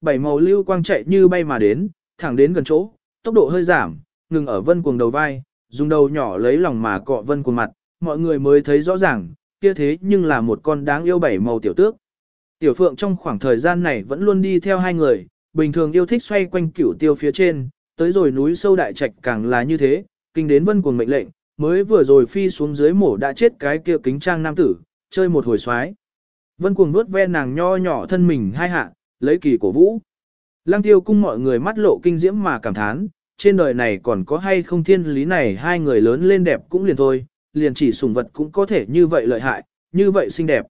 bảy màu lưu quang chạy như bay mà đến, thẳng đến gần chỗ, tốc độ hơi giảm, ngừng ở vân cuồng đầu vai, dùng đầu nhỏ lấy lòng mà cọ vân cuồng mặt, mọi người mới thấy rõ ràng, kia thế nhưng là một con đáng yêu bảy màu tiểu tước. Tiểu phượng trong khoảng thời gian này vẫn luôn đi theo hai người, bình thường yêu thích xoay quanh cửu tiêu phía trên, tới rồi núi sâu đại trạch càng là như thế, kinh đến vân cuồng mệnh lệnh, mới vừa rồi phi xuống dưới mổ đã chết cái kia kính trang nam tử, chơi một hồi xoái. Vân cuồng vuốt ve nàng nho nhỏ thân mình hai hạ, lấy kỳ cổ vũ. Lăng tiêu cung mọi người mắt lộ kinh diễm mà cảm thán, trên đời này còn có hay không thiên lý này hai người lớn lên đẹp cũng liền thôi, liền chỉ sùng vật cũng có thể như vậy lợi hại, như vậy xinh đẹp.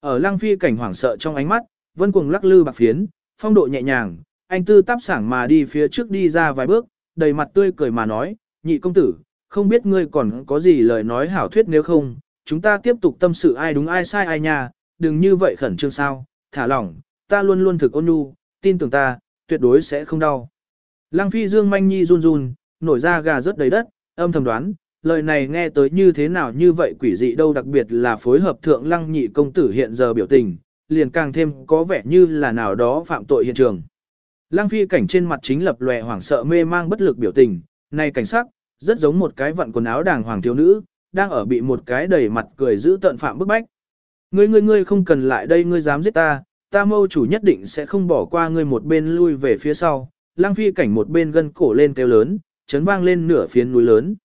Ở lăng phi cảnh hoảng sợ trong ánh mắt, vân cuồng lắc lư bạc phiến, phong độ nhẹ nhàng, anh tư tắp sảng mà đi phía trước đi ra vài bước, đầy mặt tươi cười mà nói, nhị công tử, không biết ngươi còn có gì lời nói hảo thuyết nếu không, chúng ta tiếp tục tâm sự ai đúng ai sai ai nha, đừng như vậy khẩn trương sao, thả lỏng, ta luôn luôn thực ôn nhu, tin tưởng ta, tuyệt đối sẽ không đau. Lăng phi dương manh nhi run run, nổi ra gà rớt đầy đất, âm thầm đoán, lời này nghe tới như thế nào như vậy quỷ dị đâu đặc biệt là phối hợp thượng lăng nhị công tử hiện giờ biểu tình, liền càng thêm có vẻ như là nào đó phạm tội hiện trường. Lăng phi cảnh trên mặt chính lập lòe hoảng sợ mê mang bất lực biểu tình, này cảnh sắc, rất giống một cái vận quần áo đàng hoàng thiếu nữ, đang ở bị một cái đầy mặt cười giữ tận phạm bức bách. Ngươi ngươi ngươi không cần lại đây ngươi dám giết ta, ta mâu chủ nhất định sẽ không bỏ qua ngươi một bên lui về phía sau. Lăng phi cảnh một bên gân cổ lên kêu lớn, chấn vang lên nửa phiến núi lớn.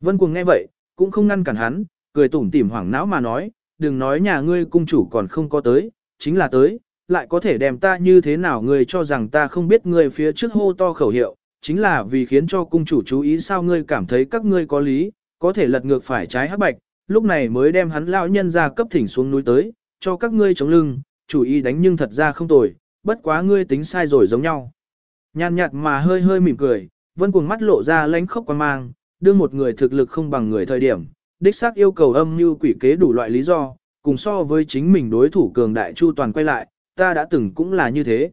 Vân cuồng nghe vậy, cũng không ngăn cản hắn, cười tủm tỉm hoảng não mà nói, đừng nói nhà ngươi cung chủ còn không có tới, chính là tới, lại có thể đem ta như thế nào ngươi cho rằng ta không biết ngươi phía trước hô to khẩu hiệu, chính là vì khiến cho cung chủ chú ý sao ngươi cảm thấy các ngươi có lý, có thể lật ngược phải trái hắc bạch, lúc này mới đem hắn lão nhân ra cấp thỉnh xuống núi tới, cho các ngươi chống lưng, chủ ý đánh nhưng thật ra không tồi, bất quá ngươi tính sai rồi giống nhau. Nhàn nhạt mà hơi hơi mỉm cười, vân cuồng mắt lộ ra lánh khóc quan mang, đưa một người thực lực không bằng người thời điểm, đích xác yêu cầu âm như quỷ kế đủ loại lý do, cùng so với chính mình đối thủ cường đại chu toàn quay lại, ta đã từng cũng là như thế.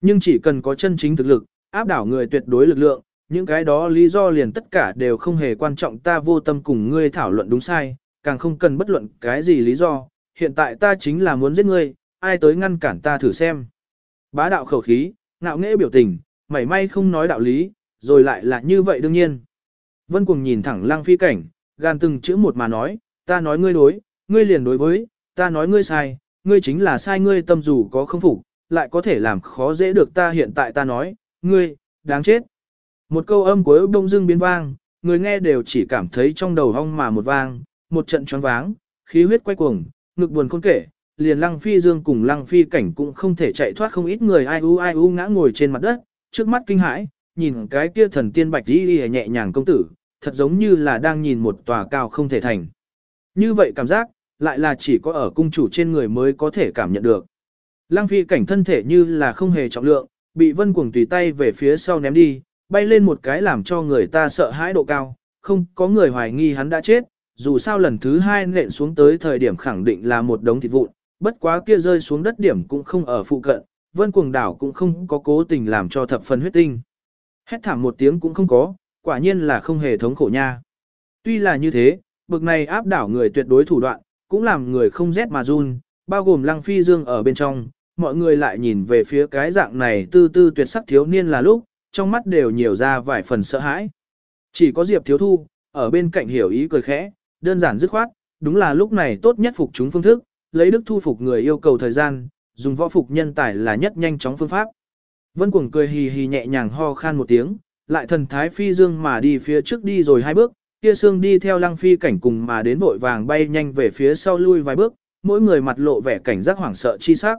Nhưng chỉ cần có chân chính thực lực, áp đảo người tuyệt đối lực lượng, những cái đó lý do liền tất cả đều không hề quan trọng ta vô tâm cùng ngươi thảo luận đúng sai, càng không cần bất luận cái gì lý do, hiện tại ta chính là muốn giết ngươi, ai tới ngăn cản ta thử xem. Bá đạo khẩu khí, ngạo nghễ biểu tình, mảy may không nói đạo lý, rồi lại là như vậy đương nhiên. Vân Cuồng nhìn thẳng Lăng Phi Cảnh, gan từng chữ một mà nói, ta nói ngươi đối, ngươi liền đối với, ta nói ngươi sai, ngươi chính là sai ngươi tâm dù có không phục, lại có thể làm khó dễ được ta hiện tại ta nói, ngươi, đáng chết. Một câu âm cuối bông dưng biến vang, người nghe đều chỉ cảm thấy trong đầu hong mà một vang, một trận choáng váng, khí huyết quay cuồng, ngực buồn khôn kể, liền lăng phi dương cùng lăng phi cảnh cũng không thể chạy thoát không ít người ai u ai u ngã ngồi trên mặt đất, trước mắt kinh hãi, nhìn cái kia thần tiên bạch đi đi nhẹ nhàng công tử, thật giống như là đang nhìn một tòa cao không thể thành. Như vậy cảm giác, lại là chỉ có ở cung chủ trên người mới có thể cảm nhận được. Lăng phi cảnh thân thể như là không hề trọng lượng, bị vân cuồng tùy tay về phía sau ném đi, bay lên một cái làm cho người ta sợ hãi độ cao, không có người hoài nghi hắn đã chết, dù sao lần thứ hai nện xuống tới thời điểm khẳng định là một đống thịt vụn, bất quá kia rơi xuống đất điểm cũng không ở phụ cận, vân cuồng đảo cũng không có cố tình làm cho thập phần huyết tinh. Hét thảm một tiếng cũng không có, quả nhiên là không hề thống khổ nha. Tuy là như thế, bực này áp đảo người tuyệt đối thủ đoạn, cũng làm người không rét mà run, bao gồm lăng phi dương ở bên trong, mọi người lại nhìn về phía cái dạng này tư tư tuyệt sắc thiếu niên là lúc, trong mắt đều nhiều ra vài phần sợ hãi. Chỉ có Diệp Thiếu Thu, ở bên cạnh hiểu ý cười khẽ, đơn giản dứt khoát, đúng là lúc này tốt nhất phục chúng phương thức, lấy đức thu phục người yêu cầu thời gian, dùng võ phục nhân tài là nhất nhanh chóng phương pháp. Vân Cuồng cười hì hì nhẹ nhàng ho khan một tiếng, lại thần thái phi dương mà đi phía trước đi rồi hai bước, kia xương đi theo lăng phi cảnh cùng mà đến vội vàng bay nhanh về phía sau lui vài bước, mỗi người mặt lộ vẻ cảnh giác hoảng sợ chi sắc.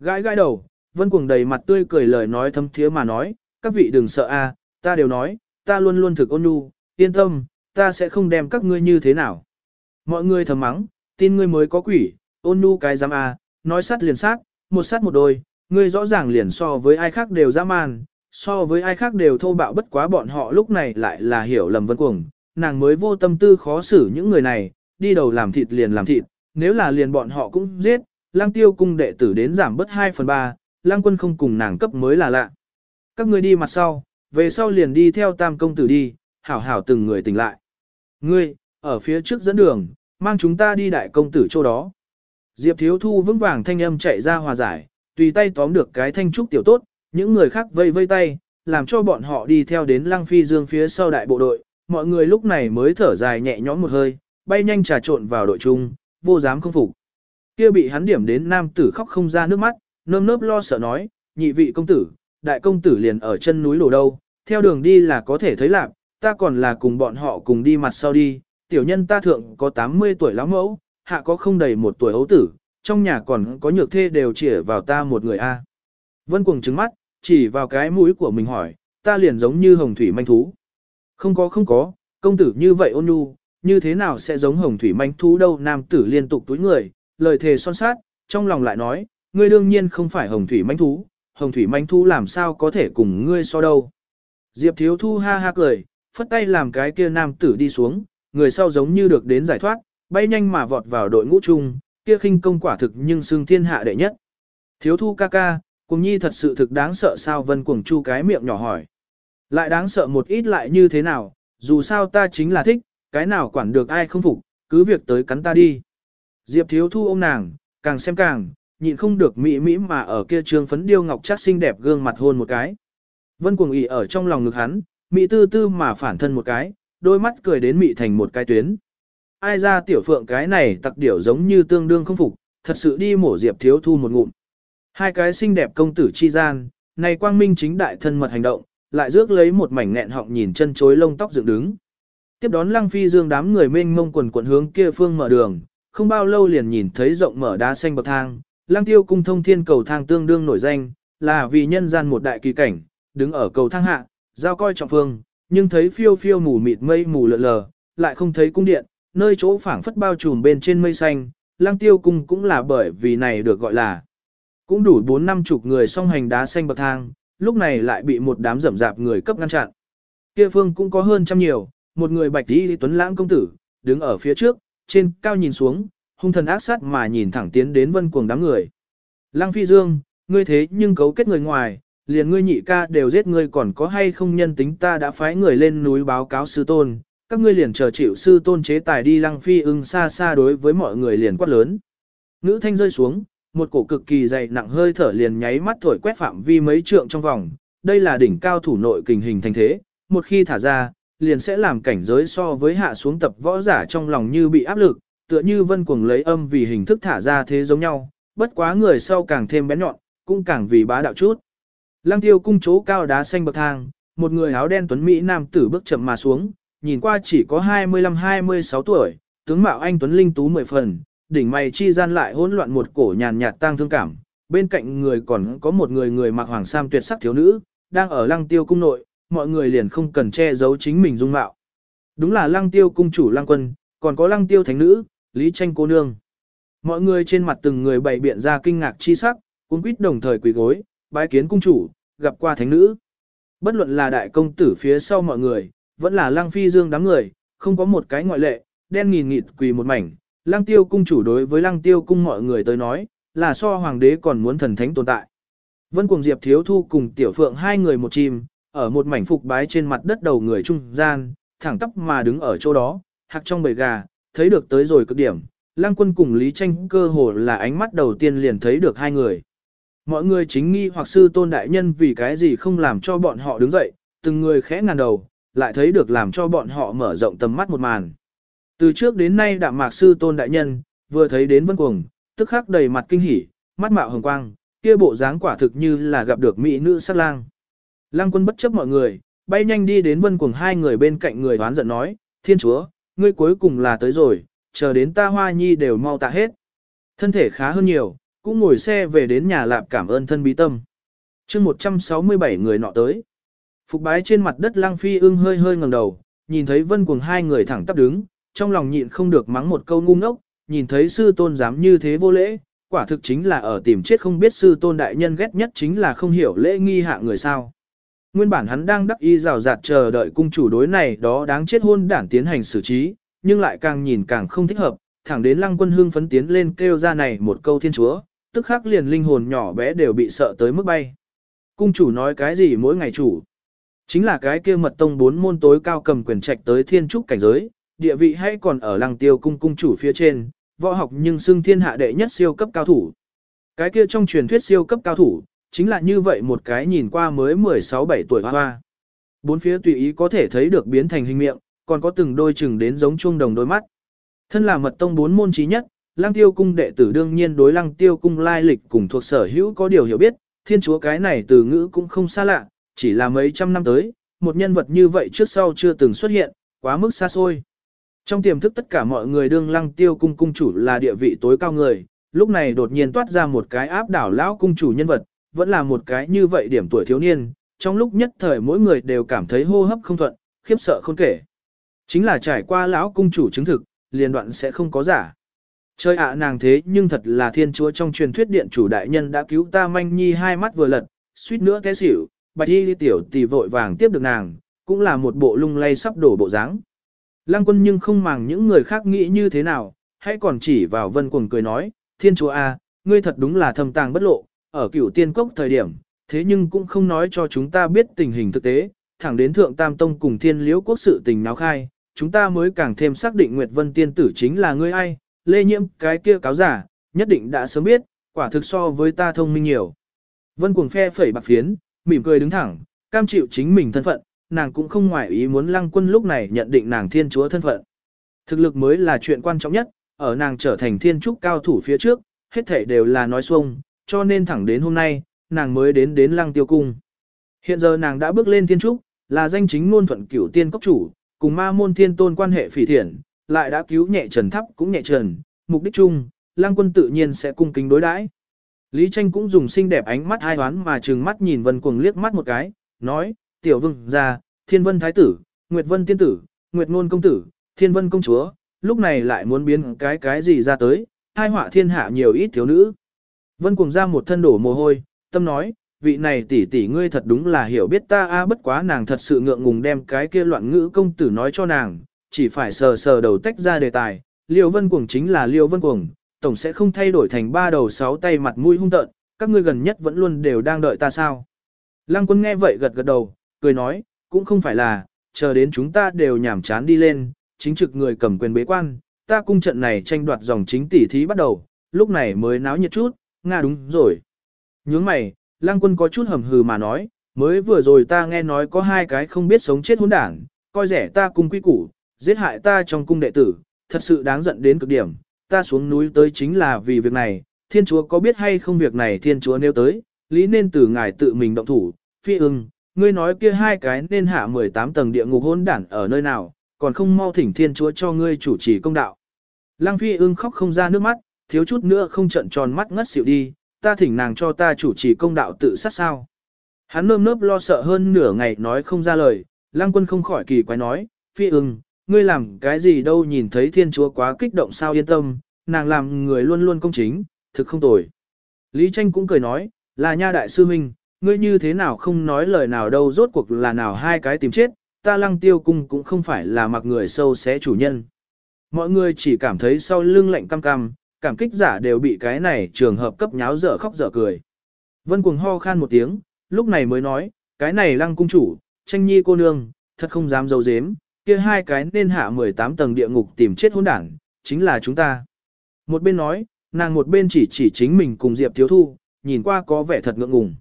Gãi gãi đầu, Vân Cuồng đầy mặt tươi cười lời nói thâm thiế mà nói, các vị đừng sợ a, ta đều nói, ta luôn luôn thực ôn nhu, yên tâm, ta sẽ không đem các ngươi như thế nào. Mọi người thầm mắng, tin ngươi mới có quỷ, ôn nhu cái dám a, nói sát liền sát, một sát một đôi, ngươi rõ ràng liền so với ai khác đều dã man, so với ai khác đều thô bạo bất quá bọn họ lúc này lại là hiểu lầm vân cuồng, nàng mới vô tâm tư khó xử những người này, đi đầu làm thịt liền làm thịt, nếu là liền bọn họ cũng giết, lang tiêu cung đệ tử đến giảm bớt 2 phần 3, lang quân không cùng nàng cấp mới là lạ. Các ngươi đi mặt sau, về sau liền đi theo tam công tử đi, hảo hảo từng người tỉnh lại. Ngươi, ở phía trước dẫn đường, mang chúng ta đi đại công tử chỗ đó. Diệp thiếu thu vững vàng thanh âm chạy ra hòa giải, tùy tay tóm được cái thanh trúc tiểu tốt, những người khác vây vây tay, làm cho bọn họ đi theo đến Lăng Phi Dương phía sau đại bộ đội, mọi người lúc này mới thở dài nhẹ nhõm một hơi, bay nhanh trà trộn vào đội chung, vô dám không phục. Kia bị hắn điểm đến nam tử khóc không ra nước mắt, nơm nớp lo sợ nói, nhị vị công tử, đại công tử liền ở chân núi đổ đâu, theo đường đi là có thể thấy lạc, ta còn là cùng bọn họ cùng đi mặt sau đi, tiểu nhân ta thượng có 80 tuổi lão mẫu, hạ có không đầy một tuổi ấu tử, trong nhà còn có nhược thê đều chỉ vào ta một người a. Vân cuồng trứng mắt, chỉ vào cái mũi của mình hỏi, ta liền giống như hồng thủy manh thú. Không có không có, công tử như vậy ôn nhu, như thế nào sẽ giống hồng thủy manh thú đâu nam tử liên tục túi người, lời thề son sát, trong lòng lại nói, ngươi đương nhiên không phải hồng thủy manh thú, hồng thủy manh thú làm sao có thể cùng ngươi so đâu. Diệp thiếu thu ha ha cười, phất tay làm cái kia nam tử đi xuống, người sau giống như được đến giải thoát, bay nhanh mà vọt vào đội ngũ chung, kia khinh công quả thực nhưng xương thiên hạ đệ nhất. Thiếu thu ca ca, cùng nhi thật sự thực đáng sợ sao vân cuồng chu cái miệng nhỏ hỏi. Lại đáng sợ một ít lại như thế nào, dù sao ta chính là thích, cái nào quản được ai không phục, cứ việc tới cắn ta đi. Diệp thiếu thu ôm nàng, càng xem càng, nhịn không được mỹ mỹ mà ở kia trường phấn điêu ngọc chắc xinh đẹp gương mặt hôn một cái. Vân cuồng ỉ ở trong lòng ngực hắn, mỹ tư tư mà phản thân một cái, đôi mắt cười đến mỹ thành một cái tuyến. Ai ra tiểu phượng cái này tặc điểu giống như tương đương không phục, thật sự đi mổ diệp thiếu thu một ngụm. Hai cái xinh đẹp công tử chi gian, này quang minh chính đại thân mật hành động, lại rước lấy một mảnh nghẹn họng nhìn chân chối lông tóc dựng đứng. Tiếp đón lăng phi dương đám người mênh mông quần quần hướng kia phương mở đường, không bao lâu liền nhìn thấy rộng mở đá xanh bậc thang, lăng tiêu cung thông thiên cầu thang tương đương nổi danh, là vì nhân gian một đại kỳ cảnh, đứng ở cầu thang hạ, giao coi trọng phương, nhưng thấy phiêu phiêu mù mịt mây mù lờ lờ, lại không thấy cung điện, nơi chỗ phảng phất bao trùm bên trên mây xanh, lang tiêu cung cũng là bởi vì này được gọi là. Cũng đủ bốn năm chục người song hành đá xanh bậc thang, lúc này lại bị một đám rậm rạp người cấp ngăn chặn. Kia phương cũng có hơn trăm nhiều, một người bạch đi tuấn lãng công tử, đứng ở phía trước, trên cao nhìn xuống, hung thần ác sát mà nhìn thẳng tiến đến vân cuồng đám người. Lăng phi dương, ngươi thế nhưng cấu kết người ngoài, liền ngươi nhị ca đều giết ngươi còn có hay không nhân tính ta đã phái người lên núi báo cáo sư tôn, các ngươi liền chờ chịu sư tôn chế tài đi lăng phi ưng xa xa đối với mọi người liền quát lớn. Ngữ thanh rơi xuống, một cổ cực kỳ dày nặng hơi thở liền nháy mắt thổi quét phạm vi mấy trượng trong vòng, đây là đỉnh cao thủ nội kình hình thành thế, một khi thả ra, liền sẽ làm cảnh giới so với hạ xuống tập võ giả trong lòng như bị áp lực, tựa như vân cuồng lấy âm vì hình thức thả ra thế giống nhau, bất quá người sau càng thêm bén nhọn, cũng càng vì bá đạo chút. Lăng tiêu cung chỗ cao đá xanh bậc thang, một người áo đen tuấn Mỹ nam tử bước chậm mà xuống, nhìn qua chỉ có 25-26 tuổi, tướng mạo anh tuấn linh tú mười phần, đỉnh mày chi gian lại hỗn loạn một cổ nhàn nhạt tang thương cảm. Bên cạnh người còn có một người người mặc hoàng sam tuyệt sắc thiếu nữ, đang ở lăng tiêu cung nội, mọi người liền không cần che giấu chính mình dung mạo. Đúng là lăng tiêu cung chủ lăng quân, còn có lăng tiêu thánh nữ, lý tranh cô nương. Mọi người trên mặt từng người bày biện ra kinh ngạc chi sắc, cũng quýt đồng thời quỳ gối, bái kiến cung chủ, gặp qua thánh nữ. Bất luận là đại công tử phía sau mọi người, vẫn là lăng phi dương đám người, không có một cái ngoại lệ, đen nghìn nghịt quỳ một mảnh. Lăng tiêu cung chủ đối với lăng tiêu cung mọi người tới nói, là so hoàng đế còn muốn thần thánh tồn tại. Vân cùng Diệp Thiếu Thu cùng Tiểu Phượng hai người một chim, ở một mảnh phục bái trên mặt đất đầu người trung gian, thẳng tắp mà đứng ở chỗ đó, hạc trong bầy gà, thấy được tới rồi cực điểm. Lăng quân cùng Lý Tranh cơ hồ là ánh mắt đầu tiên liền thấy được hai người. Mọi người chính nghi hoặc sư tôn đại nhân vì cái gì không làm cho bọn họ đứng dậy, từng người khẽ ngàn đầu, lại thấy được làm cho bọn họ mở rộng tầm mắt một màn. Từ trước đến nay đạm mạc sư tôn đại nhân, vừa thấy đến vân cuồng, tức khắc đầy mặt kinh hỉ, mắt mạo hồng quang, kia bộ dáng quả thực như là gặp được mỹ nữ sát lang. Lăng quân bất chấp mọi người, bay nhanh đi đến vân cuồng hai người bên cạnh người đoán giận nói, thiên chúa, ngươi cuối cùng là tới rồi, chờ đến ta hoa nhi đều mau tạ hết. Thân thể khá hơn nhiều, cũng ngồi xe về đến nhà lạp cảm ơn thân bí tâm. chương 167 người nọ tới. Phục bái trên mặt đất lang phi ưng hơi hơi ngẩng đầu, nhìn thấy vân cuồng hai người thẳng tắp đứng, trong lòng nhịn không được mắng một câu ngu ngốc, nhìn thấy sư tôn dám như thế vô lễ, quả thực chính là ở tìm chết không biết sư tôn đại nhân ghét nhất chính là không hiểu lễ nghi hạ người sao. Nguyên bản hắn đang đắc y rào rạt chờ đợi cung chủ đối này đó đáng chết hôn đảng tiến hành xử trí, nhưng lại càng nhìn càng không thích hợp, thẳng đến lăng quân hương phấn tiến lên kêu ra này một câu thiên chúa, tức khắc liền linh hồn nhỏ bé đều bị sợ tới mức bay. Cung chủ nói cái gì mỗi ngày chủ? Chính là cái kia mật tông bốn môn tối cao cầm quyền trạch tới thiên trúc cảnh giới, địa vị hay còn ở lăng tiêu cung cung chủ phía trên, võ học nhưng xưng thiên hạ đệ nhất siêu cấp cao thủ. Cái kia trong truyền thuyết siêu cấp cao thủ, chính là như vậy một cái nhìn qua mới 16-17 tuổi hoa hoa. Bốn phía tùy ý có thể thấy được biến thành hình miệng, còn có từng đôi chừng đến giống chuông đồng đôi mắt. Thân là mật tông bốn môn trí nhất, lăng tiêu cung đệ tử đương nhiên đối lăng tiêu cung lai lịch cùng thuộc sở hữu có điều hiểu biết, thiên chúa cái này từ ngữ cũng không xa lạ, chỉ là mấy trăm năm tới, một nhân vật như vậy trước sau chưa từng xuất hiện, quá mức xa xôi. Trong tiềm thức tất cả mọi người đương lăng tiêu cung cung chủ là địa vị tối cao người, lúc này đột nhiên toát ra một cái áp đảo lão cung chủ nhân vật, vẫn là một cái như vậy điểm tuổi thiếu niên, trong lúc nhất thời mỗi người đều cảm thấy hô hấp không thuận, khiếp sợ không kể. Chính là trải qua lão cung chủ chứng thực, liền đoạn sẽ không có giả. Chơi ạ nàng thế nhưng thật là thiên chúa trong truyền thuyết điện chủ đại nhân đã cứu ta manh nhi hai mắt vừa lật, suýt nữa té xỉu, bạch y tiểu tỷ vội vàng tiếp được nàng, cũng là một bộ lung lay sắp đổ bộ dáng. Lăng quân nhưng không màng những người khác nghĩ như thế nào, hãy còn chỉ vào vân cuồng cười nói, thiên chúa a, ngươi thật đúng là thâm tàng bất lộ, ở cửu tiên cốc thời điểm, thế nhưng cũng không nói cho chúng ta biết tình hình thực tế, thẳng đến thượng tam tông cùng thiên liễu quốc sự tình náo khai, chúng ta mới càng thêm xác định Nguyệt Vân tiên tử chính là ngươi ai, lê nhiễm cái kia cáo giả, nhất định đã sớm biết, quả thực so với ta thông minh nhiều. Vân cuồng phe phẩy bạc phiến, mỉm cười đứng thẳng, cam chịu chính mình thân phận, nàng cũng không ngoại ý muốn lăng quân lúc này nhận định nàng thiên chúa thân phận. Thực lực mới là chuyện quan trọng nhất, ở nàng trở thành thiên trúc cao thủ phía trước, hết thể đều là nói xuông, cho nên thẳng đến hôm nay, nàng mới đến đến lăng tiêu cung. Hiện giờ nàng đã bước lên thiên trúc, là danh chính ngôn thuận cửu tiên cốc chủ, cùng ma môn thiên tôn quan hệ phỉ thiện, lại đã cứu nhẹ trần thắp cũng nhẹ trần, mục đích chung, lăng quân tự nhiên sẽ cung kính đối đãi. Lý tranh cũng dùng xinh đẹp ánh mắt hai đoán mà trừng mắt nhìn vân cuồng liếc mắt một cái, nói, tiểu vương gia, thiên vân thái tử, nguyệt vân tiên tử, nguyệt ngôn công tử, thiên vân công chúa, lúc này lại muốn biến cái cái gì ra tới, hai họa thiên hạ nhiều ít thiếu nữ. Vân cuồng ra một thân đổ mồ hôi, tâm nói, vị này tỷ tỷ ngươi thật đúng là hiểu biết ta a bất quá nàng thật sự ngượng ngùng đem cái kia loạn ngữ công tử nói cho nàng, chỉ phải sờ sờ đầu tách ra đề tài, Liêu Vân Cuồng chính là Liêu Vân Cuồng, tổng sẽ không thay đổi thành ba đầu sáu tay mặt mũi hung tợn, các ngươi gần nhất vẫn luôn đều đang đợi ta sao. Lăng quân nghe vậy gật gật đầu, cười nói, cũng không phải là, chờ đến chúng ta đều nhảm chán đi lên, chính trực người cầm quyền bế quan, ta cung trận này tranh đoạt dòng chính tỷ thí bắt đầu, lúc này mới náo nhiệt chút, nga đúng rồi. Nhướng mày, lăng quân có chút hầm hừ mà nói, mới vừa rồi ta nghe nói có hai cái không biết sống chết hỗn đảng, coi rẻ ta cung quy củ, giết hại ta trong cung đệ tử, thật sự đáng giận đến cực điểm, ta xuống núi tới chính là vì việc này, thiên chúa có biết hay không việc này thiên chúa nêu tới, lý nên từ ngài tự mình động thủ, phi ưng, ngươi nói kia hai cái nên hạ 18 tầng địa ngục hôn đản ở nơi nào, còn không mau thỉnh thiên chúa cho ngươi chủ trì công đạo. Lăng phi ưng khóc không ra nước mắt, thiếu chút nữa không trận tròn mắt ngất xỉu đi, ta thỉnh nàng cho ta chủ trì công đạo tự sát sao. Hắn nơm nớp lo sợ hơn nửa ngày nói không ra lời, lăng quân không khỏi kỳ quái nói, phi ưng, ngươi làm cái gì đâu nhìn thấy thiên chúa quá kích động sao yên tâm, nàng làm người luôn luôn công chính, thực không tồi. Lý tranh cũng cười nói, là nha đại sư huynh, ngươi như thế nào không nói lời nào đâu rốt cuộc là nào hai cái tìm chết, ta lăng tiêu cung cũng không phải là mặc người sâu xé chủ nhân. Mọi người chỉ cảm thấy sau lưng lạnh cam cam, cảm kích giả đều bị cái này trường hợp cấp nháo dở khóc dở cười. Vân cuồng ho khan một tiếng, lúc này mới nói, cái này lăng cung chủ, tranh nhi cô nương, thật không dám dấu dếm, kia hai cái nên hạ 18 tầng địa ngục tìm chết hỗn đảng, chính là chúng ta. Một bên nói, nàng một bên chỉ chỉ chính mình cùng Diệp Thiếu Thu, nhìn qua có vẻ thật ngượng ngùng.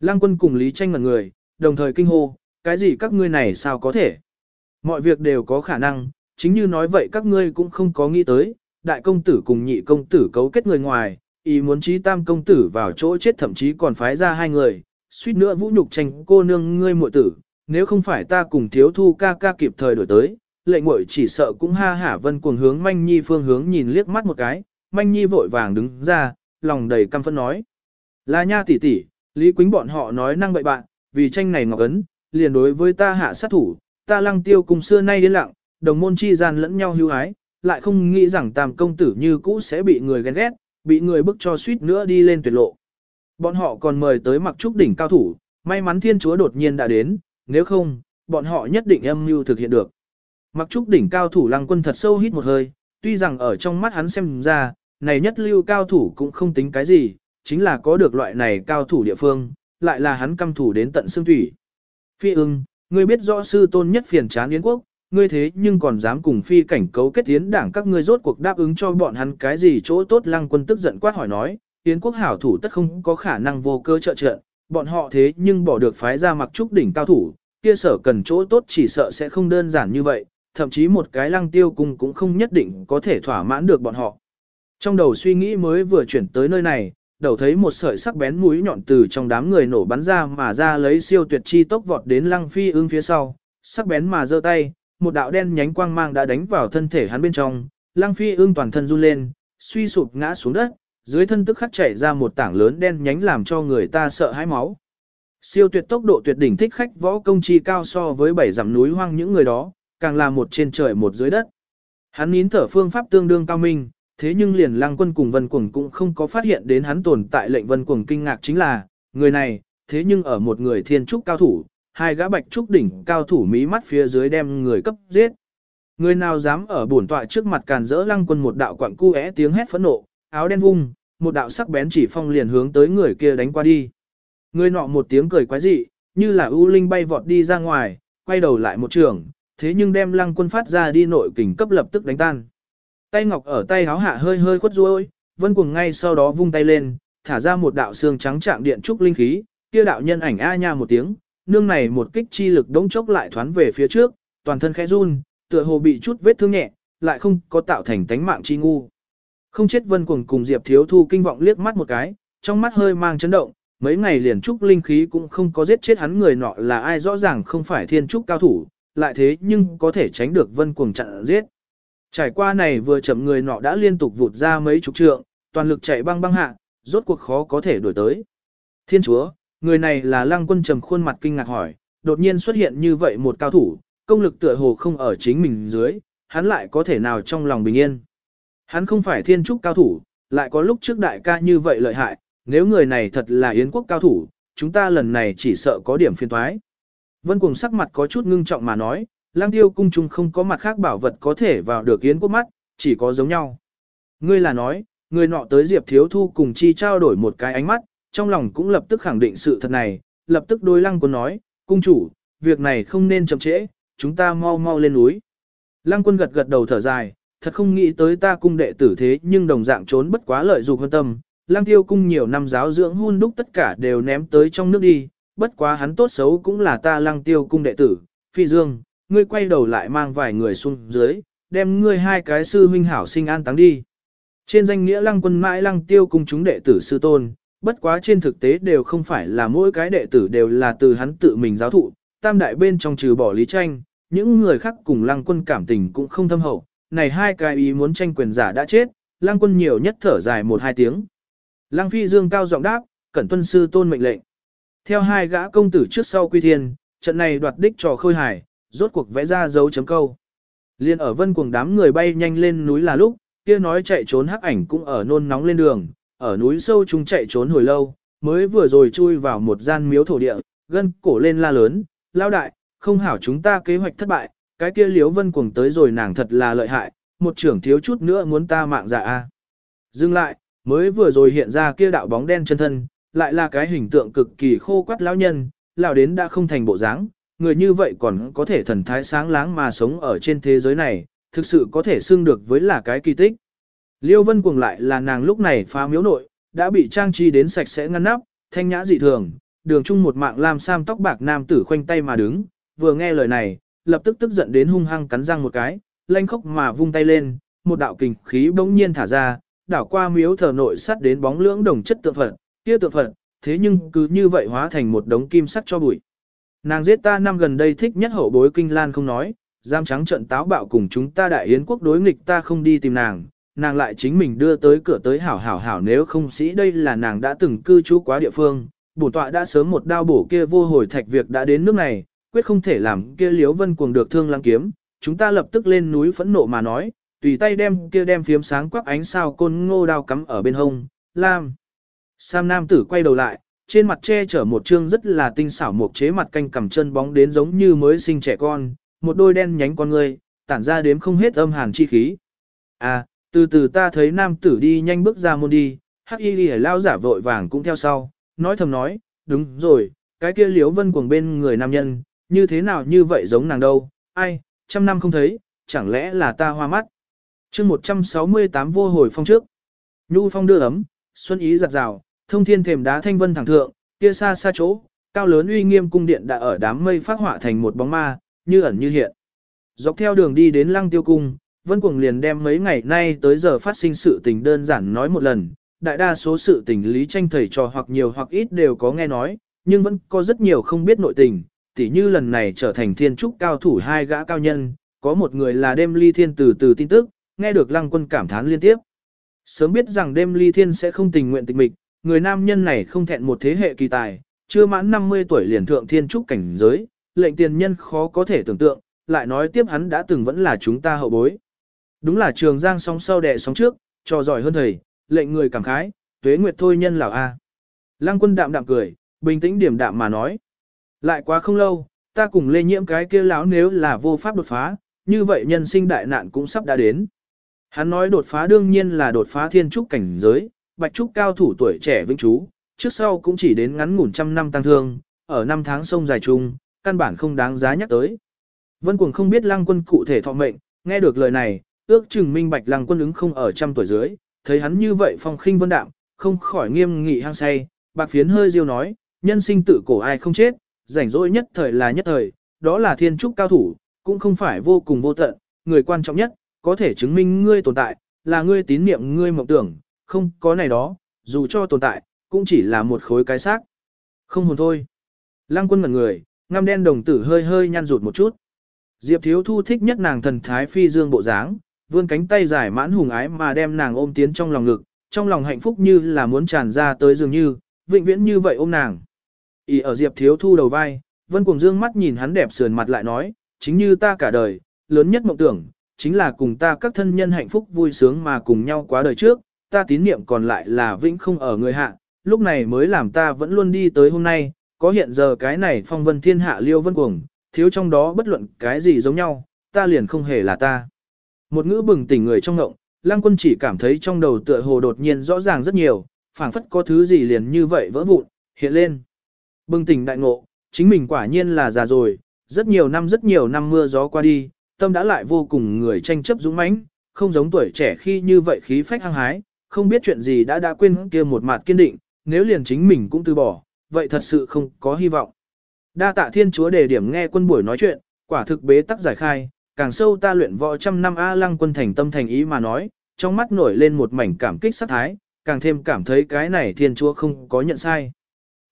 Lăng quân cùng Lý Tranh ngần người, đồng thời kinh hô, cái gì các ngươi này sao có thể? Mọi việc đều có khả năng, chính như nói vậy các ngươi cũng không có nghĩ tới, đại công tử cùng nhị công tử cấu kết người ngoài, ý muốn trí tam công tử vào chỗ chết thậm chí còn phái ra hai người, suýt nữa vũ nhục tranh cô nương ngươi muội tử, nếu không phải ta cùng thiếu thu ca ca kịp thời đổi tới, lệ ngội chỉ sợ cũng ha hả vân cuồng hướng manh nhi phương hướng nhìn liếc mắt một cái, manh nhi vội vàng đứng ra, lòng đầy căm phẫn nói. Là nha tỷ tỷ, Lý Quýnh bọn họ nói năng bậy bạn, vì tranh này ngọc ấn, liền đối với ta hạ sát thủ, ta lăng tiêu cùng xưa nay đến lặng, đồng môn chi gian lẫn nhau hưu ái, lại không nghĩ rằng tam công tử như cũ sẽ bị người ghen ghét, bị người bức cho suýt nữa đi lên tuyệt lộ. Bọn họ còn mời tới mặc trúc đỉnh cao thủ, may mắn thiên chúa đột nhiên đã đến, nếu không, bọn họ nhất định âm mưu thực hiện được. Mặc trúc đỉnh cao thủ lăng quân thật sâu hít một hơi, tuy rằng ở trong mắt hắn xem ra, này nhất lưu cao thủ cũng không tính cái gì, chính là có được loại này cao thủ địa phương, lại là hắn căm thủ đến tận xương thủy. Phi ưng, ngươi biết rõ sư tôn nhất phiền chán yến quốc, ngươi thế nhưng còn dám cùng phi cảnh cấu kết tiến đảng các ngươi rốt cuộc đáp ứng cho bọn hắn cái gì chỗ tốt lăng quân tức giận quát hỏi nói, Yến quốc hảo thủ tất không có khả năng vô cơ trợ trợ bọn họ thế nhưng bỏ được phái ra mặc trúc đỉnh cao thủ, kia sở cần chỗ tốt chỉ sợ sẽ không đơn giản như vậy, thậm chí một cái lăng tiêu cung cũng không nhất định có thể thỏa mãn được bọn họ. Trong đầu suy nghĩ mới vừa chuyển tới nơi này, đầu thấy một sợi sắc bén mũi nhọn từ trong đám người nổ bắn ra mà ra lấy siêu tuyệt chi tốc vọt đến lăng phi ương phía sau, sắc bén mà giơ tay, một đạo đen nhánh quang mang đã đánh vào thân thể hắn bên trong, lăng phi ương toàn thân run lên, suy sụp ngã xuống đất, dưới thân tức khắc chảy ra một tảng lớn đen nhánh làm cho người ta sợ hãi máu. Siêu tuyệt tốc độ tuyệt đỉnh thích khách võ công chi cao so với bảy dặm núi hoang những người đó, càng là một trên trời một dưới đất. Hắn nín thở phương pháp tương đương cao minh, thế nhưng liền lăng quân cùng vân cuồng cũng không có phát hiện đến hắn tồn tại lệnh vân cuồng kinh ngạc chính là, người này, thế nhưng ở một người thiên trúc cao thủ, hai gã bạch trúc đỉnh cao thủ mí mắt phía dưới đem người cấp giết. Người nào dám ở bổn tọa trước mặt càn rỡ lăng quân một đạo quặng cu é tiếng hét phẫn nộ, áo đen vung, một đạo sắc bén chỉ phong liền hướng tới người kia đánh qua đi. Người nọ một tiếng cười quái dị, như là ưu linh bay vọt đi ra ngoài, quay đầu lại một trường, thế nhưng đem lăng quân phát ra đi nội kình cấp lập tức đánh tan. Tay ngọc ở tay háo hạ hơi hơi khuất ruôi, vân cuồng ngay sau đó vung tay lên, thả ra một đạo xương trắng trạng điện trúc linh khí, kia đạo nhân ảnh a nha một tiếng, nương này một kích chi lực đống chốc lại thoán về phía trước, toàn thân khẽ run, tựa hồ bị chút vết thương nhẹ, lại không có tạo thành tánh mạng chi ngu. Không chết vân cuồng cùng Diệp Thiếu Thu kinh vọng liếc mắt một cái, trong mắt hơi mang chấn động, mấy ngày liền trúc linh khí cũng không có giết chết hắn người nọ là ai rõ ràng không phải thiên trúc cao thủ, lại thế nhưng có thể tránh được vân cuồng chặn giết. Trải qua này vừa chậm người nọ đã liên tục vụt ra mấy chục trượng, toàn lực chạy băng băng hạ, rốt cuộc khó có thể đuổi tới. Thiên chúa, người này là lăng quân trầm khuôn mặt kinh ngạc hỏi, đột nhiên xuất hiện như vậy một cao thủ, công lực tựa hồ không ở chính mình dưới, hắn lại có thể nào trong lòng bình yên. Hắn không phải thiên trúc cao thủ, lại có lúc trước đại ca như vậy lợi hại, nếu người này thật là yến quốc cao thủ, chúng ta lần này chỉ sợ có điểm phiên thoái. Vân cùng sắc mặt có chút ngưng trọng mà nói, lang tiêu cung trung không có mặt khác bảo vật có thể vào được yến quốc mắt, chỉ có giống nhau. Ngươi là nói, người nọ tới Diệp Thiếu Thu cùng chi trao đổi một cái ánh mắt, trong lòng cũng lập tức khẳng định sự thật này, lập tức đối lăng quân nói, cung chủ, việc này không nên chậm trễ, chúng ta mau mau lên núi. Lăng quân gật gật đầu thở dài, thật không nghĩ tới ta cung đệ tử thế nhưng đồng dạng trốn bất quá lợi dụng hơn tâm. Lăng tiêu cung nhiều năm giáo dưỡng hun đúc tất cả đều ném tới trong nước đi, bất quá hắn tốt xấu cũng là ta lăng tiêu cung đệ tử, phi dương, ngươi quay đầu lại mang vài người xuống dưới, đem ngươi hai cái sư huynh hảo sinh an táng đi. Trên danh nghĩa lăng quân mãi lăng tiêu cung chúng đệ tử sư tôn, bất quá trên thực tế đều không phải là mỗi cái đệ tử đều là từ hắn tự mình giáo thụ, tam đại bên trong trừ bỏ lý tranh, những người khác cùng lăng quân cảm tình cũng không thâm hậu, này hai cái ý muốn tranh quyền giả đã chết, lăng quân nhiều nhất thở dài một hai tiếng. Lăng phi dương cao giọng đáp, cẩn tuân sư tôn mệnh lệnh. Theo hai gã công tử trước sau quy thiên, trận này đoạt đích trò khôi hài, rốt cuộc vẽ ra dấu chấm câu. Liên ở vân cuồng đám người bay nhanh lên núi là lúc, kia nói chạy trốn hắc ảnh cũng ở nôn nóng lên đường, ở núi sâu chúng chạy trốn hồi lâu, mới vừa rồi chui vào một gian miếu thổ địa, gân cổ lên la lớn, lao đại, không hảo chúng ta kế hoạch thất bại, cái kia liếu vân cuồng tới rồi nàng thật là lợi hại, một trưởng thiếu chút nữa muốn ta mạng dạ a. Dừng lại, mới vừa rồi hiện ra kia đạo bóng đen chân thân, lại là cái hình tượng cực kỳ khô quắt lão nhân, lão đến đã không thành bộ dáng, người như vậy còn có thể thần thái sáng láng mà sống ở trên thế giới này, thực sự có thể xưng được với là cái kỳ tích. Liêu Vân cuồng lại là nàng lúc này phá miếu nội, đã bị trang trí đến sạch sẽ ngăn nắp, thanh nhã dị thường, đường chung một mạng lam sam tóc bạc nam tử khoanh tay mà đứng, vừa nghe lời này, lập tức tức giận đến hung hăng cắn răng một cái, lanh khốc mà vung tay lên, một đạo kình khí bỗng nhiên thả ra, đảo qua miếu thờ nội sắt đến bóng lưỡng đồng chất tượng phật, kia tượng phật, thế nhưng cứ như vậy hóa thành một đống kim sắt cho bụi. Nàng giết ta năm gần đây thích nhất hậu bối kinh lan không nói, giam trắng trận táo bạo cùng chúng ta đại yến quốc đối nghịch ta không đi tìm nàng, nàng lại chính mình đưa tới cửa tới hảo hảo hảo nếu không sĩ đây là nàng đã từng cư trú quá địa phương, bổ tọa đã sớm một đao bổ kia vô hồi thạch việc đã đến nước này, quyết không thể làm kia liếu vân cuồng được thương lăng kiếm, chúng ta lập tức lên núi phẫn nộ mà nói, tùy tay đem kia đem phiếm sáng quắc ánh sao côn ngô đao cắm ở bên hông, lam. Sam nam tử quay đầu lại, trên mặt che chở một trương rất là tinh xảo một chế mặt canh cầm chân bóng đến giống như mới sinh trẻ con, một đôi đen nhánh con người, tản ra đếm không hết âm hàn chi khí. À, từ từ ta thấy nam tử đi nhanh bước ra môn đi, hắc y ghi lao giả vội vàng cũng theo sau, nói thầm nói, đúng rồi, cái kia liếu vân cuồng bên người nam nhân, như thế nào như vậy giống nàng đâu, ai, trăm năm không thấy, chẳng lẽ là ta hoa mắt. chương 168 vô hồi phong trước, nhu phong đưa ấm, Xuân ý giặt rào, thông thiên thềm đá thanh vân thẳng thượng, kia xa xa chỗ, cao lớn uy nghiêm cung điện đã ở đám mây phát họa thành một bóng ma, như ẩn như hiện. Dọc theo đường đi đến lăng tiêu cung, Vân Cuồng liền đem mấy ngày nay tới giờ phát sinh sự tình đơn giản nói một lần, đại đa số sự tình lý tranh thầy trò hoặc nhiều hoặc ít đều có nghe nói, nhưng vẫn có rất nhiều không biết nội tình, tỉ như lần này trở thành thiên trúc cao thủ hai gã cao nhân, có một người là đêm ly thiên từ từ tin tức, nghe được lăng quân cảm thán liên tiếp. Sớm biết rằng đêm ly thiên sẽ không tình nguyện tịch mịch, người nam nhân này không thẹn một thế hệ kỳ tài, chưa mãn 50 tuổi liền thượng thiên trúc cảnh giới, lệnh tiền nhân khó có thể tưởng tượng, lại nói tiếp hắn đã từng vẫn là chúng ta hậu bối. Đúng là trường giang sóng sau đẻ sóng trước, trò giỏi hơn thầy, lệnh người cảm khái, tuế nguyệt thôi nhân lão A. Lăng quân đạm đạm cười, bình tĩnh điểm đạm mà nói. Lại quá không lâu, ta cùng lê nhiễm cái kia lão nếu là vô pháp đột phá, như vậy nhân sinh đại nạn cũng sắp đã đến. Hắn nói đột phá đương nhiên là đột phá thiên trúc cảnh giới, bạch trúc cao thủ tuổi trẻ vĩnh chú, trước sau cũng chỉ đến ngắn ngủn trăm năm tăng thương, ở năm tháng sông dài chung, căn bản không đáng giá nhắc tới. Vân Cuồng không biết lăng quân cụ thể thọ mệnh, nghe được lời này, ước chừng minh bạch lăng quân ứng không ở trăm tuổi dưới, thấy hắn như vậy phong khinh vân đạm, không khỏi nghiêm nghị hang say, bạc phiến hơi diêu nói, nhân sinh tự cổ ai không chết, rảnh rỗi nhất thời là nhất thời, đó là thiên trúc cao thủ, cũng không phải vô cùng vô tận, người quan trọng nhất, có thể chứng minh ngươi tồn tại, là ngươi tín niệm ngươi mộng tưởng, không có này đó, dù cho tồn tại, cũng chỉ là một khối cái xác. Không hồn thôi. Lăng quân ngẩn người, ngăm đen đồng tử hơi hơi nhăn rụt một chút. Diệp Thiếu Thu thích nhất nàng thần thái phi dương bộ dáng, vươn cánh tay dài mãn hùng ái mà đem nàng ôm tiến trong lòng ngực, trong lòng hạnh phúc như là muốn tràn ra tới dường như, vĩnh viễn như vậy ôm nàng. Ý ở Diệp Thiếu Thu đầu vai, Vân Cuồng dương mắt nhìn hắn đẹp sườn mặt lại nói, chính như ta cả đời, lớn nhất mộng tưởng, chính là cùng ta các thân nhân hạnh phúc vui sướng mà cùng nhau quá đời trước, ta tín niệm còn lại là vĩnh không ở người hạ, lúc này mới làm ta vẫn luôn đi tới hôm nay, có hiện giờ cái này phong vân thiên hạ liêu vân cuồng, thiếu trong đó bất luận cái gì giống nhau, ta liền không hề là ta. Một ngữ bừng tỉnh người trong ngộng, lang quân chỉ cảm thấy trong đầu tựa hồ đột nhiên rõ ràng rất nhiều, phảng phất có thứ gì liền như vậy vỡ vụn, hiện lên. Bừng tỉnh đại ngộ, chính mình quả nhiên là già rồi, rất nhiều năm rất nhiều năm mưa gió qua đi, tâm đã lại vô cùng người tranh chấp dũng mãnh, không giống tuổi trẻ khi như vậy khí phách hăng hái, không biết chuyện gì đã đã quên kia một mặt kiên định, nếu liền chính mình cũng từ bỏ, vậy thật sự không có hy vọng. Đa tạ thiên chúa đề điểm nghe quân buổi nói chuyện, quả thực bế tắc giải khai, càng sâu ta luyện võ trăm năm A lăng quân thành tâm thành ý mà nói, trong mắt nổi lên một mảnh cảm kích sát thái, càng thêm cảm thấy cái này thiên chúa không có nhận sai.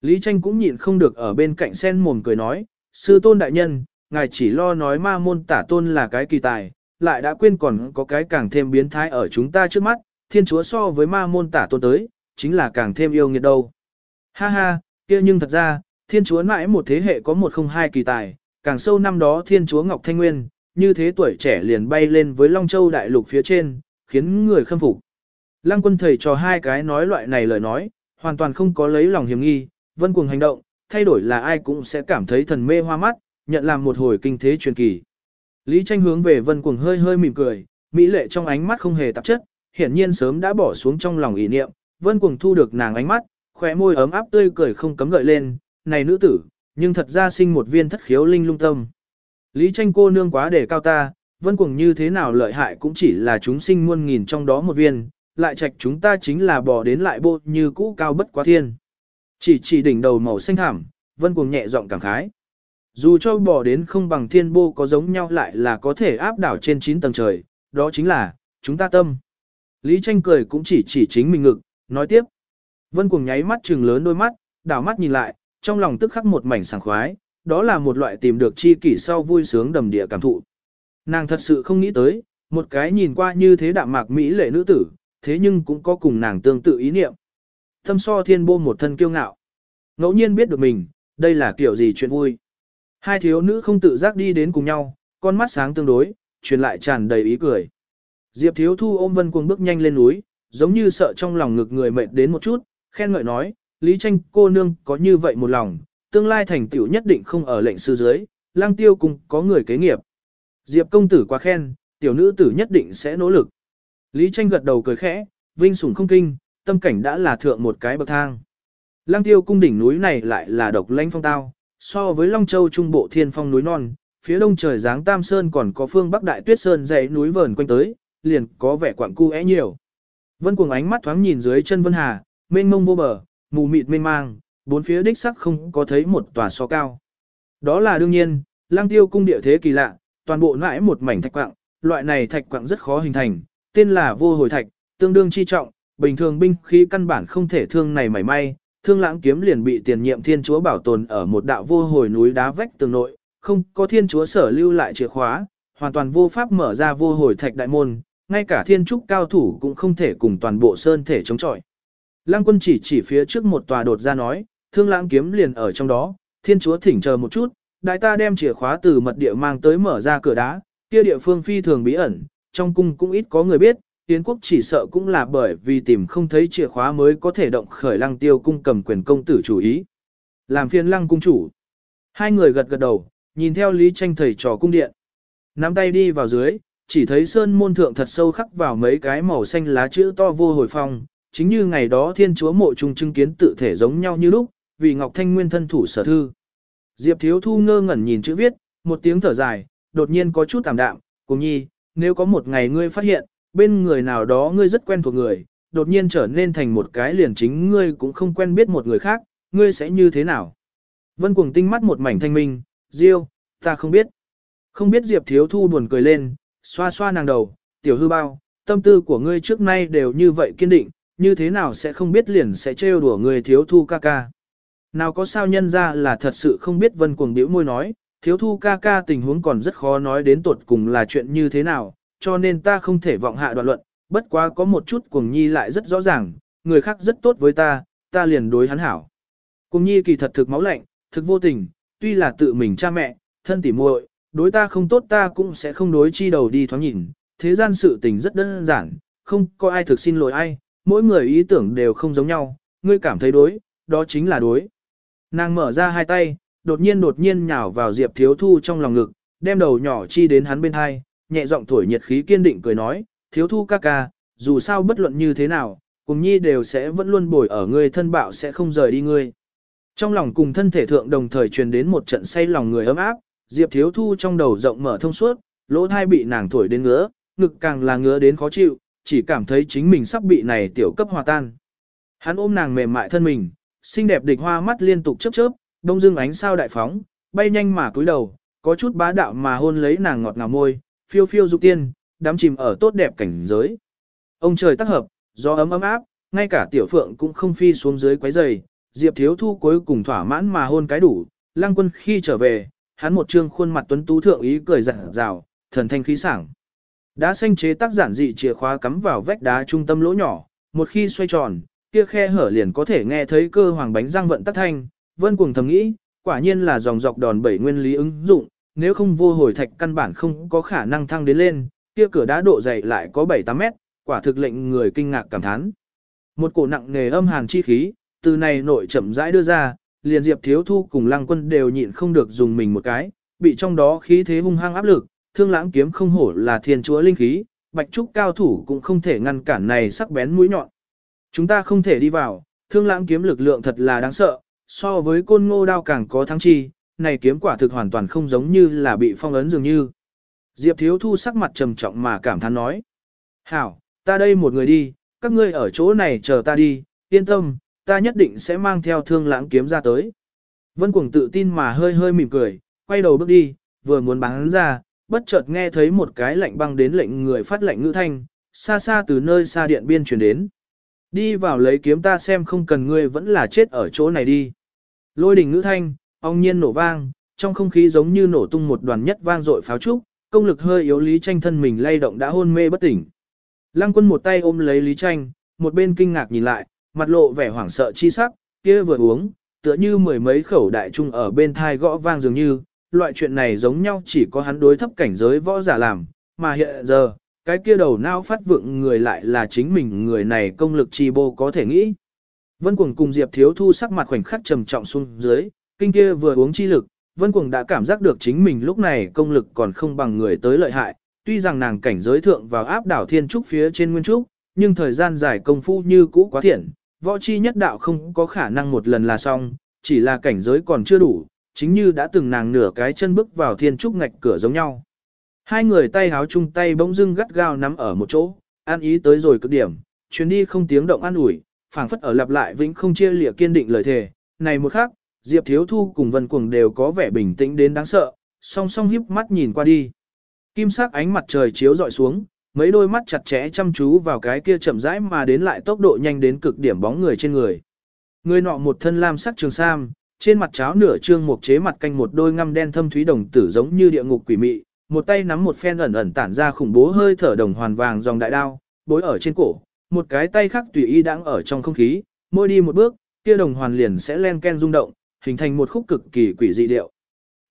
Lý tranh cũng nhịn không được ở bên cạnh sen mồm cười nói, sư tôn đại nhân, ngài chỉ lo nói ma môn tả tôn là cái kỳ tài, lại đã quên còn có cái càng thêm biến thái ở chúng ta trước mắt, thiên chúa so với ma môn tả tôn tới, chính là càng thêm yêu nghiệt đâu. Ha ha, kia nhưng thật ra, thiên chúa mãi một thế hệ có một không hai kỳ tài, càng sâu năm đó thiên chúa Ngọc Thanh Nguyên, như thế tuổi trẻ liền bay lên với Long Châu đại lục phía trên, khiến người khâm phục. Lăng quân thầy cho hai cái nói loại này lời nói, hoàn toàn không có lấy lòng hiểm nghi, vân cuồng hành động, thay đổi là ai cũng sẽ cảm thấy thần mê hoa mắt, nhận làm một hồi kinh thế truyền kỳ. Lý tranh hướng về vân cuồng hơi hơi mỉm cười, mỹ lệ trong ánh mắt không hề tạp chất, hiển nhiên sớm đã bỏ xuống trong lòng ý niệm, vân cuồng thu được nàng ánh mắt, khóe môi ấm áp tươi cười không cấm gợi lên, này nữ tử, nhưng thật ra sinh một viên thất khiếu linh lung tâm. Lý tranh cô nương quá để cao ta, vân cuồng như thế nào lợi hại cũng chỉ là chúng sinh muôn nghìn trong đó một viên, lại trạch chúng ta chính là bỏ đến lại bộ như cũ cao bất quá thiên. Chỉ chỉ đỉnh đầu màu xanh thảm, vân cuồng nhẹ giọng cảm khái. Dù cho bỏ đến không bằng thiên bô có giống nhau lại là có thể áp đảo trên 9 tầng trời, đó chính là, chúng ta tâm. Lý tranh cười cũng chỉ chỉ chính mình ngực, nói tiếp. Vân cuồng nháy mắt trừng lớn đôi mắt, đảo mắt nhìn lại, trong lòng tức khắc một mảnh sảng khoái, đó là một loại tìm được chi kỷ sau vui sướng đầm địa cảm thụ. Nàng thật sự không nghĩ tới, một cái nhìn qua như thế đạm mạc mỹ lệ nữ tử, thế nhưng cũng có cùng nàng tương tự ý niệm. Tâm so thiên bô một thân kiêu ngạo. Ngẫu nhiên biết được mình, đây là kiểu gì chuyện vui. Hai thiếu nữ không tự giác đi đến cùng nhau, con mắt sáng tương đối, truyền lại tràn đầy ý cười. Diệp thiếu thu ôm vân cuồng bước nhanh lên núi, giống như sợ trong lòng ngực người mệt đến một chút, khen ngợi nói, Lý tranh cô nương có như vậy một lòng, tương lai thành tựu nhất định không ở lệnh sư dưới, lang tiêu cùng có người kế nghiệp. Diệp công tử quá khen, tiểu nữ tử nhất định sẽ nỗ lực. Lý tranh gật đầu cười khẽ, vinh sủng không kinh, tâm cảnh đã là thượng một cái bậc thang. Lang tiêu cung đỉnh núi này lại là độc lãnh phong tao, so với Long Châu trung bộ thiên phong núi non, phía đông trời dáng Tam Sơn còn có phương Bắc Đại Tuyết Sơn dãy núi vờn quanh tới, liền có vẻ quặng cu é nhiều. Vân cuồng ánh mắt thoáng nhìn dưới chân Vân Hà, mênh mông vô bờ, mù mịt mênh mang, bốn phía đích sắc không có thấy một tòa so cao. Đó là đương nhiên, lang tiêu cung địa thế kỳ lạ, toàn bộ nãi một mảnh thạch quạng, loại này thạch quạng rất khó hình thành, tên là vô hồi thạch, tương đương chi trọng, bình thường binh khí căn bản không thể thương này mảy may, thương lãng kiếm liền bị tiền nhiệm thiên chúa bảo tồn ở một đạo vô hồi núi đá vách tường nội, không có thiên chúa sở lưu lại chìa khóa, hoàn toàn vô pháp mở ra vô hồi thạch đại môn, ngay cả thiên trúc cao thủ cũng không thể cùng toàn bộ sơn thể chống chọi. Lăng quân chỉ chỉ phía trước một tòa đột ra nói, thương lãng kiếm liền ở trong đó, thiên chúa thỉnh chờ một chút, đại ta đem chìa khóa từ mật địa mang tới mở ra cửa đá, kia địa phương phi thường bí ẩn, trong cung cũng ít có người biết, Yến quốc chỉ sợ cũng là bởi vì tìm không thấy chìa khóa mới có thể động khởi lăng tiêu cung cầm quyền công tử chủ ý. Làm phiền lăng cung chủ. Hai người gật gật đầu, nhìn theo Lý Tranh thầy trò cung điện. Nắm tay đi vào dưới, chỉ thấy sơn môn thượng thật sâu khắc vào mấy cái màu xanh lá chữ to vô hồi phong, chính như ngày đó thiên chúa mộ trung chứng kiến tự thể giống nhau như lúc, vì Ngọc Thanh Nguyên thân thủ sở thư. Diệp Thiếu Thu ngơ ngẩn nhìn chữ viết, một tiếng thở dài, đột nhiên có chút tạm đạm, cùng nhi, nếu có một ngày ngươi phát hiện, bên người nào đó ngươi rất quen thuộc người, đột nhiên trở nên thành một cái liền chính ngươi cũng không quen biết một người khác, ngươi sẽ như thế nào? Vân cuồng tinh mắt một mảnh thanh minh, Diêu, ta không biết. Không biết Diệp Thiếu Thu buồn cười lên, xoa xoa nàng đầu, tiểu hư bao, tâm tư của ngươi trước nay đều như vậy kiên định, như thế nào sẽ không biết liền sẽ trêu đùa người Thiếu Thu ca ca. Nào có sao nhân ra là thật sự không biết Vân cuồng điểu môi nói, Thiếu Thu ca ca tình huống còn rất khó nói đến tột cùng là chuyện như thế nào, cho nên ta không thể vọng hạ đoạn luận, bất quá có một chút cuồng nhi lại rất rõ ràng, người khác rất tốt với ta, ta liền đối hắn hảo. Cuồng nhi kỳ thật thực máu lạnh, thực vô tình, tuy là tự mình cha mẹ, thân tỉ muội, đối ta không tốt ta cũng sẽ không đối chi đầu đi thoáng nhìn, thế gian sự tình rất đơn giản, không có ai thực xin lỗi ai, mỗi người ý tưởng đều không giống nhau, ngươi cảm thấy đối, đó chính là đối. Nàng mở ra hai tay, đột nhiên đột nhiên nhào vào Diệp Thiếu Thu trong lòng ngực, đem đầu nhỏ chi đến hắn bên hai, nhẹ giọng thổi nhiệt khí kiên định cười nói, thiếu thu ca ca, dù sao bất luận như thế nào, cùng nhi đều sẽ vẫn luôn bồi ở ngươi thân bạo sẽ không rời đi ngươi. Trong lòng cùng thân thể thượng đồng thời truyền đến một trận say lòng người ấm áp, Diệp Thiếu Thu trong đầu rộng mở thông suốt, lỗ thai bị nàng thổi đến ngứa, ngực càng là ngứa đến khó chịu, chỉ cảm thấy chính mình sắp bị này tiểu cấp hòa tan. Hắn ôm nàng mềm mại thân mình, xinh đẹp địch hoa mắt liên tục chớp chớp, đông dương ánh sao đại phóng, bay nhanh mà cúi đầu, có chút bá đạo mà hôn lấy nàng ngọt ngào môi, phiêu phiêu dục tiên, đắm chìm ở tốt đẹp cảnh giới. Ông trời tác hợp, gió ấm ấm áp, ngay cả tiểu phượng cũng không phi xuống dưới quấy giày, Diệp Thiếu Thu cuối cùng thỏa mãn mà hôn cái đủ, lăng quân khi trở về, hắn một trương khuôn mặt tuấn tú thượng ý cười rạng rào, thần thanh khí sảng. Đá xanh chế tác giản dị chìa khóa cắm vào vách đá trung tâm lỗ nhỏ, một khi xoay tròn, kia khe hở liền có thể nghe thấy cơ hoàng bánh răng vận tắc thanh, vân cuồng thầm nghĩ, quả nhiên là dòng dọc đòn bẩy nguyên lý ứng dụng, nếu không vô hồi thạch căn bản không có khả năng thăng đến lên, kia cửa đá độ dày lại có 7-8 mét, quả thực lệnh người kinh ngạc cảm thán. Một cổ nặng nề âm hàn chi khí, từ này nội chậm rãi đưa ra, liền Diệp Thiếu Thu cùng Lăng Quân đều nhịn không được dùng mình một cái, bị trong đó khí thế hung hăng áp lực, thương lãng kiếm không hổ là thiên chúa linh khí, bạch trúc cao thủ cũng không thể ngăn cản này sắc bén mũi nhọn. Chúng ta không thể đi vào, thương lãng kiếm lực lượng thật là đáng sợ, so với côn ngô đao càng có thắng chi, này kiếm quả thực hoàn toàn không giống như là bị phong ấn dường như. Diệp Thiếu Thu sắc mặt trầm trọng mà cảm thán nói. Hảo, ta đây một người đi, các ngươi ở chỗ này chờ ta đi, yên tâm, ta nhất định sẽ mang theo thương lãng kiếm ra tới. Vân Cuồng tự tin mà hơi hơi mỉm cười, quay đầu bước đi, vừa muốn bắn ra, bất chợt nghe thấy một cái lạnh băng đến lệnh người phát lệnh ngữ thanh, xa xa từ nơi xa điện biên truyền đến. Đi vào lấy kiếm ta xem không cần ngươi vẫn là chết ở chỗ này đi. Lôi đình ngữ thanh, ong nhiên nổ vang, trong không khí giống như nổ tung một đoàn nhất vang dội pháo trúc, công lực hơi yếu Lý Tranh thân mình lay động đã hôn mê bất tỉnh. Lăng quân một tay ôm lấy Lý Tranh, một bên kinh ngạc nhìn lại, mặt lộ vẻ hoảng sợ chi sắc, kia vừa uống, tựa như mười mấy khẩu đại trung ở bên thai gõ vang dường như, loại chuyện này giống nhau chỉ có hắn đối thấp cảnh giới võ giả làm, mà hiện giờ, cái kia đầu não phát vượng người lại là chính mình người này công lực chi bô có thể nghĩ. Vân Cuồng cùng Diệp Thiếu Thu sắc mặt khoảnh khắc trầm trọng xuống dưới, kinh kia vừa uống chi lực, Vân Cuồng đã cảm giác được chính mình lúc này công lực còn không bằng người tới lợi hại, tuy rằng nàng cảnh giới thượng vào áp đảo thiên trúc phía trên nguyên trúc, nhưng thời gian dài công phu như cũ quá thiện, võ chi nhất đạo không có khả năng một lần là xong, chỉ là cảnh giới còn chưa đủ, chính như đã từng nàng nửa cái chân bước vào thiên trúc ngạch cửa giống nhau. Hai người tay háo chung tay bỗng dưng gắt gao nắm ở một chỗ, an ý tới rồi cực điểm, chuyến đi không tiếng động an ủi, phảng phất ở lặp lại vĩnh không chia lìa kiên định lời thề. Này một khắc, Diệp Thiếu Thu cùng Vân Cuồng đều có vẻ bình tĩnh đến đáng sợ, song song híp mắt nhìn qua đi. Kim sắc ánh mặt trời chiếu dọi xuống, mấy đôi mắt chặt chẽ chăm chú vào cái kia chậm rãi mà đến lại tốc độ nhanh đến cực điểm bóng người trên người. Người nọ một thân lam sắc trường sam, trên mặt cháo nửa trương một chế mặt canh một đôi ngăm đen thâm thúy đồng tử giống như địa ngục quỷ mị, một tay nắm một phen ẩn ẩn tản ra khủng bố hơi thở đồng hoàn vàng dòng đại đao, bối ở trên cổ, một cái tay khác tùy ý đang ở trong không khí, môi đi một bước, kia đồng hoàn liền sẽ len ken rung động, hình thành một khúc cực kỳ quỷ dị điệu.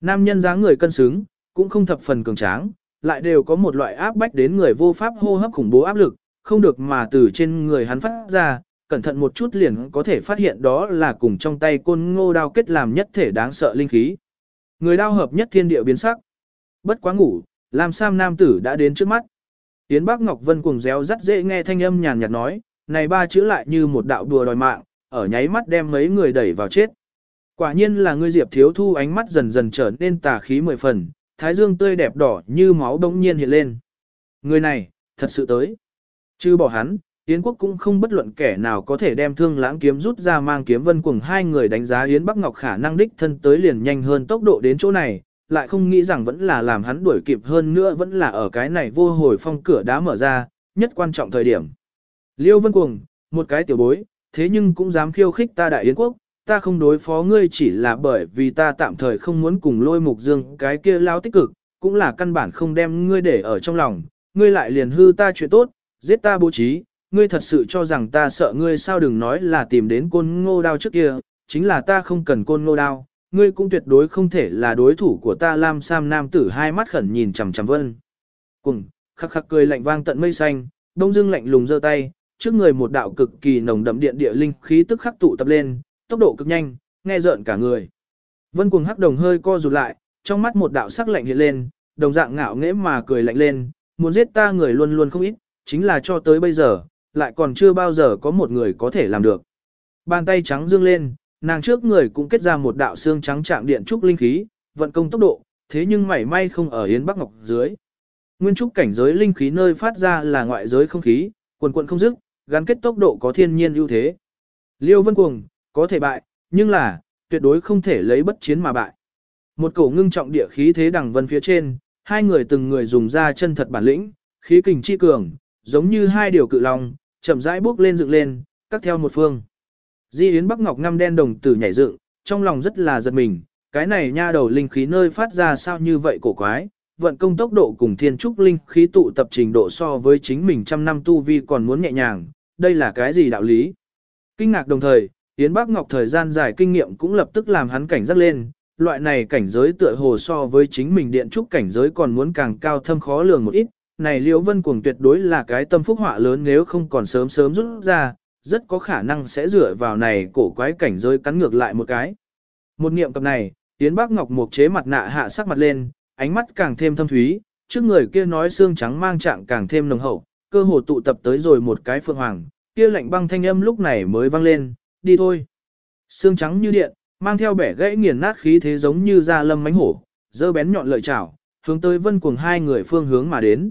Nam nhân dáng người cân xứng, cũng không thập phần cường tráng, lại đều có một loại áp bách đến người vô pháp hô hấp khủng bố áp lực, không được mà từ trên người hắn phát ra, cẩn thận một chút liền có thể phát hiện đó là cùng trong tay côn ngô đao kết làm nhất thể đáng sợ linh khí. Người đao hợp nhất thiên địa biến sắc. Bất quá ngủ, làm sam nam tử đã đến trước mắt. Tiến Bắc Ngọc Vân cuồng réo rắt dễ nghe thanh âm nhàn nhạt nói, này ba chữ lại như một đạo đùa đòi mạng, ở nháy mắt đem mấy người đẩy vào chết. Quả nhiên là ngươi Diệp Thiếu Thu ánh mắt dần dần trở nên tà khí mười phần, thái dương tươi đẹp đỏ như máu bỗng nhiên hiện lên. Người này, thật sự tới. Chứ bỏ hắn, Yến quốc cũng không bất luận kẻ nào có thể đem thương lãng kiếm rút ra mang kiếm vân cùng hai người đánh giá Yến Bắc Ngọc khả năng đích thân tới liền nhanh hơn tốc độ đến chỗ này, lại không nghĩ rằng vẫn là làm hắn đuổi kịp hơn nữa vẫn là ở cái này vô hồi phong cửa đá mở ra, nhất quan trọng thời điểm. Liêu Vân Cuồng, một cái tiểu bối, thế nhưng cũng dám khiêu khích ta đại Yến quốc, ta không đối phó ngươi chỉ là bởi vì ta tạm thời không muốn cùng lôi mục dương cái kia lao tích cực, cũng là căn bản không đem ngươi để ở trong lòng, ngươi lại liền hư ta chuyện tốt, giết ta bố trí, ngươi thật sự cho rằng ta sợ ngươi sao đừng nói là tìm đến côn ngô đao trước kia, chính là ta không cần côn ngô đao, ngươi cũng tuyệt đối không thể là đối thủ của ta Lam Sam Nam tử hai mắt khẩn nhìn chằm chằm vân. Cùng, khắc khắc cười lạnh vang tận mây xanh, đông dương lạnh lùng giơ tay, trước người một đạo cực kỳ nồng đậm điện địa linh khí tức khắc tụ tập lên, tốc độ cực nhanh, nghe rợn cả người. Vân cuồng hắc đồng hơi co rụt lại, trong mắt một đạo sắc lạnh hiện lên, đồng dạng ngạo nghễ mà cười lạnh lên, muốn giết ta người luôn luôn không ít, chính là cho tới bây giờ, lại còn chưa bao giờ có một người có thể làm được. Bàn tay trắng dương lên, nàng trước người cũng kết ra một đạo xương trắng trạng điện trúc linh khí, vận công tốc độ, thế nhưng mảy may không ở Yến Bắc Ngọc dưới. Nguyên trúc cảnh giới linh khí nơi phát ra là ngoại giới không khí, quần quần không dứt, gắn kết tốc độ có thiên nhiên ưu thế. Liêu Vân Cuồng, có thể bại, nhưng là, tuyệt đối không thể lấy bất chiến mà bại. Một cổ ngưng trọng địa khí thế đằng vân phía trên, hai người từng người dùng ra chân thật bản lĩnh, khí kình chi cường, giống như hai điều cự long, chậm rãi bước lên dựng lên, cắt theo một phương. Di Yến Bắc Ngọc ngăm đen đồng tử nhảy dựng, trong lòng rất là giật mình, cái này nha đầu linh khí nơi phát ra sao như vậy cổ quái, vận công tốc độ cùng thiên trúc linh khí tụ tập trình độ so với chính mình trăm năm tu vi còn muốn nhẹ nhàng, đây là cái gì đạo lý? Kinh ngạc đồng thời, Yến Bác Ngọc thời gian dài kinh nghiệm cũng lập tức làm hắn cảnh giác lên, loại này cảnh giới tựa hồ so với chính mình điện trúc cảnh giới còn muốn càng cao thâm khó lường một ít, này Liễu Vân Cuồng tuyệt đối là cái tâm phúc họa lớn nếu không còn sớm sớm rút ra, rất có khả năng sẽ dựa vào này cổ quái cảnh giới cắn ngược lại một cái. Một niệm cập này, Yến Bác Ngọc mục chế mặt nạ hạ sắc mặt lên, ánh mắt càng thêm thâm thúy, trước người kia nói xương trắng mang trạng càng thêm nồng hậu, cơ hồ tụ tập tới rồi một cái phượng hoàng, kia lạnh băng thanh âm lúc này mới vang lên, đi thôi. Xương trắng như điện, mang theo bẻ gãy nghiền nát khí thế giống như da lâm mánh hổ, dơ bén nhọn lợi chảo, hướng tới vân cuồng hai người phương hướng mà đến.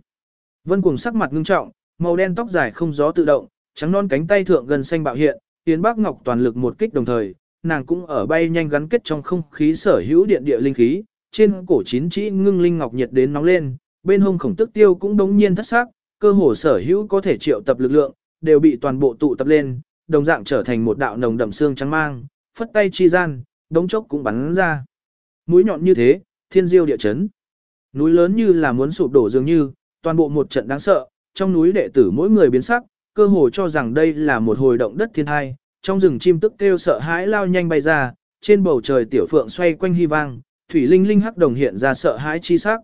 Vân cuồng sắc mặt ngưng trọng, màu đen tóc dài không gió tự động, trắng non cánh tay thượng gần xanh bạo hiện, tiến bác ngọc toàn lực một kích đồng thời, nàng cũng ở bay nhanh gắn kết trong không khí sở hữu điện địa linh khí, trên cổ chín chỉ ngưng linh ngọc nhiệt đến nóng lên, bên hông khổng tức tiêu cũng đống nhiên thất sắc, cơ hồ sở hữu có thể triệu tập lực lượng, đều bị toàn bộ tụ tập lên, đồng dạng trở thành một đạo nồng đậm xương trắng mang, phất tay chi gian, đống chốc cũng bắn ra. Mũi nhọn như thế, thiên diêu địa chấn. Núi lớn như là muốn sụp đổ dường như, toàn bộ một trận đáng sợ, trong núi đệ tử mỗi người biến sắc, cơ hồ cho rằng đây là một hồi động đất thiên hai, trong rừng chim tức kêu sợ hãi lao nhanh bay ra, trên bầu trời tiểu phượng xoay quanh hy vang, thủy linh linh hắc đồng hiện ra sợ hãi chi sắc.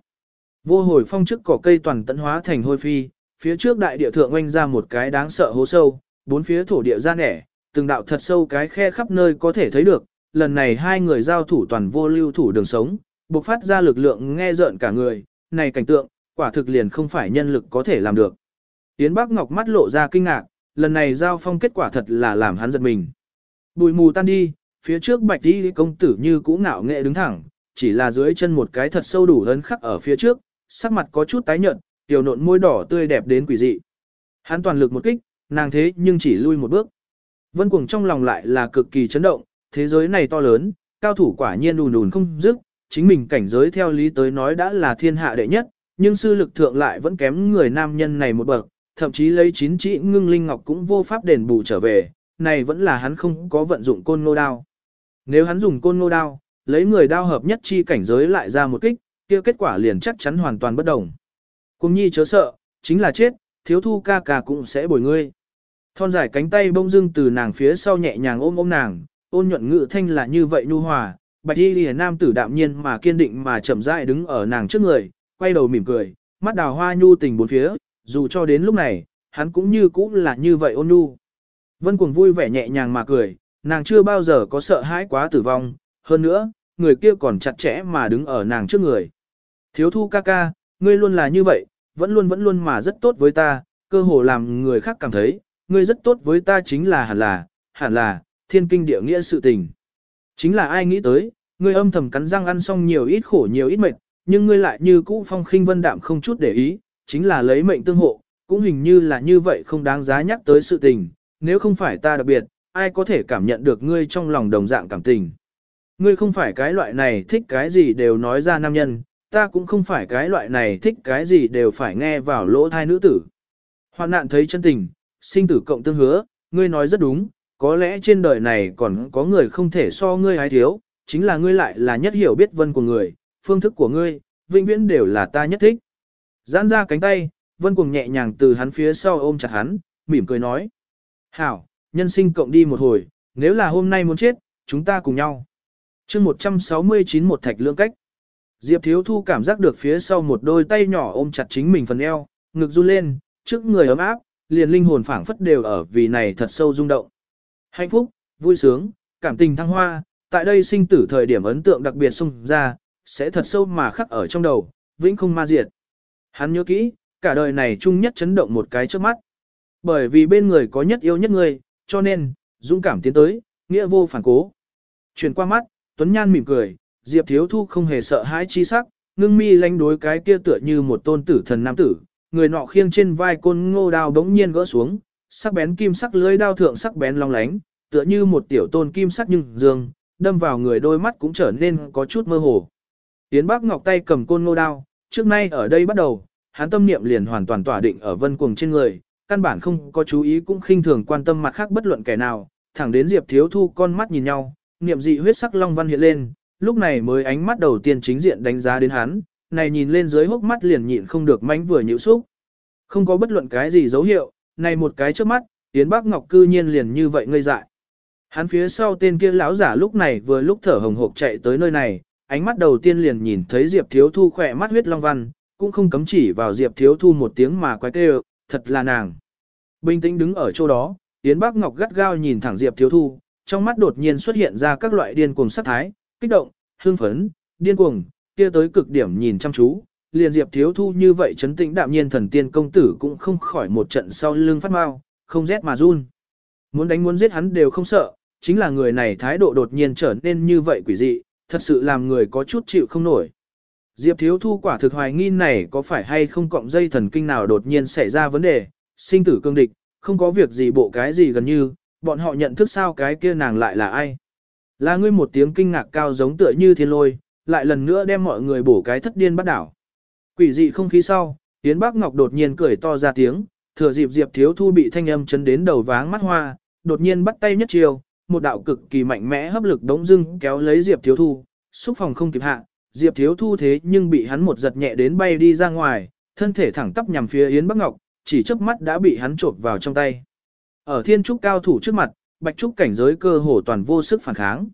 Vô hồi phong trước cỏ cây toàn tận hóa thành hôi phi, phía trước đại địa thượng oanh ra một cái đáng sợ hố sâu, bốn phía thổ địa ra nẻ, từng đạo thật sâu cái khe khắp nơi có thể thấy được, lần này hai người giao thủ toàn vô lưu thủ đường sống, bộc phát ra lực lượng nghe rợn cả người, này cảnh tượng, quả thực liền không phải nhân lực có thể làm được. Yến Bắc Ngọc mắt lộ ra kinh ngạc, lần này giao phong kết quả thật là làm hắn giật mình. Bùi mù tan đi, phía trước bạch đi công tử như cũ ngạo nghệ đứng thẳng, chỉ là dưới chân một cái thật sâu đủ lớn khắc ở phía trước, sắc mặt có chút tái nhợt, tiểu nộn môi đỏ tươi đẹp đến quỷ dị. Hắn toàn lực một kích, nàng thế nhưng chỉ lui một bước. Vân Cuồng trong lòng lại là cực kỳ chấn động, thế giới này to lớn, cao thủ quả nhiên đùn đùn không dứt, chính mình cảnh giới theo lý tới nói đã là thiên hạ đệ nhất, nhưng sư lực thượng lại vẫn kém người nam nhân này một bậc, thậm chí lấy chín trị ngưng linh ngọc cũng vô pháp đền bù trở về, này vẫn là hắn không có vận dụng côn ngô đao. Nếu hắn dùng côn ngô đao, lấy người đao hợp nhất chi cảnh giới lại ra một kích, kia kết quả liền chắc chắn hoàn toàn bất đồng. Cùng nhi chớ sợ, chính là chết, thiếu thu ca ca cũng sẽ bồi ngươi. Thon dài cánh tay bông dưng từ nàng phía sau nhẹ nhàng ôm ôm nàng, ôn nhuận ngự thanh là như vậy nhu hòa, bạch y lìa nam tử đạm nhiên mà kiên định mà chậm rãi đứng ở nàng trước người, quay đầu mỉm cười, mắt đào hoa nhu tình bốn phía, dù cho đến lúc này, hắn cũng như cũng là như vậy ôn nhu. Vân cuồng vui vẻ nhẹ nhàng mà cười, nàng chưa bao giờ có sợ hãi quá tử vong, hơn nữa, người kia còn chặt chẽ mà đứng ở nàng trước người. Thiếu thu ca ca, ngươi luôn là như vậy, vẫn luôn vẫn luôn mà rất tốt với ta, cơ hồ làm người khác cảm thấy, ngươi rất tốt với ta chính là hẳn là, hẳn là, thiên kinh địa nghĩa sự tình. Chính là ai nghĩ tới, ngươi âm thầm cắn răng ăn xong nhiều ít khổ nhiều ít mệt, nhưng ngươi lại như cũ phong khinh vân đạm không chút để ý, chính là lấy mệnh tương hộ, cũng hình như là như vậy không đáng giá nhắc tới sự tình, nếu không phải ta đặc biệt, ai có thể cảm nhận được ngươi trong lòng đồng dạng cảm tình. Ngươi không phải cái loại này thích cái gì đều nói ra nam nhân, ta cũng không phải cái loại này thích cái gì đều phải nghe vào lỗ thai nữ tử. Hoạn nạn thấy chân tình, sinh tử cộng tương hứa, ngươi nói rất đúng, có lẽ trên đời này còn có người không thể so ngươi hái thiếu, chính là ngươi lại là nhất hiểu biết vân của người, phương thức của ngươi, vĩnh viễn đều là ta nhất thích. Giãn ra cánh tay, vân cuồng nhẹ nhàng từ hắn phía sau ôm chặt hắn, mỉm cười nói. Hảo, nhân sinh cộng đi một hồi, nếu là hôm nay muốn chết, chúng ta cùng nhau. chương 169 một thạch lương cách. Diệp Thiếu Thu cảm giác được phía sau một đôi tay nhỏ ôm chặt chính mình phần eo, ngực run lên, trước người ấm áp, liền linh hồn phảng phất đều ở vì này thật sâu rung động. Hạnh phúc, vui sướng, cảm tình thăng hoa, tại đây sinh tử thời điểm ấn tượng đặc biệt xung ra, sẽ thật sâu mà khắc ở trong đầu, vĩnh không ma diệt. Hắn nhớ kỹ, cả đời này chung nhất chấn động một cái trước mắt. Bởi vì bên người có nhất yêu nhất người, cho nên, dũng cảm tiến tới, nghĩa vô phản cố. Chuyển qua mắt, Tuấn Nhan mỉm cười, Diệp Thiếu Thu không hề sợ hãi chi sắc, ngưng mi lánh đối cái kia tựa như một tôn tử thần nam tử, người nọ khiêng trên vai côn ngô đao bỗng nhiên gỡ xuống, sắc bén kim sắc lưới đao thượng sắc bén long lánh, tựa như một tiểu tôn kim sắc nhưng dương, đâm vào người đôi mắt cũng trở nên có chút mơ hồ. Tiến Bác Ngọc tay cầm côn ngô đao, trước nay ở đây bắt đầu, hắn tâm niệm liền hoàn toàn tỏa định ở vân cuồng trên người, căn bản không có chú ý cũng khinh thường quan tâm mặt khác bất luận kẻ nào, thẳng đến Diệp Thiếu Thu con mắt nhìn nhau, niệm dị huyết sắc long văn hiện lên, lúc này mới ánh mắt đầu tiên chính diện đánh giá đến hắn, này nhìn lên dưới hốc mắt liền nhịn không được mánh vừa nhịu xúc. Không có bất luận cái gì dấu hiệu, này một cái trước mắt, Yến Bác Ngọc cư nhiên liền như vậy ngây dại. Hắn phía sau tên kia lão giả lúc này vừa lúc thở hồng hộc chạy tới nơi này, ánh mắt đầu tiên liền nhìn thấy Diệp Thiếu Thu khỏe mắt huyết long văn, cũng không cấm chỉ vào Diệp Thiếu Thu một tiếng mà quái kêu, thật là nàng. Bình tĩnh đứng ở chỗ đó, Yến Bác Ngọc gắt gao nhìn thẳng Diệp Thiếu Thu, trong mắt đột nhiên xuất hiện ra các loại điên cuồng sắc thái, kích động, hương phấn, điên cuồng, kia tới cực điểm nhìn chăm chú, liền Diệp Thiếu Thu như vậy chấn tĩnh đạm nhiên thần tiên công tử cũng không khỏi một trận sau lưng phát mau, không rét mà run. Muốn đánh muốn giết hắn đều không sợ, chính là người này thái độ đột nhiên trở nên như vậy quỷ dị, thật sự làm người có chút chịu không nổi. Diệp Thiếu Thu quả thực hoài nghi này có phải hay không cọng dây thần kinh nào đột nhiên xảy ra vấn đề, sinh tử cương địch, không có việc gì bộ cái gì gần như, bọn họ nhận thức sao cái kia nàng lại là ai. Là ngươi một tiếng kinh ngạc cao giống tựa như thiên lôi, lại lần nữa đem mọi người bổ cái thất điên bắt đảo. Quỷ dị không khí sau, Yến Bác Ngọc đột nhiên cười to ra tiếng, thừa dịp Diệp Thiếu Thu bị thanh âm chấn đến đầu váng mắt hoa, đột nhiên bắt tay nhất chiều, một đạo cực kỳ mạnh mẽ hấp lực đống dưng kéo lấy Diệp Thiếu Thu, xúc phòng không kịp hạ, Diệp Thiếu Thu thế nhưng bị hắn một giật nhẹ đến bay đi ra ngoài, thân thể thẳng tắp nhằm phía Yến Bắc Ngọc, chỉ chớp mắt đã bị hắn trộn vào trong tay. Ở thiên trúc cao thủ trước mặt, bạch trúc cảnh giới cơ hồ toàn vô sức phản kháng.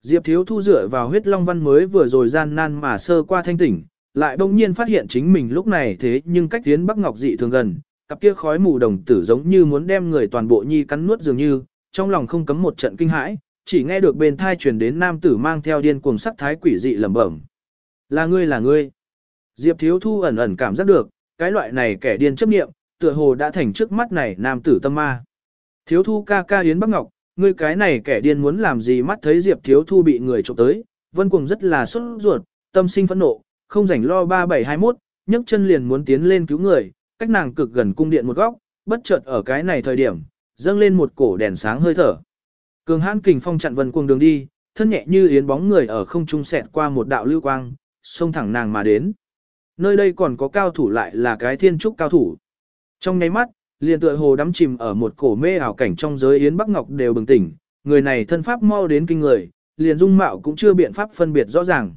Diệp Thiếu Thu dựa vào huyết long văn mới vừa rồi gian nan mà sơ qua thanh tỉnh, lại bỗng nhiên phát hiện chính mình lúc này thế nhưng cách tiến Bắc Ngọc dị thường gần, cặp kia khói mù đồng tử giống như muốn đem người toàn bộ nhi cắn nuốt dường như, trong lòng không cấm một trận kinh hãi, chỉ nghe được bên thai truyền đến nam tử mang theo điên cuồng sắc thái quỷ dị lẩm bẩm. Là ngươi là ngươi. Diệp Thiếu Thu ẩn ẩn cảm giác được, cái loại này kẻ điên chấp niệm, tựa hồ đã thành trước mắt này nam tử tâm ma. Thiếu Thu ca ca Yến Bắc Ngọc, ngươi cái này kẻ điên muốn làm gì mắt thấy Diệp Thiếu Thu bị người trộm tới, Vân Cuồng rất là sốt ruột, tâm sinh phẫn nộ, không rảnh lo 3721, nhấc chân liền muốn tiến lên cứu người, cách nàng cực gần cung điện một góc, bất chợt ở cái này thời điểm, dâng lên một cổ đèn sáng hơi thở. Cường hãn kình phong chặn vân cuồng đường đi, thân nhẹ như yến bóng người ở không trung xẹt qua một đạo lưu quang, xông thẳng nàng mà đến. Nơi đây còn có cao thủ lại là cái thiên trúc cao thủ. Trong nháy mắt, liền tựa hồ đắm chìm ở một cổ mê ảo cảnh trong giới yến bắc ngọc đều bừng tỉnh, người này thân pháp mau đến kinh người, liền dung mạo cũng chưa biện pháp phân biệt rõ ràng.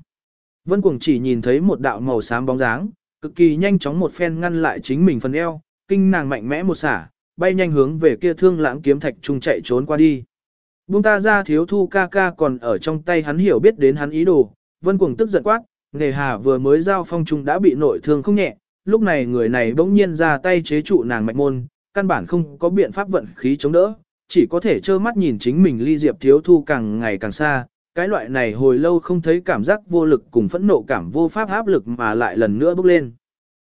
Vân Cuồng chỉ nhìn thấy một đạo màu xám bóng dáng, cực kỳ nhanh chóng một phen ngăn lại chính mình phần eo, kinh nàng mạnh mẽ một xả, bay nhanh hướng về kia thương lãng kiếm thạch trung chạy trốn qua đi. Buông ta ra thiếu thu ca ca còn ở trong tay hắn hiểu biết đến hắn ý đồ, Vân Cuồng tức giận quát, nghề hà vừa mới giao phong trung đã bị nội thương không nhẹ, lúc này người này bỗng nhiên ra tay chế trụ nàng mạch môn, căn bản không có biện pháp vận khí chống đỡ, chỉ có thể trơ mắt nhìn chính mình ly diệp thiếu thu càng ngày càng xa, cái loại này hồi lâu không thấy cảm giác vô lực cùng phẫn nộ cảm vô pháp áp lực mà lại lần nữa bốc lên.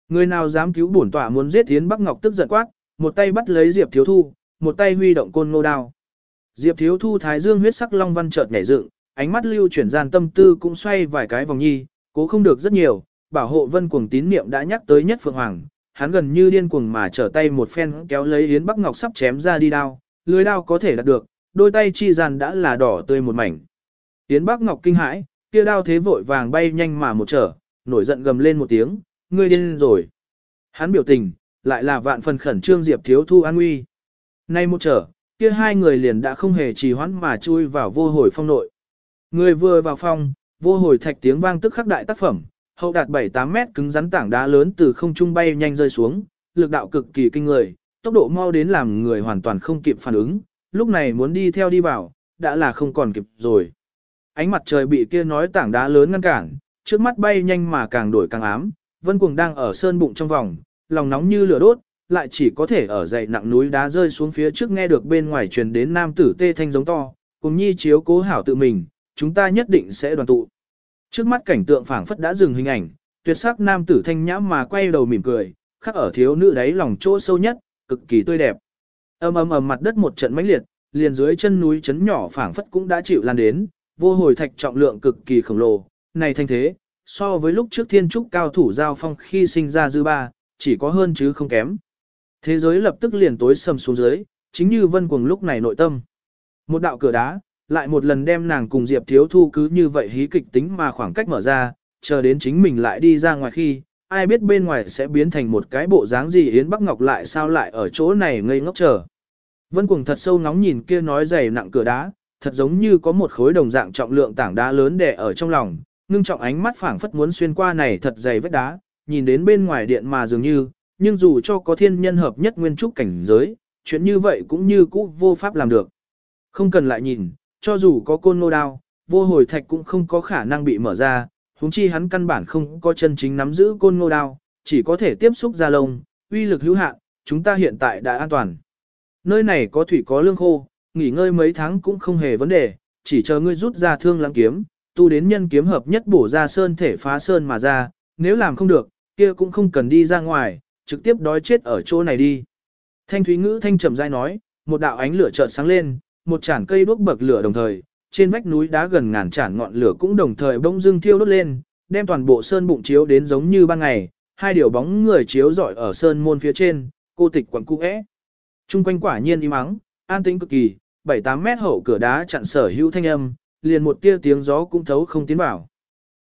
Người nào dám cứu bổn tọa muốn giết Yến Bắc Ngọc tức giận quát, một tay bắt lấy Diệp Thiếu Thu, một tay huy động côn ngô đao. Diệp Thiếu Thu thái dương huyết sắc long văn chợt nhảy dựng, ánh mắt lưu chuyển gian tâm tư cũng xoay vài cái vòng nhi, cố không được rất nhiều, bảo hộ Vân Cuồng tín niệm đã nhắc tới nhất Phượng Hoàng, hắn gần như điên cuồng mà trở tay một phen kéo lấy Yến Bắc Ngọc sắp chém ra đi đao, lưới đao có thể đạt được, đôi tay chi gian đã là đỏ tươi một mảnh. Yến Bắc Ngọc kinh hãi, kia đao thế vội vàng bay nhanh mà một trở, nổi giận gầm lên một tiếng, ngươi điên rồi. Hắn biểu tình, lại là vạn phần khẩn trương Diệp Thiếu Thu an nguy. Nay một trở, kia hai người liền đã không hề trì hoãn mà chui vào vô hồi phong nội. Người vừa vào phong, vô hồi thạch tiếng vang tức khắc đại tác phẩm, hậu đạt 7-8 mét cứng rắn tảng đá lớn từ không trung bay nhanh rơi xuống, lực đạo cực kỳ kinh người, tốc độ mau đến làm người hoàn toàn không kịp phản ứng, lúc này muốn đi theo đi vào, đã là không còn kịp rồi. Ánh mặt trời bị kia nói tảng đá lớn ngăn cản, trước mắt bay nhanh mà càng đổi càng ám, vân cuồng đang ở sơn bụng trong vòng, lòng nóng như lửa đốt, lại chỉ có thể ở dậy nặng núi đá rơi xuống phía trước nghe được bên ngoài truyền đến nam tử tê thanh giống to, cùng nhi chiếu cố hảo tự mình, chúng ta nhất định sẽ đoàn tụ. Trước mắt cảnh tượng phảng phất đã dừng hình ảnh, tuyệt sắc nam tử thanh nhã mà quay đầu mỉm cười, khắc ở thiếu nữ đáy lòng chỗ sâu nhất, cực kỳ tươi đẹp. Ầm ầm ầm mặt đất một trận mãnh liệt, liền dưới chân núi chấn nhỏ phảng phất cũng đã chịu lan đến, vô hồi thạch trọng lượng cực kỳ khổng lồ, này thanh thế, so với lúc trước thiên trúc cao thủ giao phong khi sinh ra dư ba, chỉ có hơn chứ không kém. Thế giới lập tức liền tối sầm xuống dưới, chính như vân cuồng lúc này nội tâm. Một đạo cửa đá, lại một lần đem nàng cùng Diệp Thiếu Thu cứ như vậy hí kịch tính mà khoảng cách mở ra, chờ đến chính mình lại đi ra ngoài khi, ai biết bên ngoài sẽ biến thành một cái bộ dáng gì Yến Bắc Ngọc lại sao lại ở chỗ này ngây ngốc chờ. Vân Cuồng thật sâu ngóng nhìn kia nói dày nặng cửa đá, thật giống như có một khối đồng dạng trọng lượng tảng đá lớn đè ở trong lòng, ngưng trọng ánh mắt phảng phất muốn xuyên qua này thật dày vết đá, nhìn đến bên ngoài điện mà dường như, nhưng dù cho có thiên nhân hợp nhất nguyên trúc cảnh giới, chuyện như vậy cũng như cũ vô pháp làm được. Không cần lại nhìn, cho dù có côn nô đao, vô hồi thạch cũng không có khả năng bị mở ra, huống chi hắn căn bản không có chân chính nắm giữ côn nô đao, chỉ có thể tiếp xúc ra lông, uy lực hữu hạn, chúng ta hiện tại đã an toàn. Nơi này có thủy có lương khô, nghỉ ngơi mấy tháng cũng không hề vấn đề, chỉ chờ ngươi rút ra thương lãng kiếm, tu đến nhân kiếm hợp nhất bổ ra sơn thể phá sơn mà ra, nếu làm không được, kia cũng không cần đi ra ngoài, trực tiếp đói chết ở chỗ này đi. Thanh thúy ngữ thanh trầm dai nói, một đạo ánh lửa chợt sáng lên, một chản cây đuốc bậc lửa đồng thời, trên vách núi đá gần ngàn chản ngọn lửa cũng đồng thời bỗng dưng thiêu đốt lên, đem toàn bộ sơn bụng chiếu đến giống như ban ngày, hai điều bóng người chiếu rọi ở sơn môn phía trên, cô tịch quẩn cung é, Trung quanh quả nhiên im ắng, an tĩnh cực kỳ, 7-8 mét hậu cửa đá chặn sở hữu thanh âm, liền một tia tiếng gió cũng thấu không tiến vào.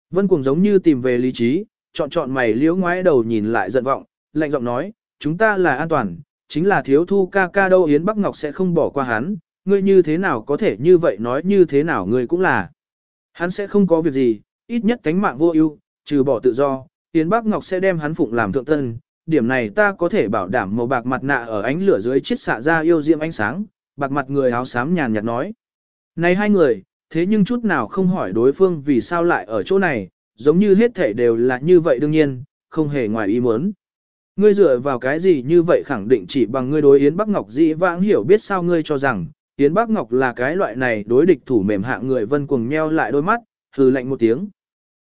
Vân cuồng giống như tìm về lý trí, chọn chọn mày liễu ngoái đầu nhìn lại giận vọng, lạnh giọng nói, chúng ta là an toàn, chính là thiếu thu ca ca đâu Yến Bắc Ngọc sẽ không bỏ qua hắn, ngươi như thế nào có thể như vậy nói như thế nào ngươi cũng là. Hắn sẽ không có việc gì, ít nhất cánh mạng vô ưu, trừ bỏ tự do, Yến Bắc Ngọc sẽ đem hắn phụng làm thượng thân, điểm này ta có thể bảo đảm màu bạc mặt nạ ở ánh lửa dưới chiết xạ ra yêu diệm ánh sáng, bạc mặt người áo xám nhàn nhạt nói. Này hai người, thế nhưng chút nào không hỏi đối phương vì sao lại ở chỗ này, giống như hết thể đều là như vậy đương nhiên, không hề ngoài ý muốn. Ngươi dựa vào cái gì như vậy khẳng định chỉ bằng ngươi đối Yến Bắc Ngọc dĩ vãng hiểu biết sao ngươi cho rằng, Yến Bác Ngọc là cái loại này đối địch thủ mềm hạ người vân cuồng nheo lại đôi mắt, hừ lạnh một tiếng.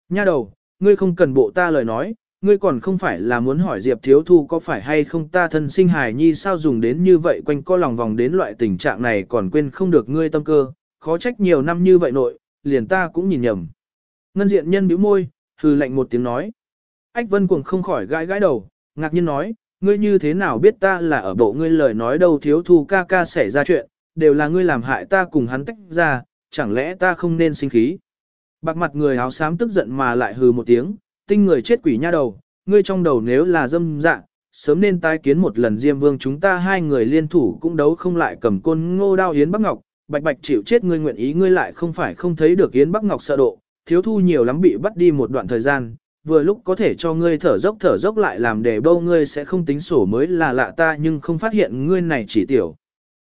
Nha đầu, ngươi không cần bộ ta lời nói, ngươi còn không phải là muốn hỏi Diệp Thiếu Thu có phải hay không ta thân sinh hài nhi sao dùng đến như vậy quanh co lòng vòng đến loại tình trạng này còn quên không được ngươi tâm cơ, khó trách nhiều năm như vậy nội, liền ta cũng nhìn nhầm. Ngân diện nhân bĩu môi, hừ lạnh một tiếng nói. Ách Vân Cuồng không khỏi gãi gãi đầu, ngạc nhiên nói, ngươi như thế nào biết ta là ở bộ ngươi lời nói đâu thiếu thu ca ca xảy ra chuyện, đều là ngươi làm hại ta cùng hắn tách ra, chẳng lẽ ta không nên sinh khí. Bạc mặt người áo xám tức giận mà lại hừ một tiếng, tinh người chết quỷ nha đầu, ngươi trong đầu nếu là dâm dạ, sớm nên tái kiến một lần Diêm Vương chúng ta hai người liên thủ cũng đấu không lại cầm côn ngô đao Yến Bắc Ngọc, bạch bạch chịu chết ngươi nguyện ý ngươi lại không phải không thấy được Yến Bắc Ngọc sợ độ, thiếu thu nhiều lắm bị bắt đi một đoạn thời gian, vừa lúc có thể cho ngươi thở dốc thở dốc lại làm để bâu ngươi sẽ không tính sổ mới là lạ ta nhưng không phát hiện ngươi này chỉ tiểu.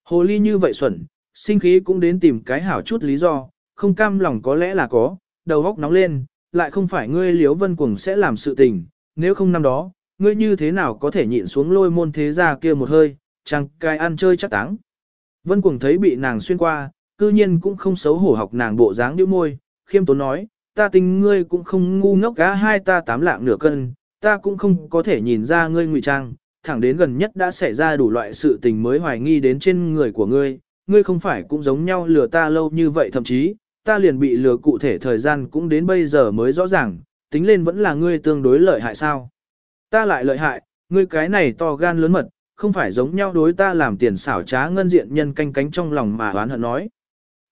Hồ ly như vậy xuẩn, sinh khí cũng đến tìm cái hảo chút lý do, không cam lòng có lẽ là có, đầu góc nóng lên, lại không phải ngươi liếu vân cuồng sẽ làm sự tình, nếu không năm đó, ngươi như thế nào có thể nhịn xuống lôi môn thế gia kia một hơi, chẳng cai ăn chơi chắc táng. Vân cuồng thấy bị nàng xuyên qua, cư nhiên cũng không xấu hổ học nàng bộ dáng nhíu môi, khiêm tốn nói, ta tình ngươi cũng không ngu ngốc cá hai ta tám lạng nửa cân, ta cũng không có thể nhìn ra ngươi ngụy trang, thẳng đến gần nhất đã xảy ra đủ loại sự tình mới hoài nghi đến trên người của ngươi, ngươi không phải cũng giống nhau lừa ta lâu như vậy thậm chí, ta liền bị lừa cụ thể thời gian cũng đến bây giờ mới rõ ràng, tính lên vẫn là ngươi tương đối lợi hại sao. Ta lại lợi hại, ngươi cái này to gan lớn mật, không phải giống nhau đối ta làm tiền xảo trá ngân diện nhân canh cánh trong lòng mà oán hận nói.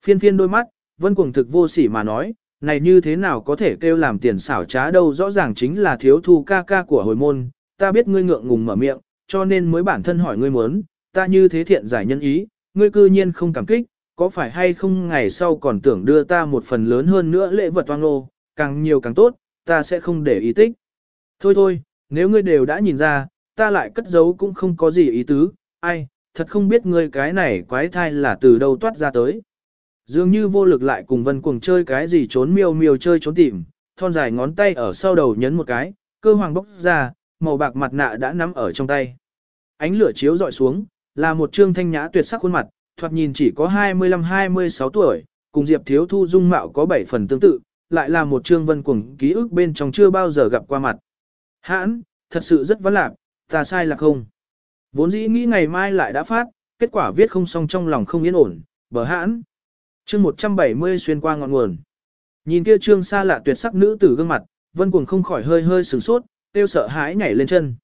Phiên phiên đôi mắt, vân cuồng thực vô sỉ mà nói, này như thế nào có thể kêu làm tiền xảo trá đâu rõ ràng chính là thiếu thu ca ca của hồi môn, ta biết ngươi ngượng ngùng mở miệng, cho nên mới bản thân hỏi ngươi muốn, ta như thế thiện giải nhân ý, ngươi cư nhiên không cảm kích, có phải hay không ngày sau còn tưởng đưa ta một phần lớn hơn nữa lễ vật toang lô, càng nhiều càng tốt, ta sẽ không để ý tích. Thôi thôi, nếu ngươi đều đã nhìn ra, ta lại cất giấu cũng không có gì ý tứ, ai, thật không biết ngươi cái này quái thai là từ đâu toát ra tới. Dường như vô lực lại cùng vân cuồng chơi cái gì trốn miêu miêu chơi trốn tìm, thon dài ngón tay ở sau đầu nhấn một cái, cơ hoàng bốc ra, màu bạc mặt nạ đã nắm ở trong tay. Ánh lửa chiếu dọi xuống, là một trương thanh nhã tuyệt sắc khuôn mặt, thoạt nhìn chỉ có 25-26 tuổi, cùng Diệp Thiếu Thu dung mạo có 7 phần tương tự, lại là một trương vân cuồng ký ức bên trong chưa bao giờ gặp qua mặt. Hãn, thật sự rất vấn lạc, ta sai là không. Vốn dĩ nghĩ ngày mai lại đã phát, kết quả viết không xong trong lòng không yên ổn, bờ hãn. Chương 170 xuyên qua ngọn nguồn. Nhìn kia trương xa lạ tuyệt sắc nữ tử gương mặt, Vân Cuồng không khỏi hơi hơi sửng sốt, tiêu sợ hãi nhảy lên chân.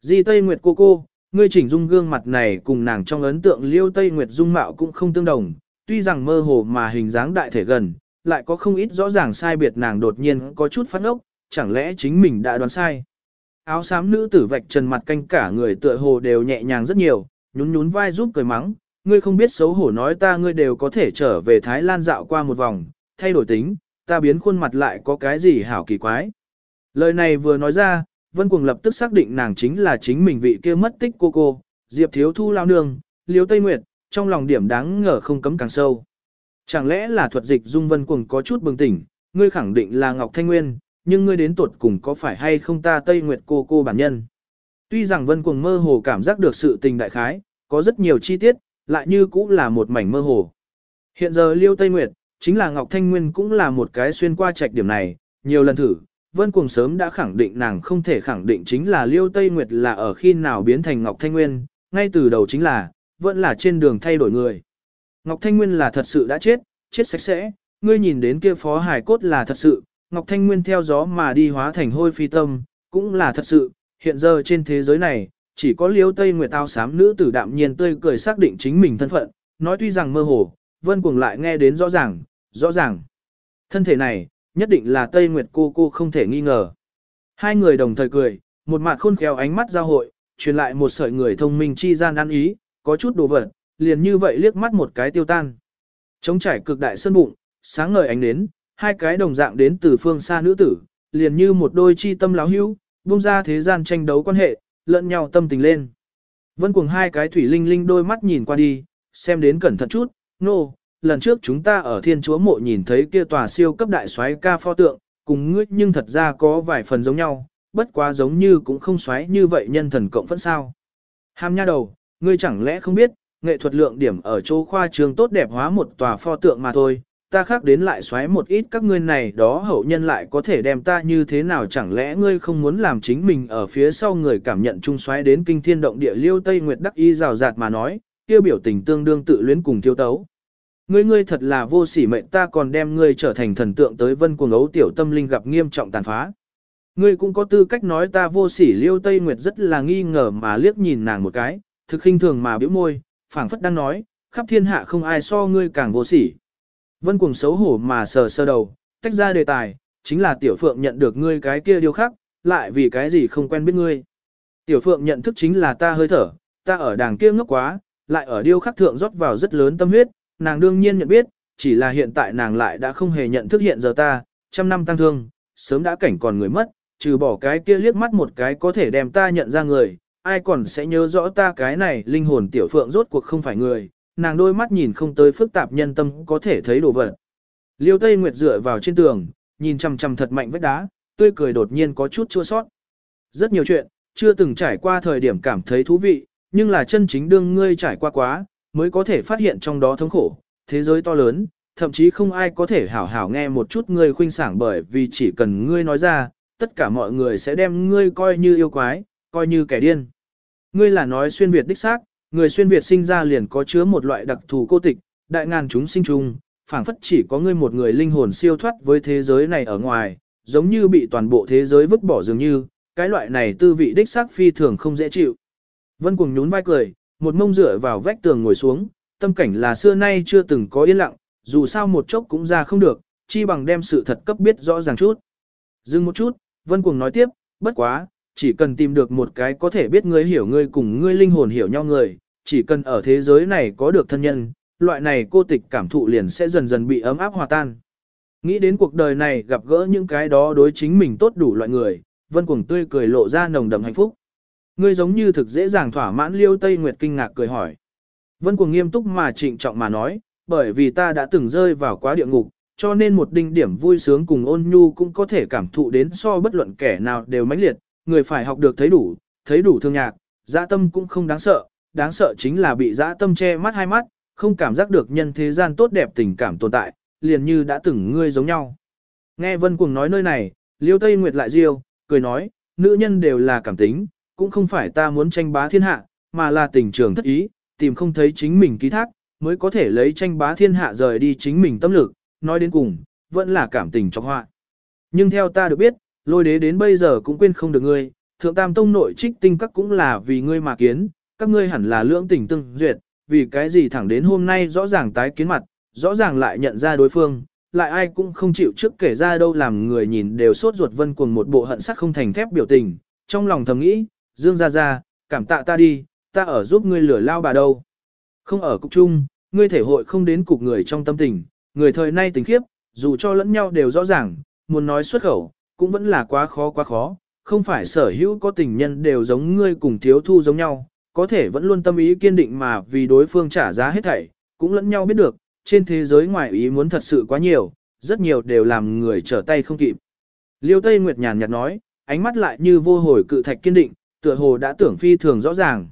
Di Tây Nguyệt cô cô, ngươi chỉnh dung gương mặt này cùng nàng trong ấn tượng Liêu Tây Nguyệt dung mạo cũng không tương đồng, tuy rằng mơ hồ mà hình dáng đại thể gần, lại có không ít rõ ràng sai biệt nàng đột nhiên có chút phát ốc, chẳng lẽ chính mình đã đoán sai. Áo xám nữ tử vạch trần mặt canh cả người tựa hồ đều nhẹ nhàng rất nhiều, nhún nhún vai giúp cười mắng, ngươi không biết xấu hổ nói ta ngươi đều có thể trở về Thái Lan dạo qua một vòng, thay đổi tính, ta biến khuôn mặt lại có cái gì hảo kỳ quái. Lời này vừa nói ra, Vân Cuồng lập tức xác định nàng chính là chính mình vị kia mất tích cô cô, Diệp Thiếu Thu lao nương, Liêu Tây Nguyệt, trong lòng điểm đáng ngờ không cấm càng sâu. Chẳng lẽ là thuật dịch dung Vân Cuồng có chút bừng tỉnh, ngươi khẳng định là Ngọc Thanh Nguyên, nhưng ngươi đến tuột cùng có phải hay không ta Tây Nguyệt cô cô bản nhân. Tuy rằng Vân Cuồng mơ hồ cảm giác được sự tình đại khái, có rất nhiều chi tiết, lại như cũng là một mảnh mơ hồ. Hiện giờ Liêu Tây Nguyệt, chính là Ngọc Thanh Nguyên cũng là một cái xuyên qua trạch điểm này, nhiều lần thử, Vân Cuồng sớm đã khẳng định nàng không thể khẳng định chính là Liêu Tây Nguyệt là ở khi nào biến thành Ngọc Thanh Nguyên, ngay từ đầu chính là, vẫn là trên đường thay đổi người. Ngọc Thanh Nguyên là thật sự đã chết, chết sạch sẽ, ngươi nhìn đến kia phó hài cốt là thật sự, Ngọc Thanh Nguyên theo gió mà đi hóa thành hôi phi tâm, cũng là thật sự, hiện giờ trên thế giới này, chỉ có Liêu tây nguyệt tao sám nữ tử đạm nhiên tươi cười xác định chính mình thân phận, nói tuy rằng mơ hồ, vân cuồng lại nghe đến rõ ràng, rõ ràng. Thân thể này, nhất định là tây nguyệt cô cô không thể nghi ngờ. Hai người đồng thời cười, một mặt khôn khéo ánh mắt giao hội, truyền lại một sợi người thông minh chi gian ăn ý, có chút đồ vật, liền như vậy liếc mắt một cái tiêu tan. Trống trải cực đại sơn bụng, sáng ngời ánh đến, hai cái đồng dạng đến từ phương xa nữ tử, liền như một đôi chi tâm láo hữu, buông ra thế gian tranh đấu quan hệ, lẫn nhau tâm tình lên. Vân cuồng hai cái thủy linh linh đôi mắt nhìn qua đi, xem đến cẩn thận chút, nô, no, lần trước chúng ta ở thiên chúa mộ nhìn thấy kia tòa siêu cấp đại xoáy ca pho tượng, cùng ngươi nhưng thật ra có vài phần giống nhau, bất quá giống như cũng không xoáy như vậy nhân thần cộng phẫn sao. Ham nha đầu, ngươi chẳng lẽ không biết, nghệ thuật lượng điểm ở chỗ khoa trường tốt đẹp hóa một tòa pho tượng mà thôi, ta khác đến lại xoáy một ít các ngươi này đó hậu nhân lại có thể đem ta như thế nào chẳng lẽ ngươi không muốn làm chính mình ở phía sau người cảm nhận trung xoáy đến kinh thiên động địa liêu tây nguyệt đắc y rào rạt mà nói, kia biểu tình tương đương tự luyến cùng thiếu tấu. Ngươi ngươi thật là vô sỉ mệnh ta còn đem ngươi trở thành thần tượng tới vân cuồng ấu tiểu tâm linh gặp nghiêm trọng tàn phá. Ngươi cũng có tư cách nói ta vô sỉ liêu Tây Nguyệt rất là nghi ngờ mà liếc nhìn nàng một cái, thực khinh thường mà biểu môi, phảng phất đang nói, khắp thiên hạ không ai so ngươi càng vô sỉ. Vân cuồng xấu hổ mà sờ sơ đầu, tách ra đề tài, chính là tiểu phượng nhận được ngươi cái kia điều khác, lại vì cái gì không quen biết ngươi. Tiểu phượng nhận thức chính là ta hơi thở, ta ở đàng kia ngốc quá, lại ở điêu khắc thượng rót vào rất lớn tâm huyết, nàng đương nhiên nhận biết, chỉ là hiện tại nàng lại đã không hề nhận thức hiện giờ ta, trăm năm tăng thương, sớm đã cảnh còn người mất, trừ bỏ cái kia liếc mắt một cái có thể đem ta nhận ra người, ai còn sẽ nhớ rõ ta cái này linh hồn tiểu phượng rốt cuộc không phải người, nàng đôi mắt nhìn không tới phức tạp nhân tâm có thể thấy đồ vật. Liêu Tây Nguyệt dựa vào trên tường, nhìn chằm chằm thật mạnh vách đá, tươi cười đột nhiên có chút chua sót. Rất nhiều chuyện, chưa từng trải qua thời điểm cảm thấy thú vị, nhưng là chân chính đương ngươi trải qua quá, mới có thể phát hiện trong đó thống khổ, thế giới to lớn, thậm chí không ai có thể hảo hảo nghe một chút ngươi khuynh sảng bởi vì chỉ cần ngươi nói ra, tất cả mọi người sẽ đem ngươi coi như yêu quái, coi như kẻ điên. Ngươi là nói xuyên Việt đích xác, người xuyên Việt sinh ra liền có chứa một loại đặc thù cô tịch, đại ngàn chúng sinh chung, phảng phất chỉ có ngươi một người linh hồn siêu thoát với thế giới này ở ngoài, giống như bị toàn bộ thế giới vứt bỏ dường như, cái loại này tư vị đích xác phi thường không dễ chịu. Vân cuồng nhún vai cười, một mông dựa vào vách tường ngồi xuống, tâm cảnh là xưa nay chưa từng có yên lặng, dù sao một chốc cũng ra không được, chi bằng đem sự thật cấp biết rõ ràng chút. Dừng một chút, Vân cuồng nói tiếp, bất quá, chỉ cần tìm được một cái có thể biết ngươi hiểu ngươi cùng ngươi linh hồn hiểu nhau người, chỉ cần ở thế giới này có được thân nhân, loại này cô tịch cảm thụ liền sẽ dần dần bị ấm áp hòa tan. Nghĩ đến cuộc đời này gặp gỡ những cái đó đối chính mình tốt đủ loại người, Vân Cuồng tươi cười lộ ra nồng đậm hạnh phúc. Ngươi giống như thực dễ dàng thỏa mãn Liêu Tây Nguyệt kinh ngạc cười hỏi. Vân Cuồng nghiêm túc mà trịnh trọng mà nói, bởi vì ta đã từng rơi vào quá địa ngục, cho nên một đinh điểm vui sướng cùng ôn nhu cũng có thể cảm thụ đến so bất luận kẻ nào đều mãnh liệt, người phải học được thấy đủ, thấy đủ thương nhạc, dã tâm cũng không đáng sợ, đáng sợ chính là bị dã tâm che mắt hai mắt, không cảm giác được nhân thế gian tốt đẹp tình cảm tồn tại, liền như đã từng ngươi giống nhau. Nghe Vân Cuồng nói nơi này, Liêu Tây Nguyệt lại riêu, cười nói, nữ nhân đều là cảm tính, cũng không phải ta muốn tranh bá thiên hạ, mà là tình trường thất ý, tìm không thấy chính mình ký thác, mới có thể lấy tranh bá thiên hạ rời đi chính mình tâm lực, nói đến cùng, vẫn là cảm tình trong họa. Nhưng theo ta được biết, lôi đế đến bây giờ cũng quên không được ngươi, thượng tam tông nội trích tinh các cũng là vì ngươi mà kiến, các ngươi hẳn là lưỡng tình tương duyệt, vì cái gì thẳng đến hôm nay rõ ràng tái kiến mặt, rõ ràng lại nhận ra đối phương, lại ai cũng không chịu trước kể ra đâu làm người nhìn đều sốt ruột vân cuồng một bộ hận sắc không thành thép biểu tình, trong lòng thầm nghĩ, dương ra ra, cảm tạ ta đi, ta ở giúp ngươi lửa lao bà đâu. Không ở cục chung, ngươi thể hội không đến cục người trong tâm tình, người thời nay tình khiếp, dù cho lẫn nhau đều rõ ràng, muốn nói xuất khẩu, cũng vẫn là quá khó quá khó, không phải sở hữu có tình nhân đều giống ngươi cùng thiếu thu giống nhau, có thể vẫn luôn tâm ý kiên định mà vì đối phương trả giá hết thảy, cũng lẫn nhau biết được, trên thế giới ngoài ý muốn thật sự quá nhiều, rất nhiều đều làm người trở tay không kịp. Liêu Tây Nguyệt nhàn nhạt nói, ánh mắt lại như vô hồi cự thạch kiên định, tựa hồ đã tưởng phi thường rõ ràng.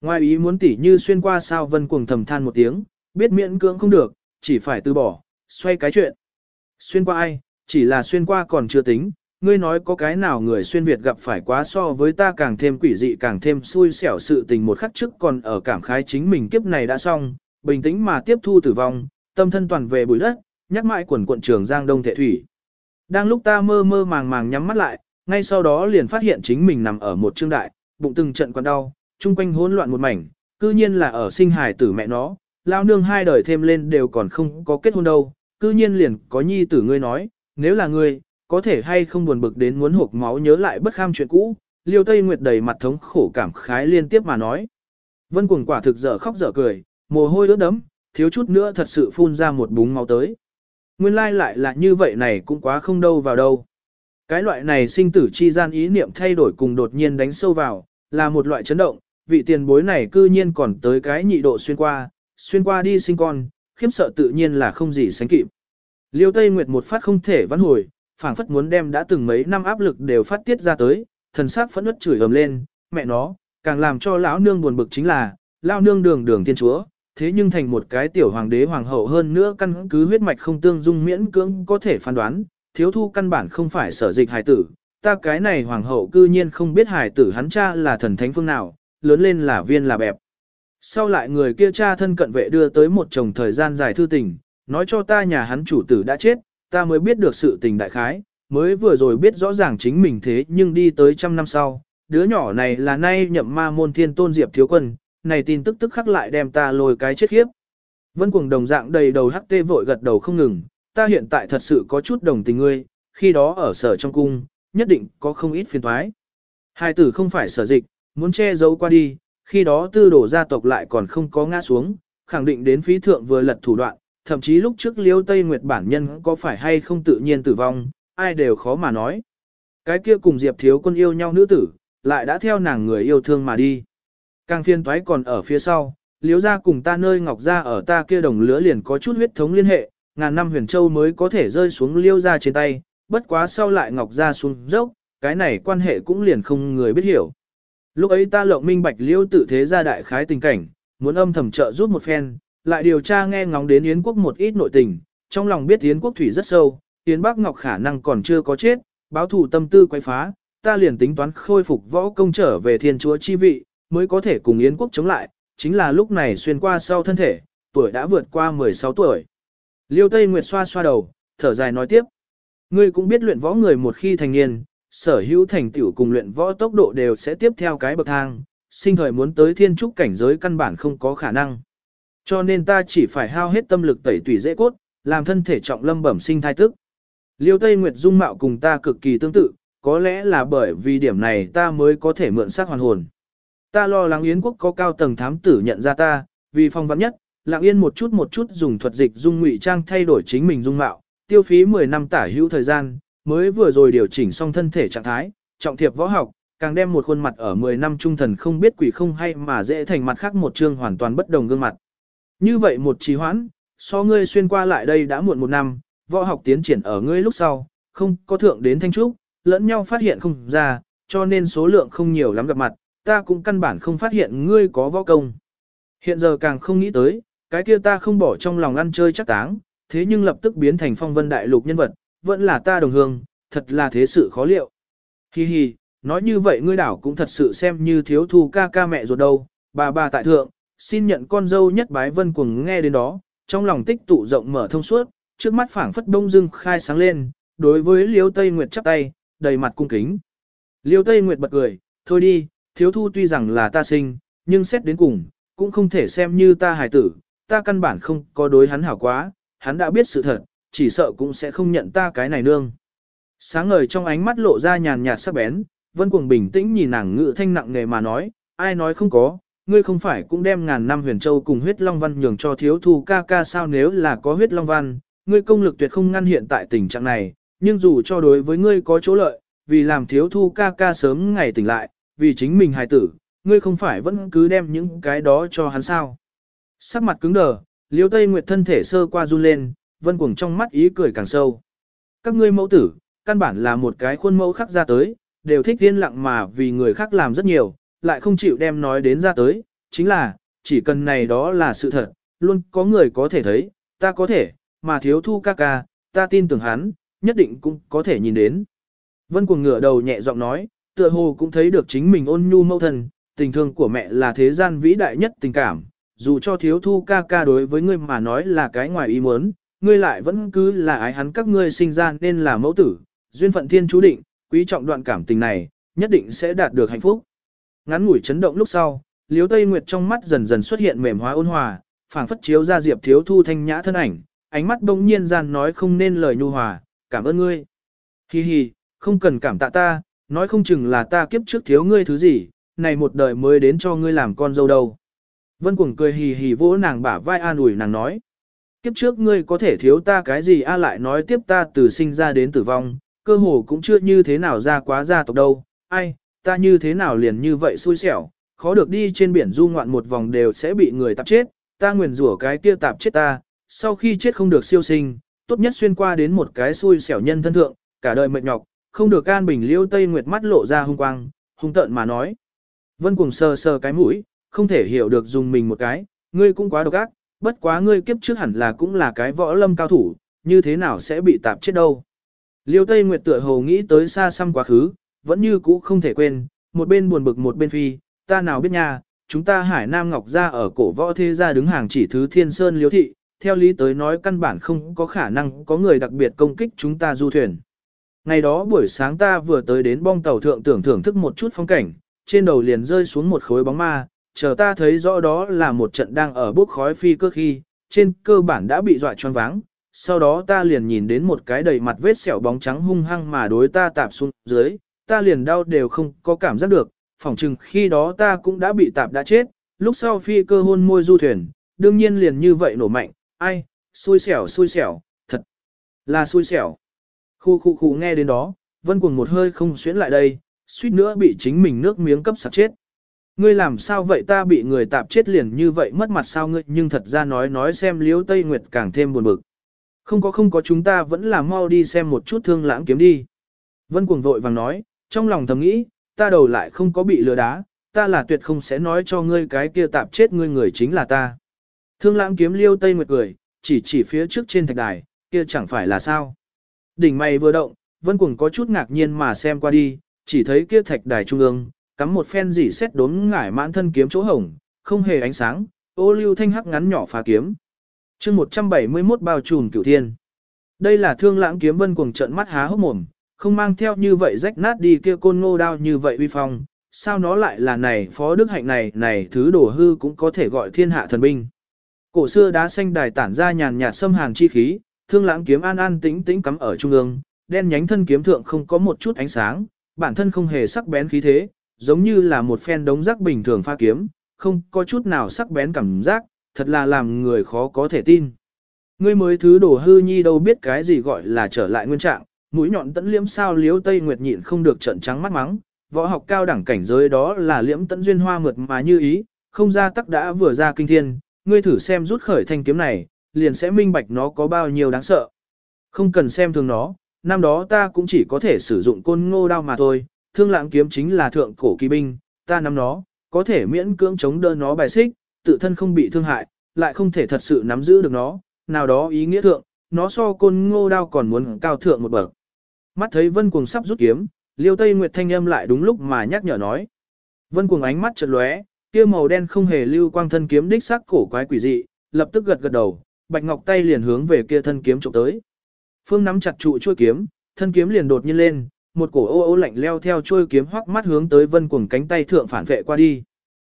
Ngoài ý muốn tỉ như xuyên qua sao vân cuồng thầm than một tiếng, biết miễn cưỡng không được, chỉ phải từ bỏ, xoay cái chuyện. Xuyên qua ai, chỉ là xuyên qua còn chưa tính, ngươi nói có cái nào người xuyên Việt gặp phải quá so với ta càng thêm quỷ dị càng thêm xui xẻo sự tình một khắc trước còn ở cảm khái chính mình kiếp này đã xong, bình tĩnh mà tiếp thu tử vong, tâm thân toàn về bụi đất, nhắc mãi quần quận trường Giang Đông Thệ Thủy. Đang lúc ta mơ mơ màng màng nhắm mắt lại, ngay sau đó liền phát hiện chính mình nằm ở một trương đại, bụng từng trận quặn đau, chung quanh hỗn loạn một mảnh, cư nhiên là ở sinh hài tử mẹ nó, lao nương hai đời thêm lên đều còn không có kết hôn đâu, cư nhiên liền có nhi tử ngươi nói, nếu là ngươi, có thể hay không buồn bực đến muốn hộp máu nhớ lại bất kham chuyện cũ, liêu tây nguyệt đầy mặt thống khổ cảm khái liên tiếp mà nói. Vân cuồng quả thực dở khóc dở cười, mồ hôi ướt đấm, thiếu chút nữa thật sự phun ra một búng máu tới. Nguyên lai lại là như vậy này cũng quá không đâu vào đâu. Cái loại này sinh tử chi gian ý niệm thay đổi cùng đột nhiên đánh sâu vào, là một loại chấn động, vị tiền bối này cư nhiên còn tới cái nhị độ xuyên qua, xuyên qua đi sinh con, khiếm sợ tự nhiên là không gì sánh kịp. Liêu Tây Nguyệt một phát không thể vãn hồi, phảng phất muốn đem đã từng mấy năm áp lực đều phát tiết ra tới, thần sắc phẫn nứt chửi ầm lên, mẹ nó, càng làm cho lão nương buồn bực chính là, lão nương đường đường thiên chúa, thế nhưng thành một cái tiểu hoàng đế hoàng hậu hơn nữa căn cứ huyết mạch không tương dung miễn cưỡng có thể phán đoán, thiếu thu căn bản không phải sở dịch hài tử, ta cái này hoàng hậu cư nhiên không biết hài tử hắn cha là thần thánh phương nào, lớn lên là viên là bẹp. Sau lại người kia cha thân cận vệ đưa tới một chồng thời gian dài thư tình, nói cho ta nhà hắn chủ tử đã chết, ta mới biết được sự tình đại khái, mới vừa rồi biết rõ ràng chính mình thế nhưng đi tới trăm năm sau, đứa nhỏ này là nay nhậm ma môn thiên tôn diệp thiếu quân, này tin tức tức khắc lại đem ta lôi cái chết khiếp. Vân cuồng đồng dạng đầy đầu hắc tê vội gật đầu không ngừng, ta hiện tại thật sự có chút đồng tình ngươi, khi đó ở sở trong cung, nhất định có không ít phiền thoái. Hai tử không phải sở dịch, muốn che giấu qua đi, khi đó tư đổ gia tộc lại còn không có ngã xuống, khẳng định đến phí thượng vừa lật thủ đoạn, thậm chí lúc trước liêu Tây Nguyệt bản nhân có phải hay không tự nhiên tử vong, ai đều khó mà nói. Cái kia cùng Diệp thiếu quân yêu nhau nữ tử, lại đã theo nàng người yêu thương mà đi. Càng phiên toái còn ở phía sau, liếu ra cùng ta nơi ngọc ra ở ta kia đồng lứa liền có chút huyết thống liên hệ, ngàn năm huyền châu mới có thể rơi xuống liêu ra trên tay, bất quá sau lại ngọc ra xuống dốc, cái này quan hệ cũng liền không người biết hiểu. Lúc ấy ta lộng minh bạch liêu tự thế ra đại khái tình cảnh, muốn âm thầm trợ giúp một phen, lại điều tra nghe ngóng đến Yến quốc một ít nội tình, trong lòng biết Yến quốc thủy rất sâu, Yến Bắc Ngọc khả năng còn chưa có chết, báo thủ tâm tư quay phá, ta liền tính toán khôi phục võ công trở về thiên chúa chi vị, mới có thể cùng Yến quốc chống lại, chính là lúc này xuyên qua sau thân thể, tuổi đã vượt qua 16 tuổi. Liêu Tây Nguyệt xoa xoa đầu, thở dài nói tiếp. Ngươi cũng biết luyện võ người một khi thành niên, sở hữu thành tựu cùng luyện võ tốc độ đều sẽ tiếp theo cái bậc thang, sinh thời muốn tới thiên trúc cảnh giới căn bản không có khả năng. Cho nên ta chỉ phải hao hết tâm lực tẩy tủy dễ cốt, làm thân thể trọng lâm bẩm sinh thai tức. Liêu Tây Nguyệt dung mạo cùng ta cực kỳ tương tự, có lẽ là bởi vì điểm này ta mới có thể mượn xác hoàn hồn. Ta lo lắng Yến quốc có cao tầng thám tử nhận ra ta, vì phong vắn nhất, lặng yên một chút một chút dùng thuật dịch dung ngụy trang thay đổi chính mình dung mạo, tiêu phí 10 năm tả hữu thời gian, mới vừa rồi điều chỉnh xong thân thể trạng thái, trọng thiệp võ học, càng đem một khuôn mặt ở 10 năm trung thần không biết quỷ không hay mà dễ thành mặt khác một chương hoàn toàn bất đồng gương mặt. Như vậy một trì hoãn, so ngươi xuyên qua lại đây đã muộn một năm, võ học tiến triển ở ngươi lúc sau, không có thượng đến thanh trúc, lẫn nhau phát hiện không ra, cho nên số lượng không nhiều lắm gặp mặt, ta cũng căn bản không phát hiện ngươi có võ công. Hiện giờ càng không nghĩ tới, cái kia ta không bỏ trong lòng ăn chơi chắc táng, thế nhưng lập tức biến thành phong vân đại lục nhân vật, vẫn là ta đồng hương, thật là thế sự khó liệu. Hi hi, nói như vậy ngươi đảo cũng thật sự xem như thiếu thu ca ca mẹ ruột đâu, bà bà tại thượng, xin nhận con dâu nhất bái vân cuồng nghe đến đó, trong lòng tích tụ rộng mở thông suốt, trước mắt phảng phất đông dưng khai sáng lên, đối với Liêu Tây Nguyệt chắp tay, đầy mặt cung kính. Liêu Tây Nguyệt bật cười, thôi đi, thiếu thu tuy rằng là ta sinh, nhưng xét đến cùng, cũng không thể xem như ta hài tử, ta căn bản không có đối hắn hảo quá, hắn đã biết sự thật, chỉ sợ cũng sẽ không nhận ta cái này nương. Sáng ngời trong ánh mắt lộ ra nhàn nhạt sắc bén, Vân Cuồng bình tĩnh nhìn nàng ngự thanh nặng nề mà nói, ai nói không có, ngươi không phải cũng đem ngàn năm huyền châu cùng huyết long văn nhường cho thiếu thu ca ca sao nếu là có huyết long văn, ngươi công lực tuyệt không ngăn hiện tại tình trạng này, nhưng dù cho đối với ngươi có chỗ lợi, vì làm thiếu thu ca ca sớm ngày tỉnh lại, vì chính mình hài tử, ngươi không phải vẫn cứ đem những cái đó cho hắn sao. Sắc mặt cứng đờ, liêu tây nguyệt thân thể sơ qua run lên, vân cuồng trong mắt ý cười càng sâu. Các ngươi mẫu tử, căn bản là một cái khuôn mẫu khác ra tới, đều thích yên lặng mà vì người khác làm rất nhiều, lại không chịu đem nói đến ra tới, chính là, chỉ cần này đó là sự thật, luôn có người có thể thấy, ta có thể, mà thiếu thu ca ca, ta tin tưởng hắn, nhất định cũng có thể nhìn đến. Vân cuồng ngửa đầu nhẹ giọng nói, tựa hồ cũng thấy được chính mình ôn nhu mâu thân, tình thương của mẹ là thế gian vĩ đại nhất tình cảm, dù cho thiếu thu ca ca đối với ngươi mà nói là cái ngoài ý muốn, ngươi lại vẫn cứ là ái hắn các ngươi sinh ra nên là mẫu tử, duyên phận thiên chú định, quý trọng đoạn cảm tình này, nhất định sẽ đạt được hạnh phúc. Ngắn ngủi chấn động lúc sau, Liếu Tây Nguyệt trong mắt dần dần xuất hiện mềm hóa ôn hòa, phảng phất chiếu ra Diệp Thiếu Thu thanh nhã thân ảnh, ánh mắt bỗng nhiên gian nói không nên lời nhu hòa, "Cảm ơn ngươi." Hi hi, không cần cảm tạ ta, nói không chừng là ta kiếp trước thiếu ngươi thứ gì, này một đời mới đến cho ngươi làm con dâu đâu. Vân Cuồng cười hì hì vỗ nàng bả vai an ủi nàng nói. Kiếp trước ngươi có thể thiếu ta cái gì a lại nói tiếp ta từ sinh ra đến tử vong, cơ hồ cũng chưa như thế nào ra quá gia tộc đâu, ai, ta như thế nào liền như vậy xui xẻo, khó được đi trên biển du ngoạn một vòng đều sẽ bị người tạp chết, ta nguyền rủa cái kia tạp chết ta, sau khi chết không được siêu sinh, tốt nhất xuyên qua đến một cái xui xẻo nhân thân thượng, cả đời mệt nhọc, không được can bình liêu tây nguyệt mắt lộ ra hung quang, hung tợn mà nói. Vân cuồng sờ sờ cái mũi, không thể hiểu được dùng mình một cái, ngươi cũng quá độc ác, bất quá ngươi kiếp trước hẳn là cũng là cái võ lâm cao thủ, như thế nào sẽ bị tạp chết đâu. Liêu Tây Nguyệt tựa hồ nghĩ tới xa xăm quá khứ, vẫn như cũ không thể quên, một bên buồn bực một bên phi, ta nào biết nha, chúng ta Hải Nam Ngọc gia ở cổ võ thế gia đứng hàng chỉ thứ Thiên Sơn Liêu Thị, theo lý tới nói căn bản không có khả năng có người đặc biệt công kích chúng ta du thuyền. Ngày đó buổi sáng ta vừa tới đến bong tàu thượng tưởng thưởng thức một chút phong cảnh, trên đầu liền rơi xuống một khối bóng ma, chờ ta thấy rõ đó là một trận đang ở bốc khói phi cơ khi, trên cơ bản đã bị dọa choáng váng. Sau đó ta liền nhìn đến một cái đầy mặt vết sẹo bóng trắng hung hăng mà đối ta tạp xuống dưới, ta liền đau đều không có cảm giác được, phỏng chừng khi đó ta cũng đã bị tạp đã chết, lúc sau phi cơ hôn môi du thuyền, đương nhiên liền như vậy nổ mạnh, ai, xui xẻo xui xẻo, thật là xui xẻo. Khu khu khu nghe đến đó, vân cuồng một hơi không xuyến lại đây, suýt nữa bị chính mình nước miếng cấp sạc chết. Ngươi làm sao vậy ta bị người tạp chết liền như vậy mất mặt sao ngươi nhưng thật ra nói nói xem liếu Tây Nguyệt càng thêm buồn bực. Không có không có chúng ta vẫn là mau đi xem một chút thương lãng kiếm đi. Vân cuồng vội vàng nói, trong lòng thầm nghĩ, ta đầu lại không có bị lừa đá, ta là tuyệt không sẽ nói cho ngươi cái kia tạp chết ngươi người chính là ta. Thương lãng kiếm liêu Tây Nguyệt cười, chỉ chỉ phía trước trên thạch đài, kia chẳng phải là sao. Đỉnh mày vừa động, Vân Cuồng có chút ngạc nhiên mà xem qua đi, chỉ thấy kia thạch đài trung ương, cắm một phen dỉ xét đốn ngải mãn thân kiếm chỗ hồng, không hề ánh sáng, ô lưu thanh hắc ngắn nhỏ phá kiếm. chương 171 bao trùm cửu thiên. Đây là thương lãng kiếm Vân Cuồng trận mắt há hốc mồm, không mang theo như vậy rách nát đi kia côn ngô đao như vậy uy phong, sao nó lại là này phó đức hạnh này này thứ đổ hư cũng có thể gọi thiên hạ thần binh. Cổ xưa đá xanh đài tản ra nhàn nhạt xâm hàn chi khí, thương lãng kiếm an an tĩnh tĩnh cắm ở trung ương, đen nhánh thân kiếm thượng không có một chút ánh sáng, bản thân không hề sắc bén khí thế, giống như là một phen đống rác bình thường pha kiếm, không có chút nào sắc bén cảm giác, thật là làm người khó có thể tin. Ngươi mới thứ đổ hư nhi đâu biết cái gì gọi là trở lại nguyên trạng, mũi nhọn tẫn liễm sao liếu tây nguyệt nhịn không được trận trắng mắt mắng, võ học cao đẳng cảnh giới đó là liễm tẫn duyên hoa mượt mà như ý, không ra tắc đã vừa ra kinh thiên, ngươi thử xem rút khởi thanh kiếm này, liền sẽ minh bạch nó có bao nhiêu đáng sợ. Không cần xem thường nó, năm đó ta cũng chỉ có thể sử dụng côn ngô đao mà thôi, thương lãng kiếm chính là thượng cổ kỳ binh, ta nắm nó, có thể miễn cưỡng chống đỡ nó bài xích, tự thân không bị thương hại, lại không thể thật sự nắm giữ được nó, nào đó ý nghĩa thượng, nó so côn ngô đao còn muốn cao thượng một bậc. Mắt thấy vân cuồng sắp rút kiếm, liêu tây nguyệt thanh âm lại đúng lúc mà nhắc nhở nói. Vân cuồng ánh mắt chợt lóe, kia màu đen không hề lưu quang thân kiếm đích sắc cổ quái quỷ dị, lập tức gật gật đầu, bạch ngọc tay liền hướng về kia thân kiếm chụp tới. Phương nắm chặt trụ chuôi kiếm, thân kiếm liền đột nhiên lên, một cổ ô ô lạnh leo theo chuôi kiếm hoắc mắt hướng tới vân cuồng cánh tay thượng phản vệ qua đi.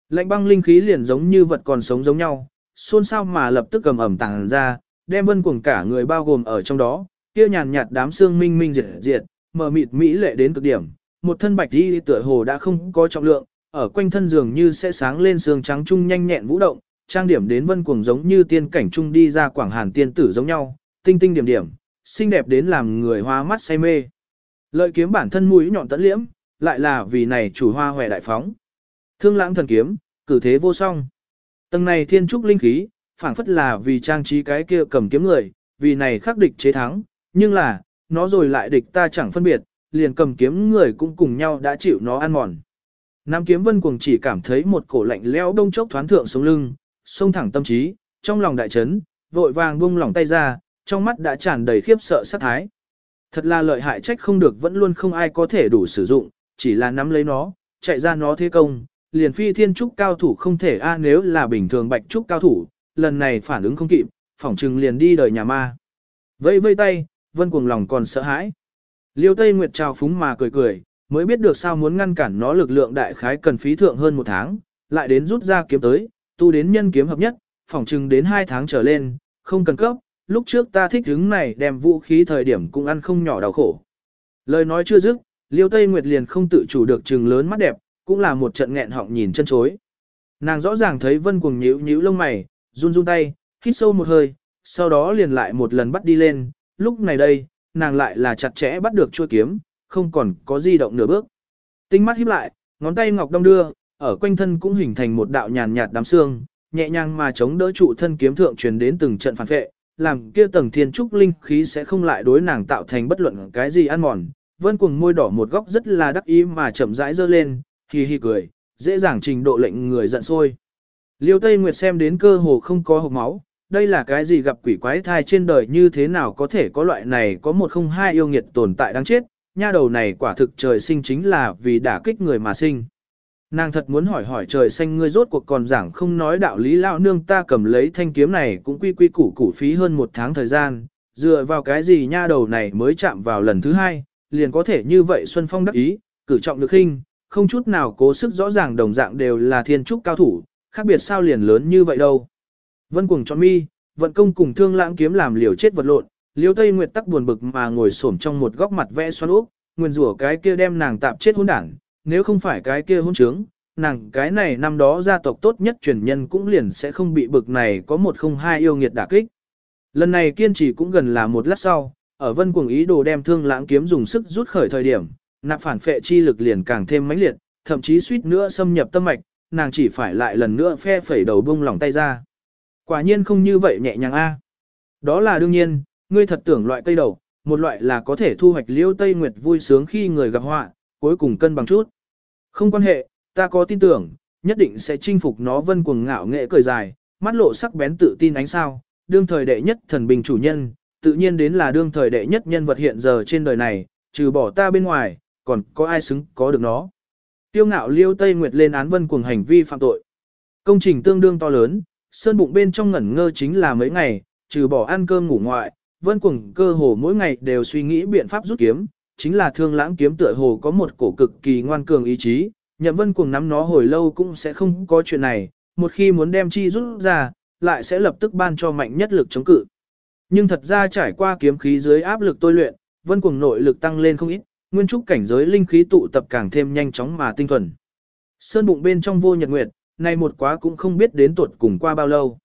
Lạnh băng linh khí liền giống như vật còn sống giống nhau, xôn xao mà lập tức cầm ẩm tàng ra, đem vân cuồng cả người bao gồm ở trong đó, kia nhàn nhạt đám xương minh minh diệt diệt, mờ mịt mỹ lệ đến cực điểm, một thân bạch y tựa hồ đã không có trọng lượng, ở quanh thân giường như sẽ sáng lên xương trắng trung nhanh nhẹn vũ động, trang điểm đến vân cuồng giống như tiên cảnh trung đi ra quảng hàn tiên tử giống nhau, tinh tinh điểm điểm, xinh đẹp đến làm người hoa mắt say mê. Lợi kiếm bản thân mũi nhọn tấn liễm, lại là vì này chủ hoa hòe đại phóng. Thương lãng thần kiếm, cử thế vô song. Tầng này thiên trúc linh khí, phảng phất là vì trang trí cái kia cầm kiếm người, vì này khắc địch chế thắng, nhưng là, nó rồi lại địch ta chẳng phân biệt, liền cầm kiếm người cũng cùng nhau đã chịu nó ăn mòn. Nam kiếm vân cuồng chỉ cảm thấy một cổ lạnh leo đông chốc thoáng thượng xuống lưng, sông thẳng tâm trí, trong lòng đại chấn, vội vàng buông lỏng tay ra, trong mắt đã tràn đầy khiếp sợ sát thái. Thật là lợi hại trách không được vẫn luôn không ai có thể đủ sử dụng, chỉ là nắm lấy nó, chạy ra nó thế công, liền phi thiên trúc cao thủ không thể a nếu là bình thường bạch trúc cao thủ, lần này phản ứng không kịp, phỏng trừng liền đi đời nhà ma. Vây vây tay, vân cuồng lòng còn sợ hãi. Liêu Tây Nguyệt trào phúng mà cười cười, mới biết được sao muốn ngăn cản nó lực lượng đại khái cần phí thượng hơn một tháng, lại đến rút ra kiếm tới, tu đến nhân kiếm hợp nhất, phỏng trừng đến hai tháng trở lên, không cần cấp, lúc trước ta thích hứng này đem vũ khí thời điểm cũng ăn không nhỏ đau khổ. Lời nói chưa dứt, Liêu Tây Nguyệt liền không tự chủ được trừng lớn mắt đẹp, cũng là một trận nghẹn họng nhìn chân chối. Nàng rõ ràng thấy Vân Cuồng nhíu nhíu lông mày, run run tay, hít sâu một hơi, sau đó liền lại một lần bắt đi lên, lúc này đây, nàng lại là chặt chẽ bắt được chuôi kiếm, không còn có di động nửa bước. Tinh mắt híp lại, ngón tay ngọc đông đưa, ở quanh thân cũng hình thành một đạo nhàn nhạt đám xương, nhẹ nhàng mà chống đỡ trụ thân kiếm thượng truyền đến từng trận phản vệ, làm kia tầng thiên trúc linh khí sẽ không lại đối nàng tạo thành bất luận cái gì ăn mòn. Vân cuồng môi đỏ một góc rất là đắc ý mà chậm rãi dơ lên, hì hi cười, dễ dàng trình độ lệnh người giận sôi. Liêu Tây Nguyệt xem đến cơ hồ không có hộp máu, đây là cái gì gặp quỷ quái thai trên đời như thế nào có thể có loại này có một không hai yêu nghiệt tồn tại đáng chết, nha đầu này quả thực trời sinh chính là vì đả kích người mà sinh. Nàng thật muốn hỏi hỏi trời xanh ngươi rốt cuộc còn giảng không nói đạo lý lão nương ta cầm lấy thanh kiếm này cũng quy quy củ củ phí hơn một tháng thời gian, dựa vào cái gì nha đầu này mới chạm vào lần thứ hai, liền có thể như vậy Xuân Phong đắc ý, cử trọng được hình, không chút nào cố sức rõ ràng đồng dạng đều là thiên trúc cao thủ, khác biệt sao liền lớn như vậy đâu. Vân cuồng chọn mi, vận công cùng thương lãng kiếm làm liều chết vật lộn, liêu tây nguyệt tắc buồn bực mà ngồi xổm trong một góc mặt vẽ xoắn úp, nguyên rủa cái kia đem nàng tạm chết hôn đảng, nếu không phải cái kia hôn trướng, nàng cái này năm đó gia tộc tốt nhất truyền nhân cũng liền sẽ không bị bực này có một không hai yêu nghiệt đả kích. Lần này kiên trì cũng gần là một lát sau, ở vân cuồng ý đồ đem thương lãng kiếm dùng sức rút khởi thời điểm, nạp phản phệ chi lực liền càng thêm mãnh liệt, thậm chí suýt nữa xâm nhập tâm mạch, nàng chỉ phải lại lần nữa phe phẩy đầu bung lỏng tay ra. Quả nhiên không như vậy nhẹ nhàng a. Đó là đương nhiên, ngươi thật tưởng loại cây đầu, một loại là có thể thu hoạch liêu tây nguyệt vui sướng khi người gặp họa, cuối cùng cân bằng chút. Không quan hệ, ta có tin tưởng, nhất định sẽ chinh phục nó vân cuồng ngạo nghệ cười dài, mắt lộ sắc bén tự tin ánh sao, đương thời đệ nhất thần bình chủ nhân, tự nhiên đến là đương thời đệ nhất nhân vật hiện giờ trên đời này, trừ bỏ ta bên ngoài, còn có ai xứng có được nó. Tiêu ngạo liêu Tây Nguyệt lên án vân cuồng hành vi phạm tội. Công trình tương đương to lớn, sơn bụng bên trong ngẩn ngơ chính là mấy ngày, trừ bỏ ăn cơm ngủ ngoại, vân cuồng cơ hồ mỗi ngày đều suy nghĩ biện pháp rút kiếm, chính là thương lãng kiếm tựa hồ có một cổ cực kỳ ngoan cường ý chí, nhậm vân cuồng nắm nó hồi lâu cũng sẽ không có chuyện này, một khi muốn đem chi rút ra, lại sẽ lập tức ban cho mạnh nhất lực chống cự. Nhưng thật ra trải qua kiếm khí dưới áp lực tôi luyện, vân cuồng nội lực tăng lên không ít, nguyên trúc cảnh giới linh khí tụ tập càng thêm nhanh chóng mà tinh thuần. Sơn bụng bên trong vô nhật nguyệt, nay một quá cũng không biết đến tuột cùng qua bao lâu.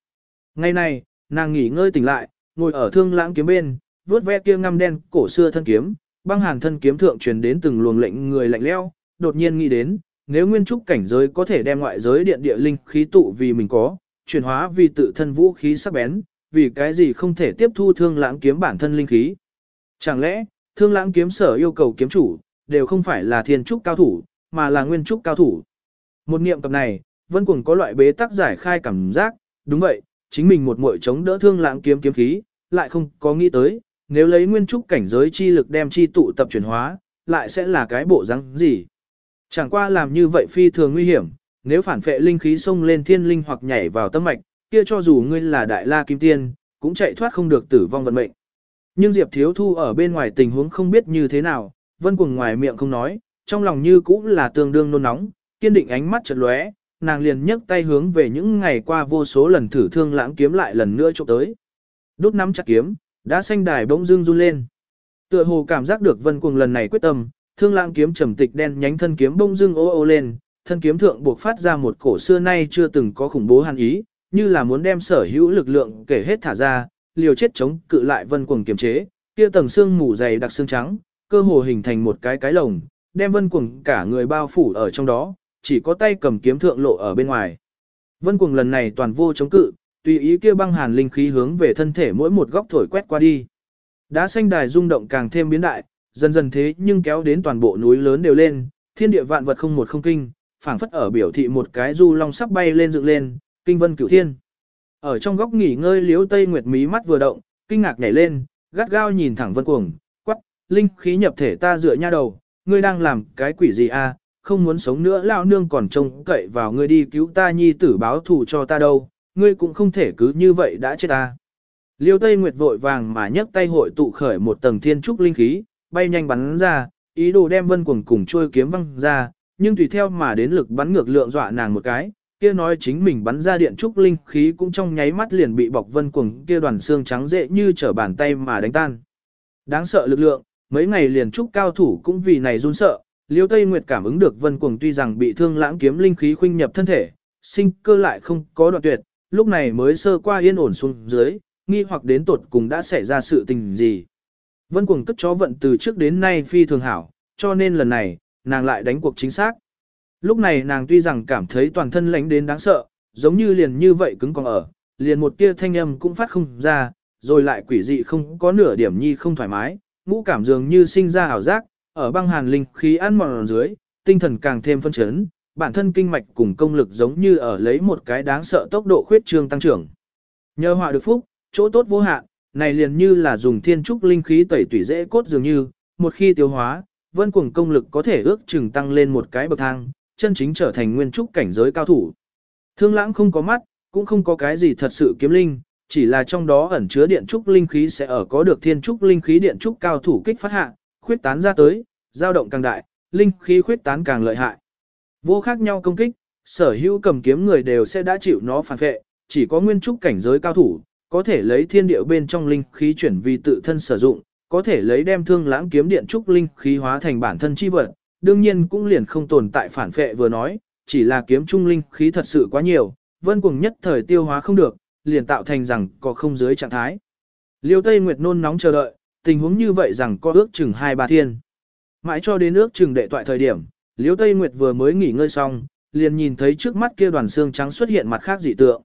Ngày này, nàng nghỉ ngơi tỉnh lại, ngồi ở thương lãng kiếm bên, vuốt ve kia ngăm đen cổ xưa thân kiếm, băng hàn thân kiếm thượng truyền đến từng luồng lệnh người lạnh leo, đột nhiên nghĩ đến, nếu nguyên trúc cảnh giới có thể đem ngoại giới điện địa linh khí tụ vì mình có, chuyển hóa vì tự thân vũ khí sắc bén, vì cái gì không thể tiếp thu thương lãng kiếm bản thân linh khí. Chẳng lẽ, thương lãng kiếm sở yêu cầu kiếm chủ, đều không phải là thiên trúc cao thủ, mà là nguyên trúc cao thủ. Một niệm cập này, vẫn cùng có loại bế tắc giải khai cảm giác, đúng vậy, chính mình một muội chống đỡ thương lãng kiếm kiếm khí, lại không có nghĩ tới, nếu lấy nguyên trúc cảnh giới chi lực đem chi tụ tập chuyển hóa, lại sẽ là cái bộ răng gì. Chẳng qua làm như vậy phi thường nguy hiểm, nếu phản phệ linh khí xông lên thiên linh hoặc nhảy vào tâm mạch, kia cho dù ngươi là đại la kim tiên, cũng chạy thoát không được tử vong vận mệnh. Nhưng Diệp Thiếu Thu ở bên ngoài tình huống không biết như thế nào, vân cuồng ngoài miệng không nói, trong lòng như cũng là tương đương nôn nóng, kiên định ánh mắt chợt lóe, nàng liền nhấc tay hướng về những ngày qua vô số lần thử thương lãng kiếm lại lần nữa chụp tới. Đút nắm chặt kiếm, đã xanh đài bỗng dưng run lên. Tựa hồ cảm giác được vân cuồng lần này quyết tâm, thương lãng kiếm trầm tịch đen nhánh thân kiếm bỗng dưng ô ô lên, thân kiếm thượng buộc phát ra một cổ xưa nay chưa từng có khủng bố hàn ý, như là muốn đem sở hữu lực lượng kể hết thả ra, liều chết chống cự lại vân cuồng kiềm chế, kia tầng xương mù dày đặc xương trắng, cơ hồ hình thành một cái cái lồng, đem vân cuồng cả người bao phủ ở trong đó, chỉ có tay cầm kiếm thượng lộ ở bên ngoài. Vân cuồng lần này toàn vô chống cự, tùy ý kia băng hàn linh khí hướng về thân thể mỗi một góc thổi quét qua đi. Đá xanh đài rung động càng thêm biến đại, dần dần thế nhưng kéo đến toàn bộ núi lớn đều lên, thiên địa vạn vật không một không kinh, phảng phất ở biểu thị một cái du long sắp bay lên dựng lên, kinh vân cửu thiên. Ở trong góc nghỉ ngơi liếu tây nguyệt mí mắt vừa động, kinh ngạc nhảy lên, gắt gao nhìn thẳng vân cuồng, quắc, linh khí nhập thể ta dựa nha đầu, ngươi đang làm cái quỷ gì a? không muốn sống nữa lao nương còn trông cậy vào ngươi đi cứu ta nhi tử báo thù cho ta đâu, ngươi cũng không thể cứ như vậy đã chết ta. Liêu Tây Nguyệt vội vàng mà nhấc tay hội tụ khởi một tầng thiên trúc linh khí, bay nhanh bắn ra, ý đồ đem vân cuồng cùng trôi kiếm văng ra, nhưng tùy theo mà đến lực bắn ngược lượng dọa nàng một cái, kia nói chính mình bắn ra điện trúc linh khí cũng trong nháy mắt liền bị bọc vân cuồng kia đoàn xương trắng dễ như trở bàn tay mà đánh tan. Đáng sợ lực lượng, mấy ngày liền trúc cao thủ cũng vì này run sợ, Liêu Tây Nguyệt cảm ứng được vân cuồng tuy rằng bị thương lãng kiếm linh khí khuynh nhập thân thể, sinh cơ lại không có đoạn tuyệt, lúc này mới sơ qua yên ổn xuống dưới, nghi hoặc đến tột cùng đã xảy ra sự tình gì. Vân cuồng cất chó vận từ trước đến nay phi thường hảo, cho nên lần này, nàng lại đánh cuộc chính xác. Lúc này nàng tuy rằng cảm thấy toàn thân lạnh đến đáng sợ, giống như liền như vậy cứng còn ở, liền một tia thanh âm cũng phát không ra, rồi lại quỷ dị không có nửa điểm nhi không thoải mái, ngũ cảm dường như sinh ra ảo giác, ở băng hàn linh khí ăn mòn dưới, tinh thần càng thêm phân chấn, bản thân kinh mạch cùng công lực giống như ở lấy một cái đáng sợ tốc độ khuyết trương tăng trưởng. Nhờ họa được phúc, chỗ tốt vô hạn, này liền như là dùng thiên trúc linh khí tẩy tủy dễ cốt dường như, một khi tiêu hóa, vân cuồng công lực có thể ước chừng tăng lên một cái bậc thang, chân chính trở thành nguyên trúc cảnh giới cao thủ. Thương lãng không có mắt, cũng không có cái gì thật sự kiếm linh, chỉ là trong đó ẩn chứa điện trúc linh khí sẽ ở có được thiên trúc linh khí điện trúc cao thủ kích phát hạ, khuyết tán ra tới, dao động càng đại, linh khí khuyết tán càng lợi hại. Vô khác nhau công kích, sở hữu cầm kiếm người đều sẽ đã chịu nó phản vệ, chỉ có nguyên trúc cảnh giới cao thủ, có thể lấy thiên địa bên trong linh khí chuyển vì tự thân sử dụng, có thể lấy đem thương lãng kiếm điện trúc linh khí hóa thành bản thân chi vật, đương nhiên cũng liền không tồn tại phản phệ vừa nói, chỉ là kiếm trung linh khí thật sự quá nhiều, vân cuồng nhất thời tiêu hóa không được, liền tạo thành rằng có không dưới trạng thái. Liêu Tây Nguyệt nôn nóng chờ đợi, tình huống như vậy rằng có ước chừng hai ba thiên. Mãi cho đến ước chừng đệ toại thời điểm, Liễu Tây Nguyệt vừa mới nghỉ ngơi xong, liền nhìn thấy trước mắt kia đoàn xương trắng xuất hiện mặt khác dị tượng.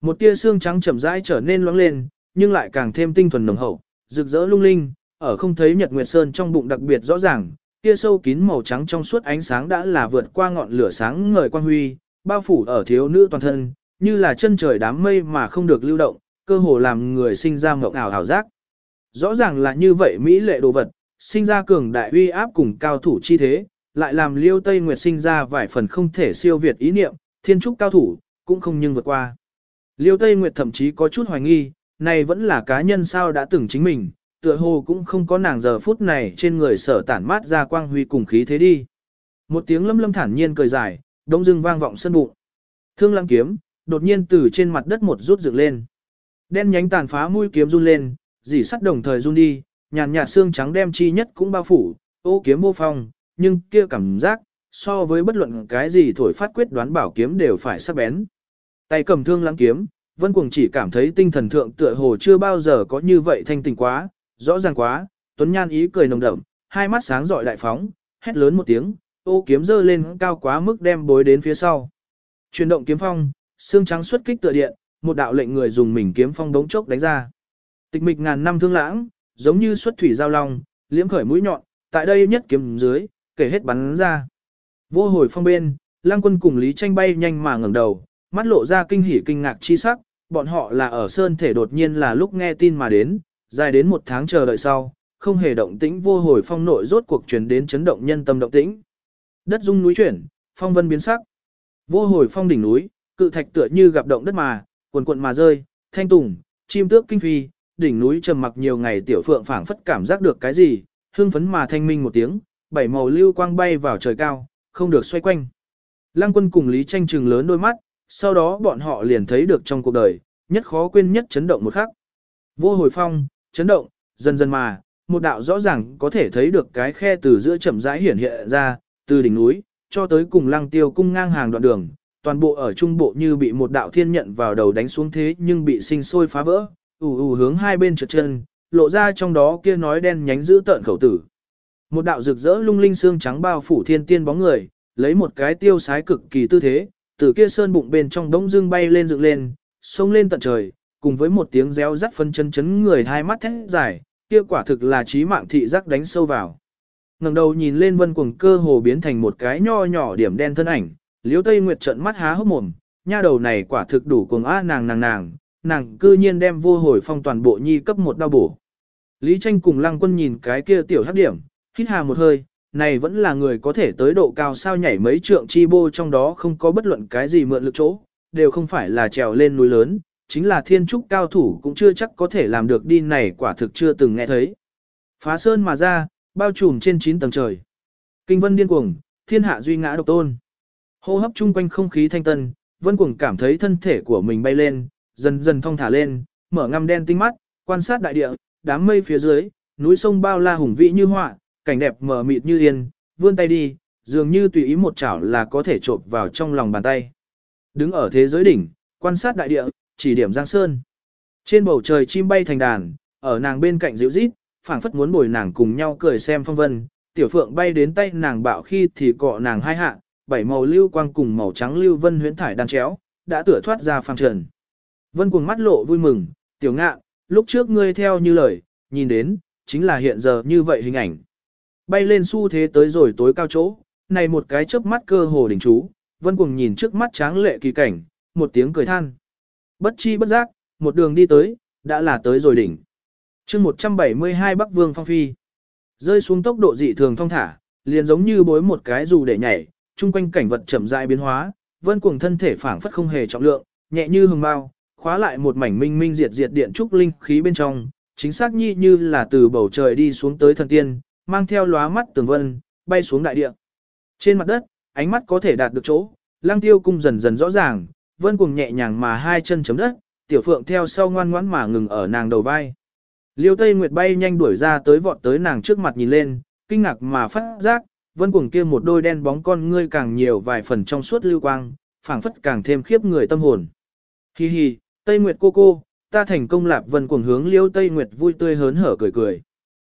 Một tia xương trắng chậm rãi trở nên loáng lên, nhưng lại càng thêm tinh thuần nồng hậu, rực rỡ lung linh, ở không thấy Nhật Nguyệt Sơn trong bụng đặc biệt rõ ràng, tia sâu kín màu trắng trong suốt ánh sáng đã là vượt qua ngọn lửa sáng ngời quang huy, bao phủ ở thiếu nữ toàn thân, như là chân trời đám mây mà không được lưu động, cơ hồ làm người sinh ra mộng ảo ảo giác. Rõ ràng là như vậy mỹ lệ đồ vật, sinh ra cường đại uy áp cùng cao thủ chi thế, lại làm Liêu Tây Nguyệt sinh ra vài phần không thể siêu việt ý niệm, thiên trúc cao thủ, cũng không nhưng vượt qua. Liêu Tây Nguyệt thậm chí có chút hoài nghi, này vẫn là cá nhân sao đã từng chính mình, tựa hồ cũng không có nàng giờ phút này trên người sở tản mát ra quang huy cùng khí thế đi. Một tiếng lâm lâm thản nhiên cười dài, đông dưng vang vọng sân bụng. Thương lăng kiếm, đột nhiên từ trên mặt đất một rút dựng lên. Đen nhánh tàn phá mũi kiếm run lên, dỉ sắt đồng thời run đi, nhàn nhạt xương trắng đem chi nhất cũng bao phủ, ô kiếm vô phong, nhưng kia cảm giác, so với bất luận cái gì thổi phát quyết đoán bảo kiếm đều phải sắc bén. Tay cầm thương lãng kiếm, Vân Cuồng chỉ cảm thấy tinh thần thượng tựa hồ chưa bao giờ có như vậy thanh tình quá, rõ ràng quá, Tuấn Nhan ý cười nồng đậm, hai mắt sáng rọi đại phóng, hét lớn một tiếng, ô kiếm dơ lên cao quá mức đem bối đến phía sau. Chuyển động kiếm phong, xương trắng xuất kích tựa điện, một đạo lệnh người dùng mình kiếm phong đống chốc đánh ra. Tịch mịch ngàn năm thương lãng, giống như xuất thủy giao long, liễm khởi mũi nhọn, tại đây nhất kiếm dưới, kể hết bắn ra. Vô hồi phong bên, lang quân cùng Lý Tranh bay nhanh mà ngẩng đầu, mắt lộ ra kinh hỉ kinh ngạc chi sắc, bọn họ là ở sơn thể đột nhiên là lúc nghe tin mà đến, dài đến một tháng chờ đợi sau, không hề động tĩnh vô hồi phong nội rốt cuộc truyền đến chấn động nhân tâm động tĩnh. Đất rung núi chuyển, phong vân biến sắc. Vô hồi phong đỉnh núi, cự thạch tựa như gặp động đất mà, cuồn cuộn mà rơi, thanh tùng, chim tước kinh phi, đỉnh núi trầm mặc nhiều ngày tiểu phượng phảng phất cảm giác được cái gì, hương phấn mà thanh minh một tiếng, bảy màu lưu quang bay vào trời cao, không được xoay quanh. Lăng quân cùng Lý Tranh trừng lớn đôi mắt, sau đó bọn họ liền thấy được trong cuộc đời, nhất khó quên nhất chấn động một khắc. Vô hồi phong, chấn động, dần dần mà, một đạo rõ ràng có thể thấy được cái khe từ giữa chậm rãi hiển hiện ra, từ đỉnh núi, cho tới cùng lăng tiêu cung ngang hàng đoạn đường, toàn bộ ở trung bộ như bị một đạo thiên nhận vào đầu đánh xuống thế nhưng bị sinh sôi phá vỡ, ù ù hướng hai bên trượt chân, lộ ra trong đó kia nói đen nhánh giữ tợn khẩu tử. Một đạo rực rỡ lung linh xương trắng bao phủ thiên tiên bóng người, lấy một cái tiêu sái cực kỳ tư thế, từ kia sơn bụng bên trong đống dương bay lên dựng lên, xông lên tận trời, cùng với một tiếng réo rắt phân chân chấn người hai mắt thét dài, kia quả thực là trí mạng thị giác đánh sâu vào. ngẩng đầu nhìn lên vân cuồng cơ hồ biến thành một cái nho nhỏ điểm đen thân ảnh, liếu tây nguyệt trận mắt há hốc mồm, nha đầu này quả thực đủ cuồng a nàng nàng nàng, nàng cư nhiên đem vô hồi phong toàn bộ nhi cấp một đau bổ. Lý tranh cùng lăng quân nhìn cái kia tiểu hấp điểm, hít hà một hơi, này vẫn là người có thể tới độ cao sao nhảy mấy trượng chi bô trong đó không có bất luận cái gì mượn lực chỗ, đều không phải là trèo lên núi lớn, chính là thiên trúc cao thủ cũng chưa chắc có thể làm được đi này quả thực chưa từng nghe thấy. Phá sơn mà ra, bao trùm trên 9 tầng trời. Kinh vân điên cuồng, thiên hạ duy ngã độc tôn. Hô hấp chung quanh không khí thanh tân, vân cuồng cảm thấy thân thể của mình bay lên, dần dần thong thả lên, mở ngăm đen tinh mắt, quan sát đại địa, đám mây phía dưới, núi sông bao la hùng vĩ như họa, cảnh đẹp mờ mịt như yên, vươn tay đi, dường như tùy ý một chảo là có thể trộn vào trong lòng bàn tay. Đứng ở thế giới đỉnh, quan sát đại địa, chỉ điểm Giang Sơn. Trên bầu trời chim bay thành đàn, ở nàng bên cạnh dịu rít, phảng phất muốn bồi nàng cùng nhau cười xem phong vân. Tiểu phượng bay đến tay nàng bạo khi thì cọ nàng hai hạ, bảy màu lưu quang cùng màu trắng lưu vân huyễn thải đan chéo, đã tựa thoát ra phàm trần. Vân cuồng mắt lộ vui mừng, tiểu ngạ, lúc trước ngươi theo như lời, nhìn đến, chính là hiện giờ như vậy hình ảnh. Bay lên xu thế tới rồi tối cao chỗ, này một cái chớp mắt cơ hồ đỉnh chú, vân cuồng nhìn trước mắt tráng lệ kỳ cảnh, một tiếng cười than. Bất chi bất giác, một đường đi tới, đã là tới rồi đỉnh. chương 172 Bắc Vương Phong Phi. Rơi xuống tốc độ dị thường thong thả, liền giống như bối một cái dù để nhảy, chung quanh cảnh vật chậm rãi biến hóa, vân cuồng thân thể phảng phất không hề trọng lượng, nhẹ như hồng bao, khóa lại một mảnh minh minh diệt diệt điện trúc linh khí bên trong, chính xác nhi như là từ bầu trời đi xuống tới thần tiên, mang theo lóa mắt tường vân, bay xuống đại địa. Trên mặt đất, ánh mắt có thể đạt được chỗ, lang tiêu cung dần dần rõ ràng, vân cuồng nhẹ nhàng mà hai chân chấm đất, tiểu phượng theo sau ngoan ngoãn mà ngừng ở nàng đầu vai. Liêu Tây Nguyệt bay nhanh đuổi ra tới vọt tới nàng trước mặt nhìn lên, kinh ngạc mà phát giác, vân cuồng kia một đôi đen bóng con ngươi càng nhiều vài phần trong suốt lưu quang, phảng phất càng thêm khiếp người tâm hồn. Hi hi, Tây Nguyệt cô cô, ta thành công lạp vân cuồng hướng Liêu Tây Nguyệt vui tươi hớn hở cười cười.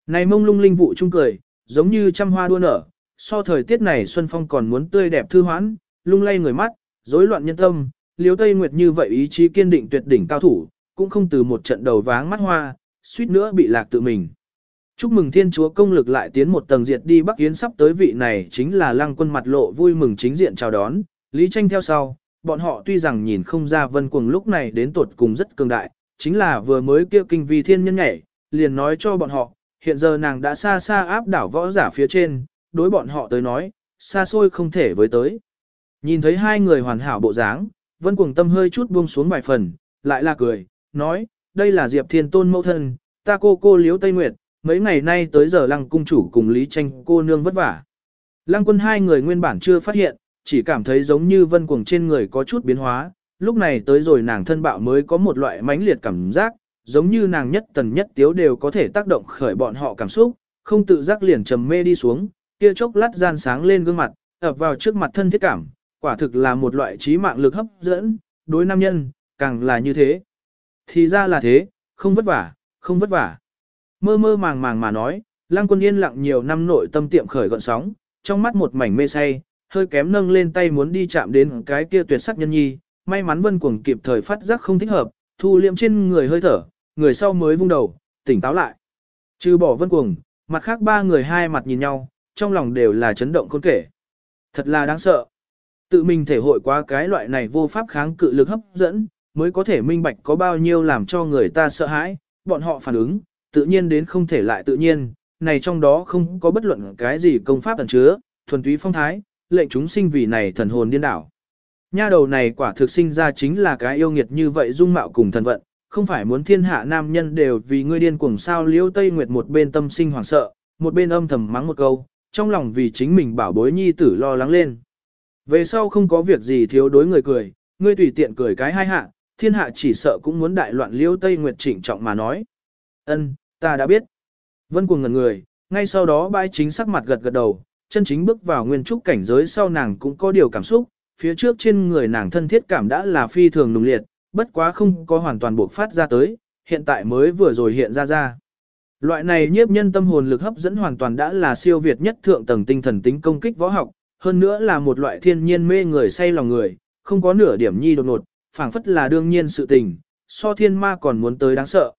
Này mông lung linh vụ trung cười, giống như trăm hoa đua nở, so thời tiết này xuân phong còn muốn tươi đẹp thư hoãn, lung lay người mắt, rối loạn nhân tâm, liếu Tây Nguyệt như vậy ý chí kiên định tuyệt đỉnh cao thủ, cũng không từ một trận đầu váng mắt hoa, suýt nữa bị lạc tự mình. Chúc mừng thiên chúa công lực lại tiến một tầng diệt đi Bắc Yến sắp tới vị này chính là lăng quân mặt lộ vui mừng chính diện chào đón, Lý Tranh theo sau, bọn họ tuy rằng nhìn không ra vân cuồng lúc này đến tột cùng rất cường đại, chính là vừa mới kêu kinh vi thiên nhân nhảy, liền nói cho bọn họ, hiện giờ nàng đã xa xa áp đảo võ giả phía trên, đối bọn họ tới nói, xa xôi không thể với tới. Nhìn thấy hai người hoàn hảo bộ dáng, vân cuồng tâm hơi chút buông xuống vài phần, lại là cười, nói, đây là Diệp Thiên Tôn mẫu thân, ta cô cô Liễu Tây Nguyệt, mấy ngày nay tới giờ lăng cung chủ cùng Lý Tranh cô nương vất vả. Lăng quân hai người nguyên bản chưa phát hiện, chỉ cảm thấy giống như vân cuồng trên người có chút biến hóa, lúc này tới rồi nàng thân bạo mới có một loại mãnh liệt cảm giác, giống như nàng nhất tần nhất tiếu đều có thể tác động khởi bọn họ cảm xúc, không tự giác liền trầm mê đi xuống, kia chốc lát gian sáng lên gương mặt, ập vào trước mặt thân thiết cảm, quả thực là một loại trí mạng lực hấp dẫn, đối nam nhân, càng là như thế. Thì ra là thế, không vất vả, không vất vả. Mơ mơ màng màng mà nói, lang Quân yên lặng nhiều năm nội tâm tiệm khởi gọn sóng, trong mắt một mảnh mê say, hơi kém nâng lên tay muốn đi chạm đến cái kia tuyệt sắc nhân nhi, may mắn Vân Cuồng kịp thời phát giác không thích hợp, thu liệm trên người hơi thở, người sau mới vung đầu, tỉnh táo lại. Trừ bỏ Vân Cuồng, mặt khác ba người hai mặt nhìn nhau, trong lòng đều là chấn động khôn kể. Thật là đáng sợ. Tự mình thể hội qua cái loại này vô pháp kháng cự lực hấp dẫn, mới có thể minh bạch có bao nhiêu làm cho người ta sợ hãi, bọn họ phản ứng, tự nhiên đến không thể lại tự nhiên, này trong đó không có bất luận cái gì công pháp ẩn chứa, thuần túy phong thái, lệnh chúng sinh vì này thần hồn điên đảo. Nha đầu này quả thực sinh ra chính là cái yêu nghiệt như vậy dung mạo cùng thần vận, không phải muốn thiên hạ nam nhân đều vì ngươi điên cuồng sao liễu tây nguyệt một bên tâm sinh hoảng sợ, một bên âm thầm mắng một câu, trong lòng vì chính mình bảo bối nhi tử lo lắng lên. Về sau không có việc gì thiếu đối người cười, ngươi tùy tiện cười cái hai hạ, thiên hạ chỉ sợ cũng muốn đại loạn Liễu Tây Nguyệt chỉnh trọng mà nói. Ân, ta đã biết. Vân cuồng ngẩn người, ngay sau đó bãi chính sắc mặt gật gật đầu, chân chính bước vào nguyên trúc cảnh giới sau nàng cũng có điều cảm xúc, phía trước trên người nàng thân thiết cảm đã là phi thường nùng liệt, bất quá không có hoàn toàn buộc phát ra tới, hiện tại mới vừa rồi hiện ra ra. Loại này nhiếp nhân tâm hồn lực hấp dẫn hoàn toàn đã là siêu việt nhất thượng tầng tinh thần tính công kích võ học, hơn nữa là một loại thiên nhiên mê người say lòng người, không có nửa điểm nhi đột ngột, phảng phất là đương nhiên sự tình, so thiên ma còn muốn tới đáng sợ.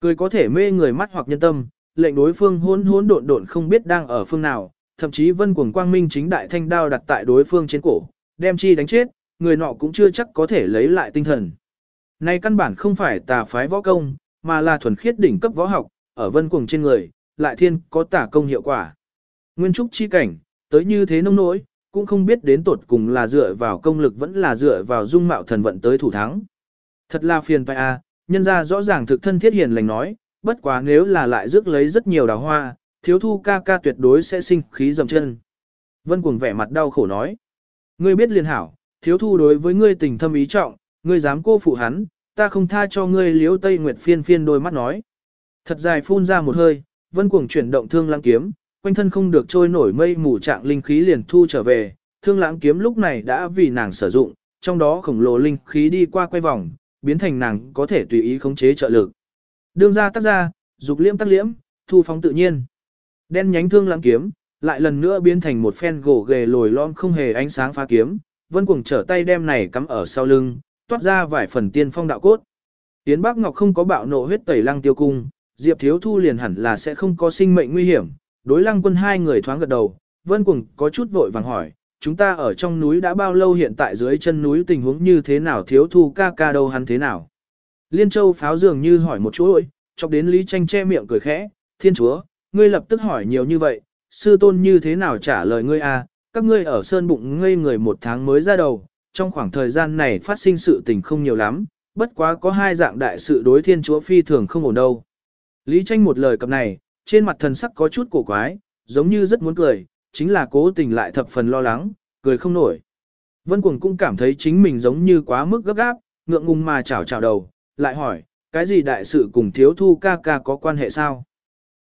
Cười có thể mê người mắt hoặc nhân tâm, lệnh đối phương hỗn hỗn độn độn không biết đang ở phương nào, thậm chí vân cuồng quang minh chính đại thanh đao đặt tại đối phương trên cổ, đem chi đánh chết, người nọ cũng chưa chắc có thể lấy lại tinh thần. Này căn bản không phải tà phái võ công, mà là thuần khiết đỉnh cấp võ học, ở vân cuồng trên người, lại thiên có tả công hiệu quả. Nguyên trúc chi cảnh, tới như thế nông nỗi, cũng không biết đến tột cùng là dựa vào công lực vẫn là dựa vào dung mạo thần vận tới thủ thắng. Thật là phiền phải a, à, nhân ra rõ ràng thực thân thiết hiền lành nói, bất quá nếu là lại rước lấy rất nhiều đào hoa, thiếu thu ca ca tuyệt đối sẽ sinh khí dầm chân. Vân cuồng vẻ mặt đau khổ nói, ngươi biết liền hảo, thiếu thu đối với ngươi tình thâm ý trọng, ngươi dám cô phụ hắn, ta không tha cho ngươi liếu tây nguyệt phiên phiên đôi mắt nói. Thật dài phun ra một hơi, vân cuồng chuyển động thương lãng kiếm, quanh thân không được trôi nổi mây mù trạng linh khí liền thu trở về, thương lãng kiếm lúc này đã vì nàng sử dụng, trong đó khổng lồ linh khí đi qua quay vòng, biến thành nàng có thể tùy ý khống chế trợ lực. Đương ra tác ra, dục liễm tác liễm, thu phóng tự nhiên. Đen nhánh thương lãng kiếm, lại lần nữa biến thành một phen gỗ ghề lồi lõm không hề ánh sáng phá kiếm, vân cuồng trở tay đem này cắm ở sau lưng, toát ra vài phần tiên phong đạo cốt. Yến Bác Ngọc không có bạo nộ huyết tẩy lăng tiêu cung, Diệp Thiếu Thu liền hẳn là sẽ không có sinh mệnh nguy hiểm, Đối lăng quân hai người thoáng gật đầu, vân Quỳng có chút vội vàng hỏi, chúng ta ở trong núi đã bao lâu hiện tại dưới chân núi tình huống như thế nào thiếu thu ca ca đâu hắn thế nào. Liên châu pháo dường như hỏi một chỗ ơi, chọc đến Lý Tranh che miệng cười khẽ, thiên chúa, ngươi lập tức hỏi nhiều như vậy, sư tôn như thế nào trả lời ngươi? À? các ngươi ở sơn bụng ngây người một tháng mới ra đầu, trong khoảng thời gian này phát sinh sự tình không nhiều lắm, bất quá có hai dạng đại sự đối thiên chúa phi thường không ổn đâu. Lý tranh một lời cập này, trên mặt thần sắc có chút cổ quái, giống như rất muốn cười, chính là cố tình lại thập phần lo lắng, cười không nổi. Vân Cuồng cũng cảm thấy chính mình giống như quá mức gấp gáp, ngượng ngùng mà chào chào đầu, lại hỏi, cái gì đại sự cùng thiếu thu ca ca có quan hệ sao?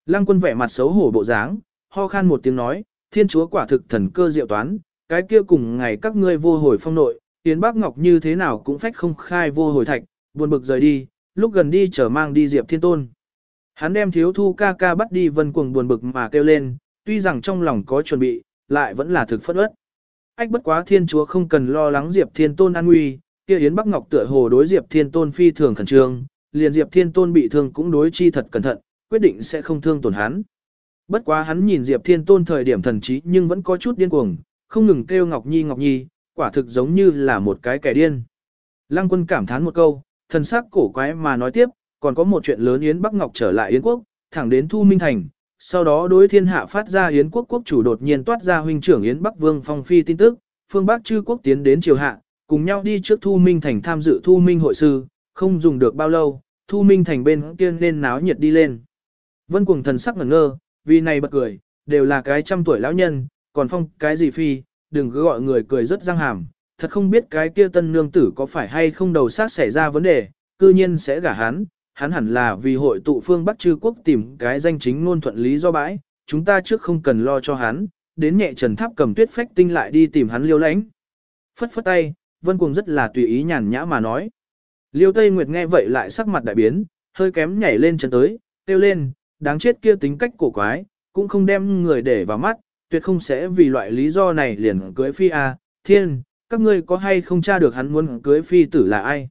Lăng quân vẻ mặt xấu hổ bộ dáng, ho khan một tiếng nói, thiên chúa quả thực thần cơ diệu toán, cái kia cùng ngày các ngươi vô hồi phong nội, Yến Bác Ngọc như thế nào cũng phách không khai vô hồi thạch, buồn bực rời đi, lúc gần đi trở mang đi Diệp Thiên Tôn. Hắn đem thiếu thu ca ca bắt đi vân cuồng buồn bực mà kêu lên, tuy rằng trong lòng có chuẩn bị, lại vẫn là thực phất ớt. Ách bất quá thiên chúa không cần lo lắng Diệp Thiên Tôn an nguy, kia Yến Bắc Ngọc tựa hồ đối Diệp Thiên Tôn phi thường khẩn trương, liền Diệp Thiên Tôn bị thương cũng đối chi thật cẩn thận, quyết định sẽ không thương tổn hắn. Bất quá hắn nhìn Diệp Thiên Tôn thời điểm thần trí nhưng vẫn có chút điên cuồng, không ngừng kêu Ngọc Nhi Ngọc Nhi, quả thực giống như là một cái kẻ điên. Lăng quân cảm thán một câu, thần sắc cổ quái mà nói tiếp, còn có một chuyện lớn Yến Bắc Ngọc trở lại Yến Quốc, thẳng đến Thu Minh Thành, sau đó đối thiên hạ phát ra Yến Quốc quốc chủ đột nhiên toát ra huynh trưởng Yến Bắc Vương Phong Phi tin tức, phương Bắc chư quốc tiến đến triều hạ, cùng nhau đi trước Thu Minh Thành tham dự Thu Minh hội sư, không dùng được bao lâu, Thu Minh Thành bên kia nên náo nhiệt đi lên. Vân cuồng thần sắc ngẩn ngơ, vì này bật cười, đều là cái trăm tuổi lão nhân, còn phong cái gì phi, đừng cứ gọi người cười rất răng hàm, thật không biết cái kia tân nương tử có phải hay không đầu sát xảy ra vấn đề, cư nhiên sẽ gả hắn, hắn hẳn là vì hội tụ phương Bắc trư quốc tìm cái danh chính ngôn thuận lý do bãi, chúng ta trước không cần lo cho hắn, đến nhẹ trần tháp cầm tuyết phách tinh lại đi tìm hắn liêu lãnh. Phất phất tay, vân cuồng rất là tùy ý nhàn nhã mà nói. Liêu Tây Nguyệt nghe vậy lại sắc mặt đại biến, hơi kém nhảy lên chân tới, tiêu lên, đáng chết kia tính cách cổ quái, cũng không đem người để vào mắt, tuyệt không sẽ vì loại lý do này liền cưới phi a thiên, các ngươi có hay không tra được hắn muốn cưới phi tử là ai.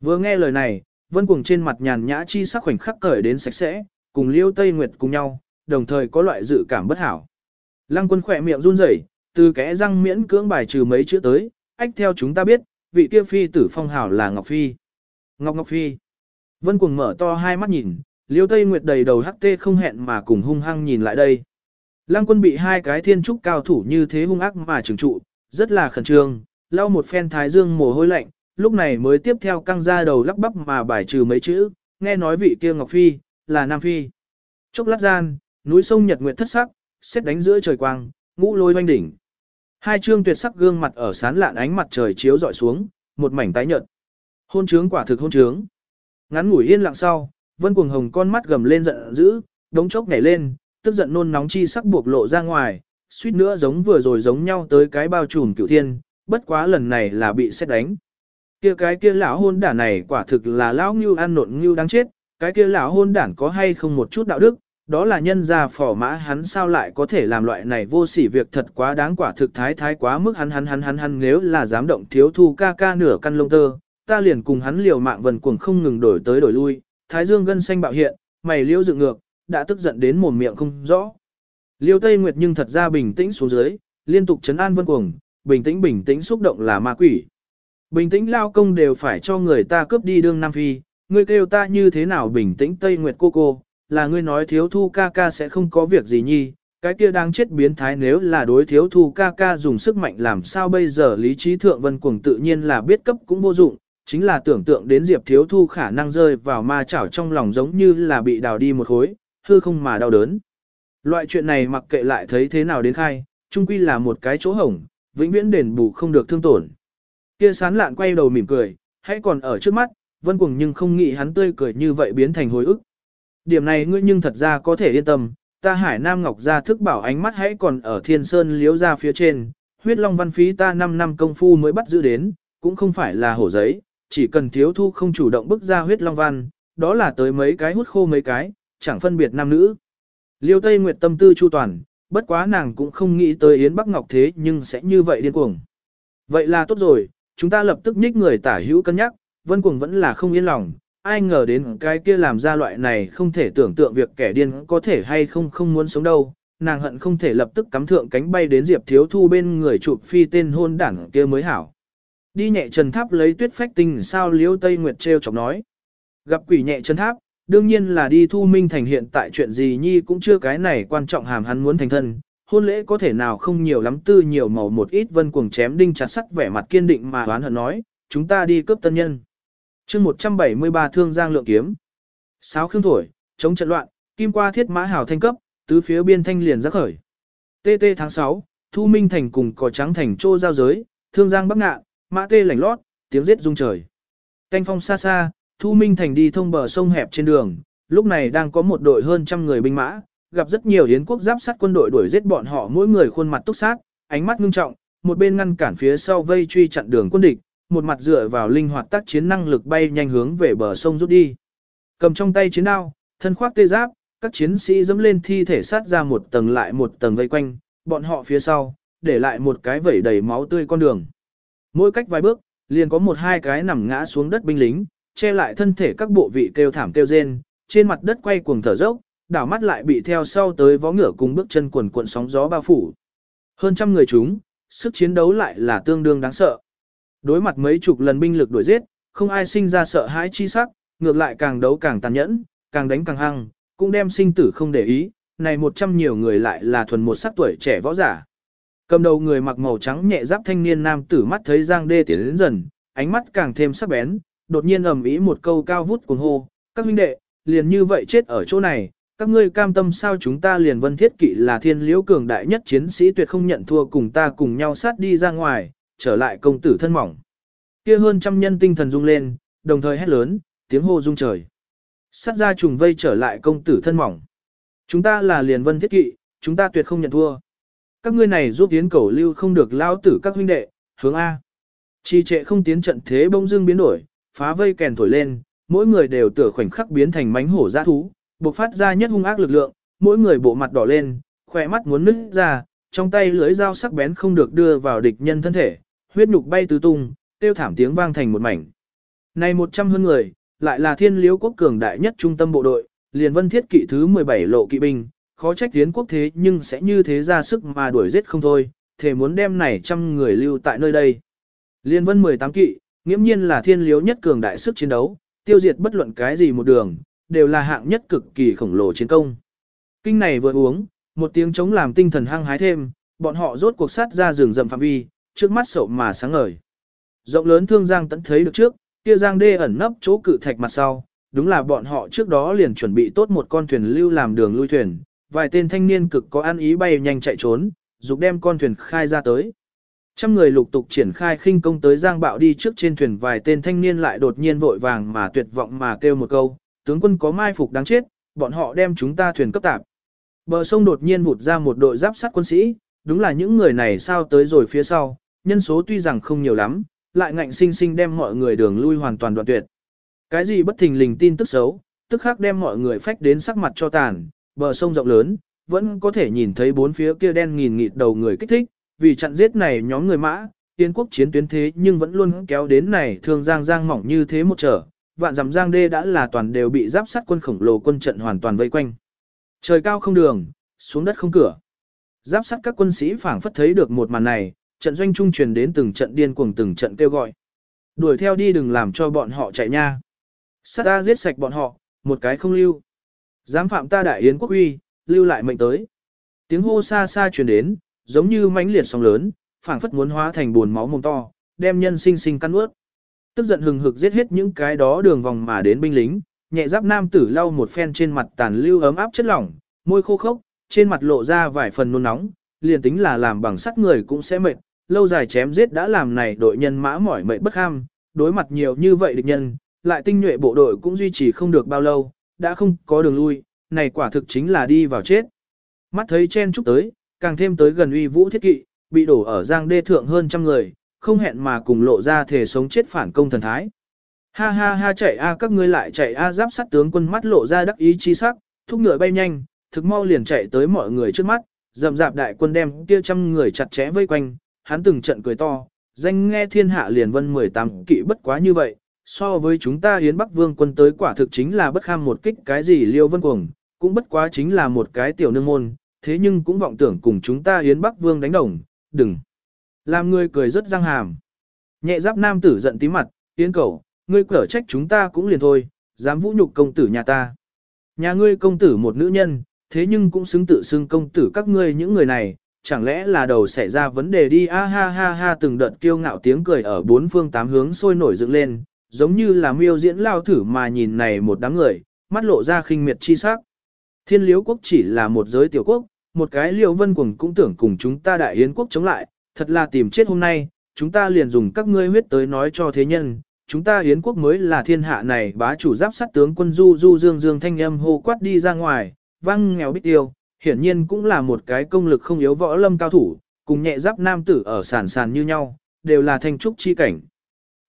Vừa nghe lời này, vân cuồng trên mặt nhàn nhã chi sắc khoảnh khắc cởi đến sạch sẽ, cùng liêu Tây Nguyệt cùng nhau, đồng thời có loại dự cảm bất hảo. Lăng quân khỏe miệng run rẩy, từ kẽ răng miễn cưỡng bài trừ mấy chữ tới, ách theo chúng ta biết, vị kia phi tử phong hảo là Ngọc Phi. Ngọc Ngọc Phi. Vân cuồng mở to hai mắt nhìn, liêu Tây Nguyệt đầy đầu hắc tê không hẹn mà cùng hung hăng nhìn lại đây. Lăng quân bị hai cái thiên trúc cao thủ như thế hung ác mà trừng trụ, rất là khẩn trương, lau một phen thái dương mồ hôi lạnh, lúc này mới tiếp theo căng ra đầu lắp bắp mà bài trừ mấy chữ, nghe nói vị kia Ngọc Phi, là Nam Phi. Chốc lát gian, núi sông Nhật Nguyệt thất sắc, xét đánh giữa trời quang, ngũ lôi hoanh đỉnh. Hai trương tuyệt sắc gương mặt ở sán lạn ánh mặt trời chiếu dọi xuống, một mảnh tái nhợt. Hôn trướng quả thực hôn trướng. Ngắn ngủi yên lặng sau, Vân Cuồng Hồng con mắt gầm lên giận dữ, đống chốc nhảy lên, tức giận nôn nóng chi sắc buộc lộ ra ngoài, suýt nữa giống vừa rồi giống nhau tới cái bao trùm cửu thiên, bất quá lần này là bị xét đánh. Kia cái kia lão hôn đản này quả thực là lão ngưu ăn nộn ngưu đáng chết, cái kia lão hôn đản có hay không một chút đạo đức, đó là nhân gia phỏ mã hắn sao lại có thể làm loại này vô sỉ việc thật quá đáng quả thực thái thái quá mức hắn hắn hắn hắn hắn nếu là dám động thiếu thu ca ca nửa căn lông tơ, ta liền cùng hắn liều mạng vần cuồng không ngừng đổi tới đổi lui, thái dương gân xanh bạo hiện, mày liễu dựng ngược, đã tức giận đến mồm miệng không rõ. Liêu Tây Nguyệt nhưng thật ra bình tĩnh xuống dưới, liên tục chấn an vân cuồng, bình tĩnh bình tĩnh xúc động là ma quỷ. Bình tĩnh lao công đều phải cho người ta cướp đi đương Nam Phi, ngươi kêu ta như thế nào bình tĩnh Tây Nguyệt cô cô, là ngươi nói thiếu thu ca ca sẽ không có việc gì nhi, cái kia đang chết biến thái nếu là đối thiếu thu ca ca dùng sức mạnh làm sao bây giờ lý trí thượng vân cuồng tự nhiên là biết cấp cũng vô dụng, chính là tưởng tượng đến Diệp Thiếu Thu khả năng rơi vào ma chảo trong lòng giống như là bị đào đi một khối, hư không mà đau đớn. Loại chuyện này mặc kệ lại thấy thế nào đến khai, chung quy là một cái chỗ hổng, vĩnh viễn đền bù không được thương tổn. Kia sán lạn quay đầu mỉm cười, hãy còn ở trước mắt, vân cuồng nhưng không nghĩ hắn tươi cười như vậy biến thành hồi ức. Điểm này ngươi nhưng thật ra có thể yên tâm, ta hải nam ngọc ra thức bảo ánh mắt hãy còn ở thiên sơn liếu ra phía trên, huyết long văn phí ta 5 năm công phu mới bắt giữ đến, cũng không phải là hổ giấy, chỉ cần thiếu thu không chủ động bức ra huyết long văn, đó là tới mấy cái hút khô mấy cái, chẳng phân biệt nam nữ. Liêu Tây Nguyệt tâm tư chu toàn, bất quá nàng cũng không nghĩ tới Yến Bắc Ngọc thế nhưng sẽ như vậy điên cuồng. Vậy là tốt rồi, chúng ta lập tức nhích người tả hữu cân nhắc, Vân Cuồng vẫn là không yên lòng, ai ngờ đến cái kia làm ra loại này không thể tưởng tượng việc kẻ điên có thể hay không không muốn sống đâu, nàng hận không thể lập tức cắm thượng cánh bay đến Diệp Thiếu Thu bên người chụp phi tên hôn đảng kia mới hảo. Đi nhẹ trần tháp lấy tuyết phách tinh sao liếu Tây Nguyệt treo chọc nói. Gặp quỷ nhẹ trần tháp, đương nhiên là đi thu minh thành hiện tại chuyện gì nhi cũng chưa cái này quan trọng hàm hắn muốn thành thân. Hôn lễ có thể nào không nhiều lắm tư nhiều màu một ít vân cuồng chém đinh chặt sắt vẻ mặt kiên định mà đoán hận nói, chúng ta đi cướp tân nhân. chương 173 thương giang lượng kiếm. Sáo khương thổi, chống trận loạn, kim qua thiết mã hào thanh cấp, tứ phía biên thanh liền giác khởi. TT tháng 6, Thu Minh Thành cùng cỏ trắng thành trô giao giới, thương giang bắc ngạ, mã tê lảnh lót, tiếng giết rung trời. Canh phong xa xa, Thu Minh Thành đi thông bờ sông hẹp trên đường, lúc này đang có một đội hơn trăm người binh mã, gặp rất nhiều yến quốc giáp sát quân đội đuổi giết bọn họ mỗi người khuôn mặt túc sát, ánh mắt ngưng trọng, một bên ngăn cản phía sau vây truy chặn đường quân địch, một mặt dựa vào linh hoạt tác chiến năng lực bay nhanh hướng về bờ sông rút đi. Cầm trong tay chiến đao, thân khoác tê giáp, các chiến sĩ dẫm lên thi thể sát ra một tầng lại một tầng vây quanh, bọn họ phía sau, để lại một cái vẩy đầy máu tươi con đường. Mỗi cách vài bước, liền có một hai cái nằm ngã xuống đất binh lính, che lại thân thể các bộ vị kêu thảm kêu rên, trên mặt đất quay cuồng thở dốc, đảo mắt lại bị theo sau tới vó ngựa cùng bước chân quần cuộn sóng gió bao phủ. Hơn trăm người chúng, sức chiến đấu lại là tương đương đáng sợ. Đối mặt mấy chục lần binh lực đuổi giết, không ai sinh ra sợ hãi chi sắc, ngược lại càng đấu càng tàn nhẫn, càng đánh càng hăng, cũng đem sinh tử không để ý, này một trăm nhiều người lại là thuần một sắc tuổi trẻ võ giả. Cầm đầu người mặc màu trắng nhẹ giáp thanh niên nam tử mắt thấy Giang Đê tiến đến dần, ánh mắt càng thêm sắc bén, đột nhiên ầm ĩ một câu cao vút cuồng hô, "Các huynh đệ, liền như vậy chết ở chỗ này, các ngươi cam tâm sao chúng ta liền Vân Thiết Kỵ là thiên liễu cường đại nhất chiến sĩ tuyệt không nhận thua cùng ta cùng nhau sát đi ra ngoài, trở lại công tử thân mỏng." Kia hơn trăm nhân tinh thần rung lên, đồng thời hét lớn, tiếng hô rung trời. Sát ra trùng vây trở lại công tử thân mỏng. Chúng ta là liền Vân Thiết Kỵ, chúng ta tuyệt không nhận thua. Các ngươi này giúp tiến cầu lưu không được lao tử các huynh đệ, hướng A. Chi trệ không tiến trận thế bông dưng biến đổi, phá vây kèn thổi lên, mỗi người đều tựa khoảnh khắc biến thành mánh hổ dã thú, bộc phát ra nhất hung ác lực lượng, mỗi người bộ mặt đỏ lên, khỏe mắt muốn nứt ra, trong tay lưới dao sắc bén không được đưa vào địch nhân thân thể, huyết nhục bay tứ tung, tiêu thảm tiếng vang thành một mảnh. Này một trăm hơn người, lại là thiên liếu quốc cường đại nhất trung tâm bộ đội, liền vân thiết kỵ thứ 17 lộ kỵ binh, khó trách tiến quốc thế nhưng sẽ như thế ra sức mà đuổi giết không thôi, thể muốn đem này trăm người lưu tại nơi đây. Liên vân 18 kỵ, nghiễm nhiên là thiên liếu nhất cường đại sức chiến đấu, tiêu diệt bất luận cái gì một đường, đều là hạng nhất cực kỳ khổng lồ chiến công. Kinh này vừa uống, một tiếng chống làm tinh thần hăng hái thêm, bọn họ rốt cuộc sát ra rừng rậm phạm vi, trước mắt sậu mà sáng ngời. Rộng lớn thương giang tận thấy được trước, kia giang đê ẩn nấp chỗ cự thạch mặt sau, đúng là bọn họ trước đó liền chuẩn bị tốt một con thuyền lưu làm đường lui thuyền, vài tên thanh niên cực có ăn ý bay nhanh chạy trốn, dục đem con thuyền khai ra tới. Trăm người lục tục triển khai khinh công tới giang bạo đi trước trên thuyền vài tên thanh niên lại đột nhiên vội vàng mà tuyệt vọng mà kêu một câu, tướng quân có mai phục đáng chết, bọn họ đem chúng ta thuyền cấp tạp. Bờ sông đột nhiên vụt ra một đội giáp sắt quân sĩ, đúng là những người này sao tới rồi phía sau, nhân số tuy rằng không nhiều lắm, lại ngạnh sinh sinh đem mọi người đường lui hoàn toàn đoạn tuyệt. Cái gì bất thình lình tin tức xấu, tức khắc đem mọi người phách đến sắc mặt cho tàn, bờ sông rộng lớn, vẫn có thể nhìn thấy bốn phía kia đen nghìn nghịt đầu người kích thích, vì chặn giết này nhóm người mã, tiến quốc chiến tuyến thế nhưng vẫn luôn kéo đến này thương giang giang mỏng như thế một trở, vạn dặm giang đê đã là toàn đều bị giáp sát quân khổng lồ quân trận hoàn toàn vây quanh. Trời cao không đường, xuống đất không cửa. Giáp sát các quân sĩ phảng phất thấy được một màn này, trận doanh trung truyền đến từng trận điên cuồng từng trận kêu gọi. Đuổi theo đi đừng làm cho bọn họ chạy nha. Sát ta giết sạch bọn họ, một cái không lưu. Dám phạm ta đại yến quốc uy, lưu lại mệnh tới. Tiếng hô xa xa truyền đến, giống như mãnh liệt sóng lớn, phảng phất muốn hóa thành buồn máu mồm to, đem nhân sinh sinh căn ướt. Tức giận hừng hực giết hết những cái đó đường vòng mà đến binh lính, nhẹ giáp nam tử lau một phen trên mặt tàn lưu ấm áp chất lỏng, môi khô khốc, trên mặt lộ ra vài phần nôn nóng, liền tính là làm bằng sắt người cũng sẽ mệt, lâu dài chém giết đã làm này đội nhân mã mỏi mệt bất ham, đối mặt nhiều như vậy địch nhân, lại tinh nhuệ bộ đội cũng duy trì không được bao lâu, đã không có đường lui, này quả thực chính là đi vào chết. Mắt thấy chen chúc tới, càng thêm tới gần uy vũ thiết kỵ, bị đổ ở giang đê thượng hơn trăm người, không hẹn mà cùng lộ ra thể sống chết phản công thần thái. Ha ha ha chạy a các ngươi lại chạy a giáp sắt tướng quân mắt lộ ra đắc ý chi sắc, thúc ngựa bay nhanh, thực mau liền chạy tới mọi người trước mắt, dầm dạp đại quân đem kia trăm người chặt chẽ vây quanh, hắn từng trận cười to, danh nghe thiên hạ liền vân 18 kỵ bất quá như vậy, so với chúng ta hiến Bắc Vương quân tới quả thực chính là bất kham một kích cái gì liêu vân cuồng, cũng bất quá chính là một cái tiểu nương môn, thế nhưng cũng vọng tưởng cùng chúng ta Yến Bắc Vương đánh đồng, đừng. Làm người cười rất răng hàm. Nhẹ giáp nam tử giận tí mặt, Yến cầu, ngươi cở trách chúng ta cũng liền thôi, dám vũ nhục công tử nhà ta. Nhà ngươi công tử một nữ nhân, thế nhưng cũng xứng tự xưng công tử các ngươi những người này, chẳng lẽ là đầu xảy ra vấn đề đi a ha ha ha từng đợt kiêu ngạo tiếng cười ở bốn phương tám hướng sôi nổi dựng lên, giống như là miêu diễn lao thử mà nhìn này một đám người, mắt lộ ra khinh miệt chi sắc. Thiên liếu quốc chỉ là một giới tiểu quốc, một cái liêu vân cuồng cũng tưởng cùng chúng ta đại yến quốc chống lại, thật là tìm chết hôm nay, chúng ta liền dùng các ngươi huyết tới nói cho thế nhân, chúng ta yến quốc mới là thiên hạ này bá chủ giáp sát tướng quân du du dương dương thanh âm hô quát đi ra ngoài, văng nghèo bích tiêu, hiển nhiên cũng là một cái công lực không yếu võ lâm cao thủ, cùng nhẹ giáp nam tử ở sàn sàn như nhau, đều là thanh trúc chi cảnh.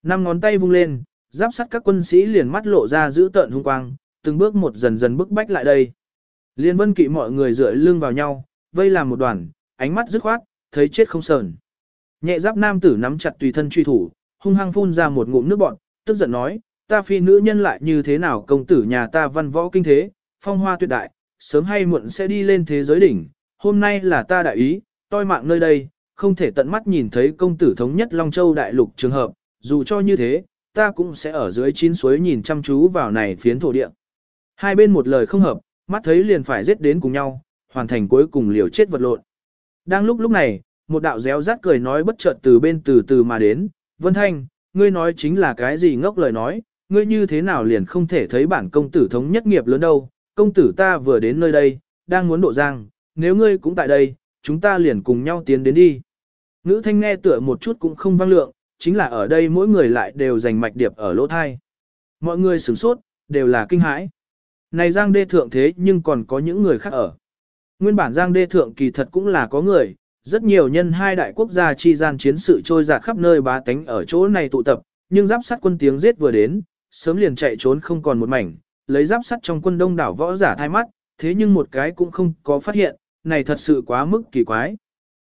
Năm ngón tay vung lên, giáp sắt các quân sĩ liền mắt lộ ra giữ tợn hung quang, từng bước một dần dần bức bách lại đây. Liên vân kỵ mọi người dựa lưng vào nhau, vây làm một đoàn, ánh mắt dứt khoát, thấy chết không sờn. Nhẹ giáp nam tử nắm chặt tùy thân truy thủ, hung hăng phun ra một ngụm nước bọn, tức giận nói, ta phi nữ nhân lại như thế nào công tử nhà ta văn võ kinh thế, phong hoa tuyệt đại, sớm hay muộn sẽ đi lên thế giới đỉnh, hôm nay là ta đại ý, toi mạng nơi đây, không thể tận mắt nhìn thấy công tử thống nhất Long Châu đại lục trường hợp, dù cho như thế, ta cũng sẽ ở dưới chín suối nhìn chăm chú vào này phiến thổ địa. Hai bên một lời không hợp, mắt thấy liền phải giết đến cùng nhau, hoàn thành cuối cùng liều chết vật lộn. Đang lúc lúc này, một đạo réo rát cười nói bất chợt từ bên từ từ mà đến, Vân Thanh, ngươi nói chính là cái gì ngốc lời nói, ngươi như thế nào liền không thể thấy bản công tử thống nhất nghiệp lớn đâu, công tử ta vừa đến nơi đây, đang muốn độ giang, nếu ngươi cũng tại đây, chúng ta liền cùng nhau tiến đến đi. Ngữ thanh nghe tựa một chút cũng không vang lượng, chính là ở đây mỗi người lại đều dành mạch điệp ở lỗ thai. Mọi người sửng sốt, đều là kinh hãi. Này Giang Đê Thượng thế nhưng còn có những người khác ở. Nguyên bản Giang Đê Thượng kỳ thật cũng là có người, rất nhiều nhân hai đại quốc gia chi gian chiến sự trôi dạt khắp nơi bá tánh ở chỗ này tụ tập, nhưng giáp sắt quân tiếng giết vừa đến, sớm liền chạy trốn không còn một mảnh, lấy giáp sắt trong quân đông đảo võ giả thay mắt, thế nhưng một cái cũng không có phát hiện, này thật sự quá mức kỳ quái.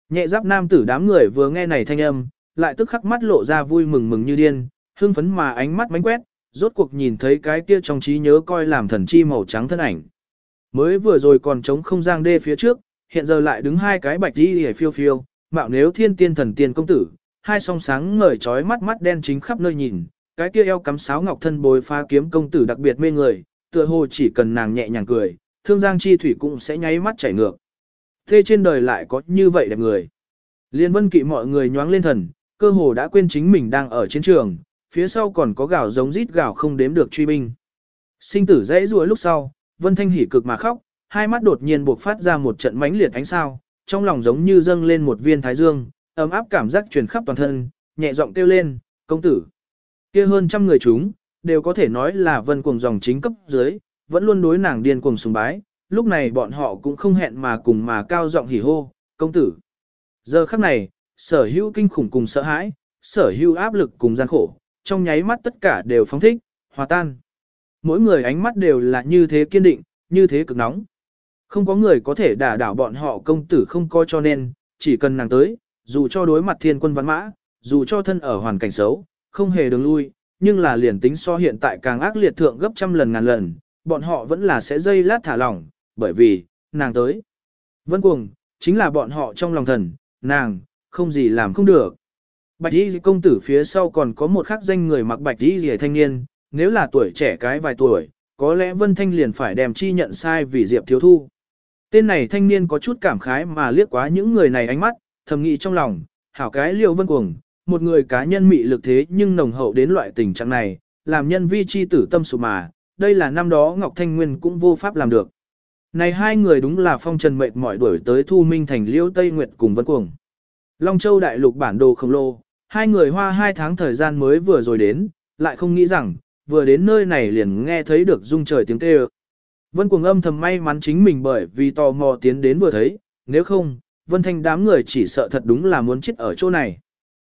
Nhẹ giáp nam tử đám người vừa nghe này thanh âm, lại tức khắc mắt lộ ra vui mừng mừng như điên, hưng phấn mà ánh mắt mánh quét, rốt cuộc nhìn thấy cái kia trong trí nhớ coi làm thần chi màu trắng thân ảnh. Mới vừa rồi còn trống không giang đê phía trước, hiện giờ lại đứng hai cái bạch đi hề phiêu phiêu, mạo nếu thiên tiên thần tiên công tử, hai song sáng ngời trói mắt mắt đen chính khắp nơi nhìn, cái kia eo cắm sáo ngọc thân bồi pha kiếm công tử đặc biệt mê người, tựa hồ chỉ cần nàng nhẹ nhàng cười, thương giang chi thủy cũng sẽ nháy mắt chảy ngược. Thế trên đời lại có như vậy đẹp người. Liên vân kỵ mọi người nhoáng lên thần, cơ hồ đã quên chính mình đang ở chiến trường, phía sau còn có gạo giống rít gạo không đếm được truy binh. Sinh tử dãy rùa lúc sau, vân thanh hỉ cực mà khóc, hai mắt đột nhiên buộc phát ra một trận mãnh liệt ánh sao, trong lòng giống như dâng lên một viên thái dương, ấm áp cảm giác truyền khắp toàn thân, nhẹ giọng kêu lên, công tử. kia hơn trăm người chúng, đều có thể nói là vân cuồng dòng chính cấp dưới, vẫn luôn đối nàng điên cuồng sùng bái, lúc này bọn họ cũng không hẹn mà cùng mà cao giọng hỉ hô, công tử. Giờ khắc này, sở hữu kinh khủng cùng sợ hãi, sở hữu áp lực cùng gian khổ, trong nháy mắt tất cả đều phóng thích, hòa tan. Mỗi người ánh mắt đều là như thế kiên định, như thế cực nóng. Không có người có thể đả đảo bọn họ công tử không coi cho nên, chỉ cần nàng tới, dù cho đối mặt thiên quân văn mã, dù cho thân ở hoàn cảnh xấu, không hề đường lui, nhưng là liền tính so hiện tại càng ác liệt thượng gấp trăm lần ngàn lần, bọn họ vẫn là sẽ dây lát thả lỏng, bởi vì, nàng tới. Vân cuồng, chính là bọn họ trong lòng thần, nàng, không gì làm không được. Bạch y công tử phía sau còn có một khắc danh người mặc bạch y rìa thanh niên, nếu là tuổi trẻ cái vài tuổi, có lẽ Vân Thanh liền phải đem chi nhận sai vì Diệp Thiếu Thu. Tên này thanh niên có chút cảm khái mà liếc quá những người này ánh mắt, thầm nghĩ trong lòng, hảo cái liệu vân cuồng, một người cá nhân mị lực thế nhưng nồng hậu đến loại tình trạng này, làm nhân vi chi tử tâm sụp mà, đây là năm đó Ngọc Thanh Nguyên cũng vô pháp làm được. Này hai người đúng là phong trần mệt mỏi đuổi tới Thu Minh thành Liêu Tây Nguyệt cùng Vân Cuồng. Long Châu đại lục bản đồ khổng lồ, hai người hoa hai tháng thời gian mới vừa rồi đến, lại không nghĩ rằng, vừa đến nơi này liền nghe thấy được rung trời tiếng kêu. Vân Cuồng âm thầm may mắn chính mình bởi vì tò mò tiến đến vừa thấy, nếu không, Vân Thanh đám người chỉ sợ thật đúng là muốn chết ở chỗ này.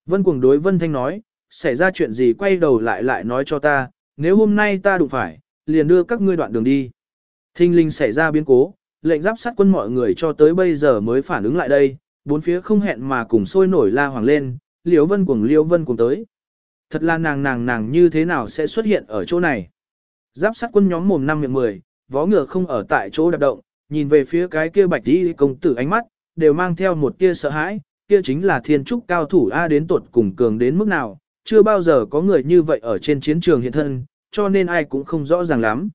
Vân Cuồng đối Vân Thanh nói, xảy ra chuyện gì quay đầu lại lại nói cho ta, nếu hôm nay ta đụng phải, liền đưa các ngươi đoạn đường đi. Thinh linh xảy ra biến cố, lệnh giáp sát quân mọi người cho tới bây giờ mới phản ứng lại đây, bốn phía không hẹn mà cùng sôi nổi la hoàng lên, liễu vân cuồng liễu vân cuồng tới. Thật là nàng nàng nàng như thế nào sẽ xuất hiện ở chỗ này. Giáp sát quân nhóm mồm năm miệng mười, vó ngựa không ở tại chỗ đạp động, nhìn về phía cái kia bạch đi công tử ánh mắt, đều mang theo một tia sợ hãi, kia chính là thiên trúc cao thủ A đến tuột cùng cường đến mức nào, chưa bao giờ có người như vậy ở trên chiến trường hiện thân, cho nên ai cũng không rõ ràng lắm.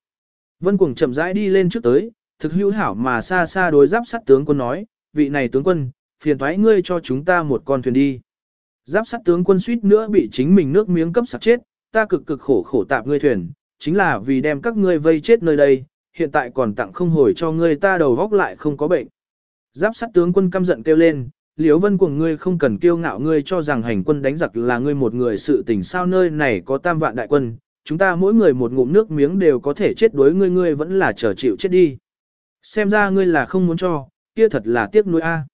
Vân Cuồng chậm rãi đi lên trước tới, thực hữu hảo mà xa xa đối giáp sát tướng quân nói, vị này tướng quân, phiền thoái ngươi cho chúng ta một con thuyền đi. Giáp sắt tướng quân suýt nữa bị chính mình nước miếng cấp sặc chết, ta cực cực khổ khổ tạp ngươi thuyền, chính là vì đem các ngươi vây chết nơi đây, hiện tại còn tặng không hồi cho ngươi ta đầu góc lại không có bệnh. Giáp sắt tướng quân căm giận kêu lên, Liễu Vân của ngươi không cần kiêu ngạo ngươi cho rằng hành quân đánh giặc là ngươi một người sự tình sao nơi này có tam vạn đại quân, chúng ta mỗi người một ngụm nước miếng đều có thể chết đối ngươi ngươi vẫn là chờ chịu chết đi. Xem ra ngươi là không muốn cho, kia thật là tiếc nuối a.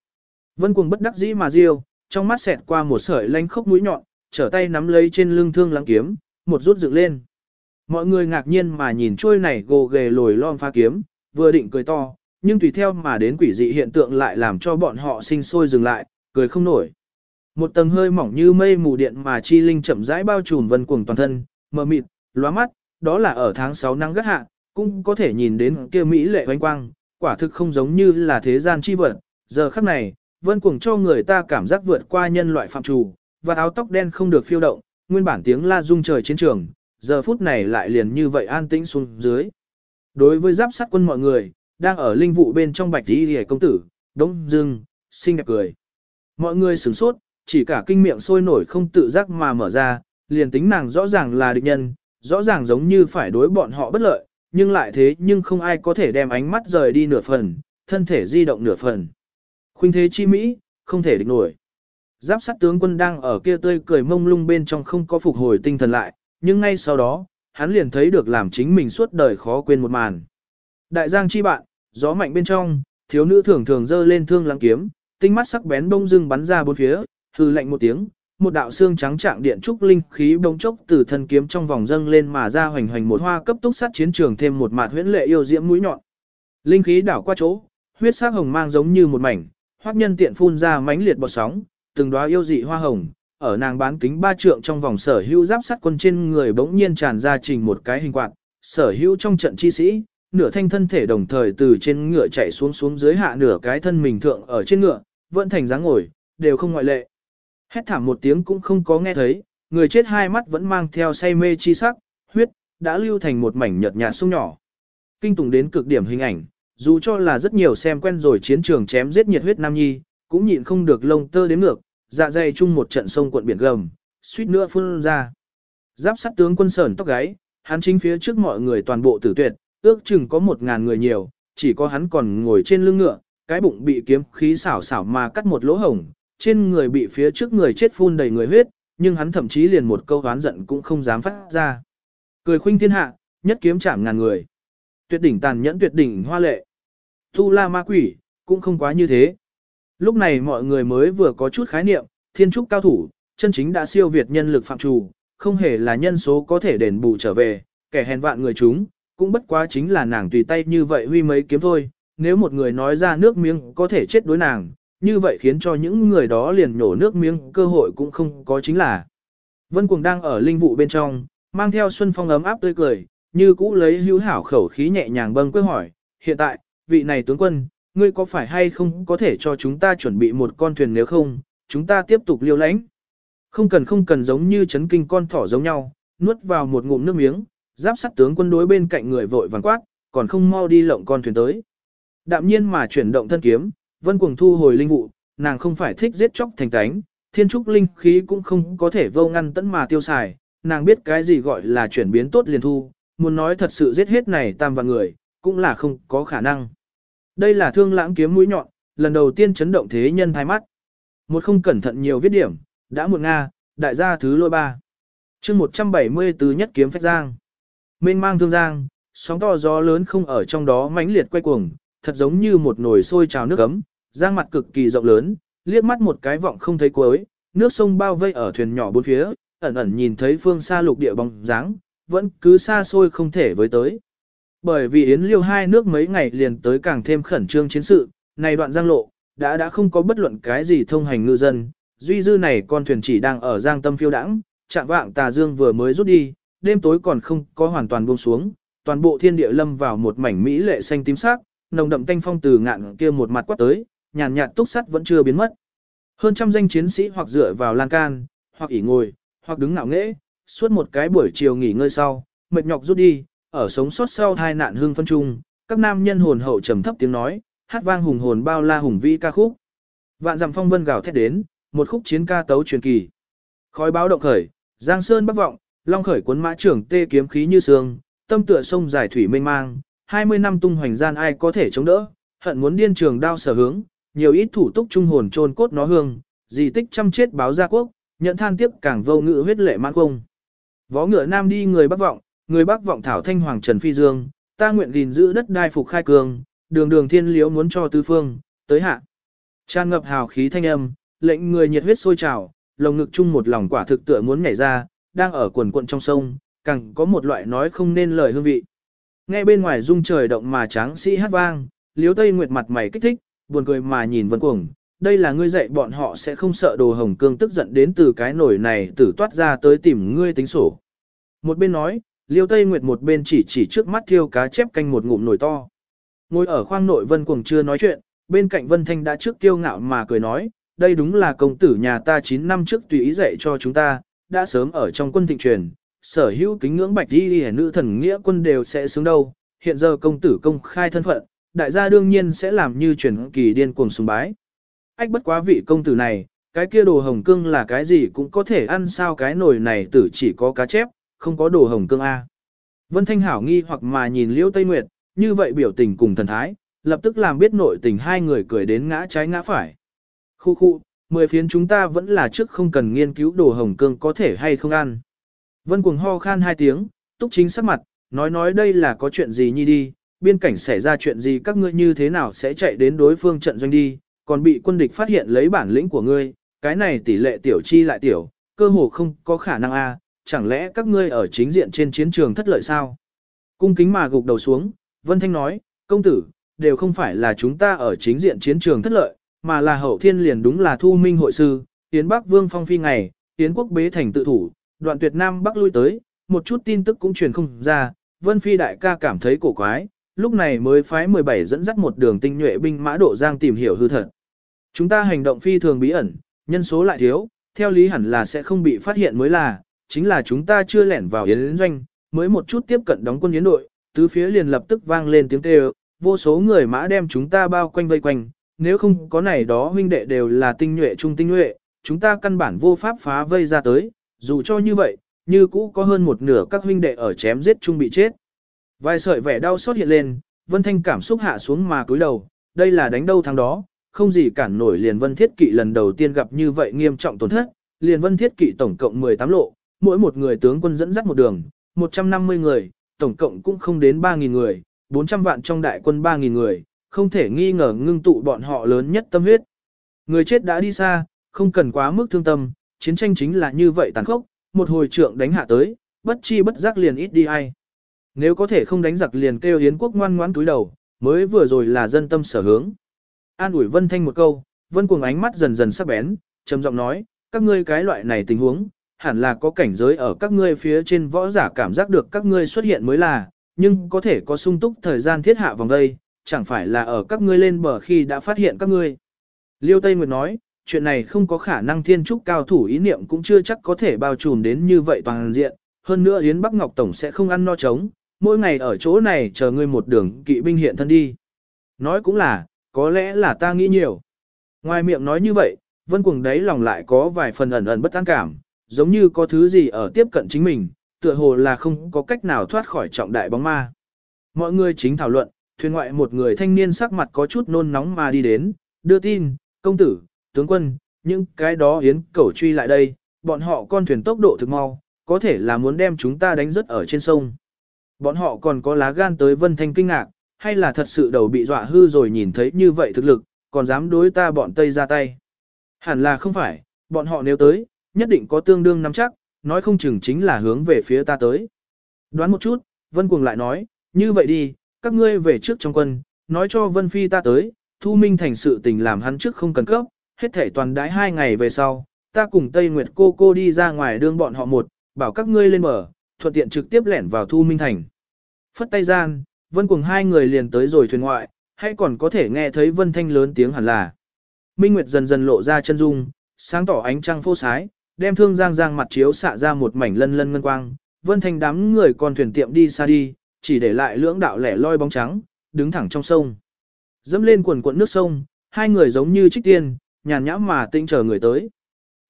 Vân cuồng bất đắc dĩ mà riêu, trong mắt xẹt qua một sợi lanh khốc mũi nhọn, trở tay nắm lấy trên lưng thương lăng kiếm, một rút dựng lên. Mọi người ngạc nhiên mà nhìn trôi này gồ ghề lồi lom pha kiếm, vừa định cười to, nhưng tùy theo mà đến quỷ dị hiện tượng lại làm cho bọn họ sinh sôi dừng lại, cười không nổi. Một tầng hơi mỏng như mây mù điện mà chi linh chậm rãi bao trùm vân cuồng toàn thân, mờ mịt, lóa mắt, đó là ở tháng 6 nắng gắt hạ, cũng có thể nhìn đến kia mỹ lệ vánh quang, quả thực không giống như là thế gian chi vật. Giờ khắc này, vân cuồng cho người ta cảm giác vượt qua nhân loại phạm trù, và áo tóc đen không được phiêu động, nguyên bản tiếng la rung trời chiến trường, giờ phút này lại liền như vậy an tĩnh xuống dưới. Đối với giáp sát quân mọi người, đang ở linh vụ bên trong bạch đi hề công tử, đống dưng, xinh đẹp cười. Mọi người sửng sốt, chỉ cả kinh miệng sôi nổi không tự giác mà mở ra, liền tính nàng rõ ràng là địch nhân, rõ ràng giống như phải đối bọn họ bất lợi, nhưng lại thế nhưng không ai có thể đem ánh mắt rời đi nửa phần, thân thể di động nửa phần. Khuynh thế chi Mỹ, không thể địch nổi. Giáp sát tướng quân đang ở kia tươi cười mông lung bên trong không có phục hồi tinh thần lại, nhưng ngay sau đó, hắn liền thấy được làm chính mình suốt đời khó quên một màn. Đại giang chi bạn, gió mạnh bên trong, thiếu nữ thường thường dơ lên thương lăng kiếm, tinh mắt sắc bén bông dưng bắn ra bốn phía, hư lạnh một tiếng, một đạo xương trắng trạng điện trúc linh khí bông chốc từ thân kiếm trong vòng dâng lên mà ra hoành hoành một hoa cấp túc sát chiến trường thêm một mạt huyễn lệ yêu diễm mũi nhọn. Linh khí đảo qua chỗ, huyết sắc hồng mang giống như một mảnh, hoắc nhân tiện phun ra mãnh liệt bọt sóng, từng đóa yêu dị hoa hồng, ở nàng bán kính ba trượng trong vòng sở hữu giáp sắt quân trên người bỗng nhiên tràn ra trình một cái hình quạt, sở hữu trong trận chi sĩ, nửa thanh thân thể đồng thời từ trên ngựa chạy xuống xuống dưới hạ nửa cái thân mình thượng ở trên ngựa, vẫn thành dáng ngồi, đều không ngoại lệ. Hét thảm một tiếng cũng không có nghe thấy, người chết hai mắt vẫn mang theo say mê chi sắc, huyết, đã lưu thành một mảnh nhợt nhạt sông nhỏ. Kinh tủng đến cực điểm hình ảnh, dù cho là rất nhiều xem quen rồi chiến trường chém giết nhiệt huyết nam nhi, cũng nhịn không được lông tơ đến ngược, dạ dày chung một trận sông cuộn biển gầm, suýt nữa phun ra. Giáp sát tướng quân sởn tóc gáy, hắn chính phía trước mọi người toàn bộ tử tuyệt, ước chừng có một ngàn người nhiều, chỉ có hắn còn ngồi trên lưng ngựa, cái bụng bị kiếm khí xảo xảo mà cắt một lỗ hổng, trên người bị phía trước người chết phun đầy người huyết, nhưng hắn thậm chí liền một câu oán giận cũng không dám phát ra. Cười khuynh thiên hạ, nhất kiếm chạm ngàn người. Tuyệt đỉnh tàn nhẫn tuyệt đỉnh hoa lệ. Tu la ma quỷ, cũng không quá như thế. Lúc này mọi người mới vừa có chút khái niệm, thiên trúc cao thủ, chân chính đã siêu việt nhân lực phạm trù, không hề là nhân số có thể đền bù trở về, kẻ hèn vạn người chúng, cũng bất quá chính là nàng tùy tay như vậy huy mấy kiếm thôi, nếu một người nói ra nước miếng có thể chết đối nàng, như vậy khiến cho những người đó liền nhổ nước miếng cơ hội cũng không có chính là. Vân Cuồng đang ở linh vụ bên trong, mang theo xuân phong ấm áp tươi cười, như cũ lấy hữu hảo khẩu khí nhẹ nhàng bâng quơ hỏi, hiện tại, vị này tướng quân, ngươi có phải hay không có thể cho chúng ta chuẩn bị một con thuyền nếu không, chúng ta tiếp tục liêu lãnh. Không cần không cần giống như chấn kinh con thỏ giống nhau, nuốt vào một ngụm nước miếng, giáp sắt tướng quân đối bên cạnh người vội vàng quát, còn không mau đi lộng con thuyền tới. Đạm nhiên mà chuyển động thân kiếm, vân cuồng thu hồi linh vụ, nàng không phải thích giết chóc thành tánh, thiên trúc linh khí cũng không có thể vô ngăn tẫn mà tiêu xài, nàng biết cái gì gọi là chuyển biến tốt liền thu, muốn nói thật sự giết hết này tam và người, cũng là không có khả năng. Đây là thương lãng kiếm mũi nhọn, lần đầu tiên chấn động thế nhân thay mắt. Một không cẩn thận nhiều viết điểm, đã một Nga, đại gia thứ lôi ba. chương 174 nhất kiếm phách giang. Mênh mang thương giang, sóng to gió lớn không ở trong đó mãnh liệt quay cuồng, thật giống như một nồi sôi trào nước ấm, giang mặt cực kỳ rộng lớn, liếc mắt một cái vọng không thấy cuối, nước sông bao vây ở thuyền nhỏ bốn phía, ẩn ẩn nhìn thấy phương xa lục địa bóng dáng, vẫn cứ xa xôi không thể với tới. Bởi vì Yến Liêu hai nước mấy ngày liền tới càng thêm khẩn trương chiến sự, này đoạn giang lộ, đã đã không có bất luận cái gì thông hành ngư dân, duy dư này con thuyền chỉ đang ở giang tâm phiêu đãng, chạm vạng tà dương vừa mới rút đi, đêm tối còn không có hoàn toàn buông xuống, toàn bộ thiên địa lâm vào một mảnh mỹ lệ xanh tím sắc, nồng đậm tanh phong từ ngạn kia một mặt quát tới, nhàn nhạt túc sắt vẫn chưa biến mất. Hơn trăm danh chiến sĩ hoặc dựa vào lan can, hoặc ỉ ngồi, hoặc đứng ngạo nghễ, suốt một cái buổi chiều nghỉ ngơi sau, mệt nhọc rút đi, ở sống sót sau hai nạn hương phân trung, các nam nhân hồn hậu trầm thấp tiếng nói, hát vang hùng hồn bao la hùng vĩ ca khúc. Vạn dặm phong vân gào thét đến, một khúc chiến ca tấu truyền kỳ. Khói báo động khởi, Giang Sơn bắc vọng, long khởi cuốn mã trưởng tê kiếm khí như sương, tâm tựa sông dài thủy mênh mang, 20 năm tung hoành gian ai có thể chống đỡ, hận muốn điên trường đao sở hướng, nhiều ít thủ túc trung hồn trôn cốt nó hương, di tích trăm chết báo gia quốc, nhận than tiếp càng vô ngự huyết lệ mãn công. Võ ngựa nam đi người bắc vọng, người bắc vọng thảo thanh hoàng trần phi dương, ta nguyện gìn giữ đất đai phục khai cường, đường đường thiên liễu muốn cho tư phương, tới hạ. Tràn ngập hào khí thanh âm, lệnh người nhiệt huyết sôi trào, lồng ngực chung một lòng quả thực tựa muốn nhảy ra, đang ở quần quận trong sông, càng có một loại nói không nên lời hương vị. Nghe bên ngoài rung trời động mà tráng sĩ hát vang, liếu tây nguyệt mặt mày kích thích, buồn cười mà nhìn vân cuồng. Đây là ngươi dạy bọn họ sẽ không sợ đồ hồng cương tức giận đến từ cái nổi này tử toát ra tới tìm ngươi tính sổ. Một bên nói, liêu tây nguyệt một bên chỉ chỉ trước mắt thiêu cá chép canh một ngụm nồi to. Ngồi ở khoang nội vân cuồng chưa nói chuyện, bên cạnh vân thanh đã trước kiêu ngạo mà cười nói, đây đúng là công tử nhà ta 9 năm trước tùy ý dạy cho chúng ta, đã sớm ở trong quân thịnh truyền, sở hữu kính ngưỡng bạch đi hẻ nữ thần nghĩa quân đều sẽ xứng đâu, hiện giờ công tử công khai thân phận, đại gia đương nhiên sẽ làm như truyền kỳ điên cuồng sùng bái. Ách bất quá vị công tử này, cái kia đồ hồng cương là cái gì cũng có thể ăn sao cái nồi này tử chỉ có cá chép, không có đồ hồng cương A. Vân Thanh Hảo nghi hoặc mà nhìn Liễu Tây Nguyệt, như vậy biểu tình cùng thần thái, lập tức làm biết nội tình hai người cười đến ngã trái ngã phải. Khu khu, mười phiến chúng ta vẫn là trước không cần nghiên cứu đồ hồng cương có thể hay không ăn. Vân cuồng ho khan hai tiếng, túc chính sắc mặt, nói nói đây là có chuyện gì nhi đi, biên cảnh xảy ra chuyện gì các ngươi như thế nào sẽ chạy đến đối phương trận doanh đi, còn bị quân địch phát hiện lấy bản lĩnh của ngươi, cái này tỷ lệ tiểu chi lại tiểu, cơ hồ không có khả năng a, chẳng lẽ các ngươi ở chính diện trên chiến trường thất lợi sao? Cung kính mà gục đầu xuống, Vân Thanh nói, công tử, đều không phải là chúng ta ở chính diện chiến trường thất lợi, mà là hậu thiên liền đúng là thu minh hội sư, tiến Bắc Vương phong phi ngày, tiến quốc bế thành tự thủ, đoạn tuyệt Nam Bắc lui tới, một chút tin tức cũng truyền không ra, Vân Phi đại ca cảm thấy cổ quái, lúc này mới phái 17 dẫn dắt một đường tinh nhuệ binh mã độ giang tìm hiểu hư thật. Chúng ta hành động phi thường bí ẩn, nhân số lại thiếu, theo lý hẳn là sẽ không bị phát hiện mới là, chính là chúng ta chưa lẻn vào yến doanh, mới một chút tiếp cận đóng quân yến đội, tứ phía liền lập tức vang lên tiếng kêu, vô số người mã đem chúng ta bao quanh vây quanh, nếu không có này đó huynh đệ đều là tinh nhuệ trung tinh nhuệ, chúng ta căn bản vô pháp phá vây ra tới, dù cho như vậy, như cũ có hơn một nửa các huynh đệ ở chém giết chung bị chết. Vài sợi vẻ đau xót hiện lên, Vân Thanh cảm xúc hạ xuống mà cúi đầu, đây là đánh đâu thắng đó, không gì cản nổi liền Vân Thiết Kỵ lần đầu tiên gặp như vậy nghiêm trọng tổn thất, liền Vân Thiết Kỵ tổng cộng 18 lộ, mỗi một người tướng quân dẫn dắt một đường, 150 người, tổng cộng cũng không đến 3.000 người, 400 vạn trong đại quân 3.000 người, không thể nghi ngờ ngưng tụ bọn họ lớn nhất tâm huyết. Người chết đã đi xa, không cần quá mức thương tâm, chiến tranh chính là như vậy tàn khốc, một hồi trượng đánh hạ tới, bất chi bất giác liền ít đi ai. Nếu có thể không đánh giặc liền kêu hiến quốc ngoan ngoãn túi đầu, mới vừa rồi là dân tâm sở hướng. An ủi Vân Thanh một câu, Vân cuồng ánh mắt dần dần sắc bén, trầm giọng nói, các ngươi cái loại này tình huống, hẳn là có cảnh giới ở các ngươi phía trên võ giả cảm giác được các ngươi xuất hiện mới là, nhưng có thể có sung túc thời gian thiết hạ vòng đây, chẳng phải là ở các ngươi lên bờ khi đã phát hiện các ngươi. Liêu Tây Nguyệt nói, chuyện này không có khả năng thiên trúc cao thủ ý niệm cũng chưa chắc có thể bao trùm đến như vậy toàn diện, hơn nữa Yến Bắc Ngọc Tổng sẽ không ăn no trống, mỗi ngày ở chỗ này chờ ngươi một đường kỵ binh hiện thân đi. Nói cũng là, có lẽ là ta nghĩ nhiều. Ngoài miệng nói như vậy, Vân Cuồng đấy lòng lại có vài phần ẩn ẩn bất an cảm, giống như có thứ gì ở tiếp cận chính mình, tựa hồ là không có cách nào thoát khỏi trọng đại bóng ma. Mọi người chính thảo luận, thuyền ngoại một người thanh niên sắc mặt có chút nôn nóng mà đi đến, đưa tin, công tử, tướng quân, những cái đó yến cẩu truy lại đây, bọn họ con thuyền tốc độ thực mau, có thể là muốn đem chúng ta đánh rớt ở trên sông. Bọn họ còn có lá gan tới vân thanh kinh ngạc, hay là thật sự đầu bị dọa hư rồi nhìn thấy như vậy thực lực, còn dám đối ta bọn Tây ra tay. Hẳn là không phải, bọn họ nếu tới, nhất định có tương đương nắm chắc, nói không chừng chính là hướng về phía ta tới. Đoán một chút, Vân Cuồng lại nói, như vậy đi, các ngươi về trước trong quân, nói cho Vân Phi ta tới, thu minh thành sự tình làm hắn trước không cần cấp, hết thể toàn đái hai ngày về sau, ta cùng Tây Nguyệt cô cô đi ra ngoài đương bọn họ một, bảo các ngươi lên mở, thuận tiện trực tiếp lẻn vào thu minh thành. Phất tay gian, Vân Cuồng hai người liền tới rồi thuyền ngoại, hay còn có thể nghe thấy Vân Thanh lớn tiếng hẳn là. Minh Nguyệt dần dần lộ ra chân dung, sáng tỏ ánh trăng phô sái, đem thương giang giang mặt chiếu xạ ra một mảnh lân lân ngân quang, Vân Thanh đám người con thuyền tiệm đi xa đi, chỉ để lại lưỡng đạo lẻ loi bóng trắng, đứng thẳng trong sông. Dẫm lên quần cuộn nước sông, hai người giống như trích tiên, nhàn nhã mà tinh chờ người tới.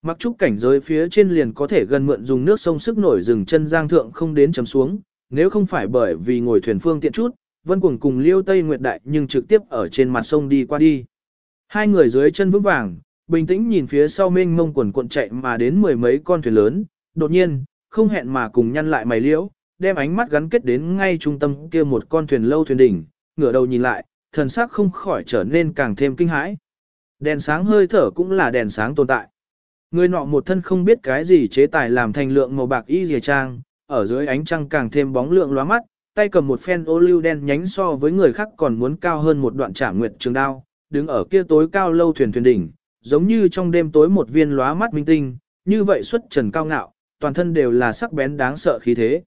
Mặc trúc cảnh giới phía trên liền có thể gần mượn dùng nước sông sức nổi rừng chân giang thượng không đến chấm xuống, nếu không phải bởi vì ngồi thuyền phương tiện chút, Vân Cuồng cùng Liêu Tây Nguyệt Đại nhưng trực tiếp ở trên mặt sông đi qua đi. Hai người dưới chân vững vàng, bình tĩnh nhìn phía sau mênh mông quần cuộn chạy mà đến mười mấy con thuyền lớn, đột nhiên, không hẹn mà cùng nhăn lại mày liễu, đem ánh mắt gắn kết đến ngay trung tâm kia một con thuyền lâu thuyền đỉnh, ngửa đầu nhìn lại, thần sắc không khỏi trở nên càng thêm kinh hãi. Đèn sáng hơi thở cũng là đèn sáng tồn tại. Người nọ một thân không biết cái gì chế tài làm thành lượng màu bạc y dìa trang, ở dưới ánh trăng càng thêm bóng lượng lóa mắt, tay cầm một phen ô lưu đen nhánh so với người khác còn muốn cao hơn một đoạn trả nguyệt trường đao, đứng ở kia tối cao lâu thuyền thuyền đỉnh, giống như trong đêm tối một viên lóa mắt minh tinh, như vậy xuất trần cao ngạo, toàn thân đều là sắc bén đáng sợ khí thế.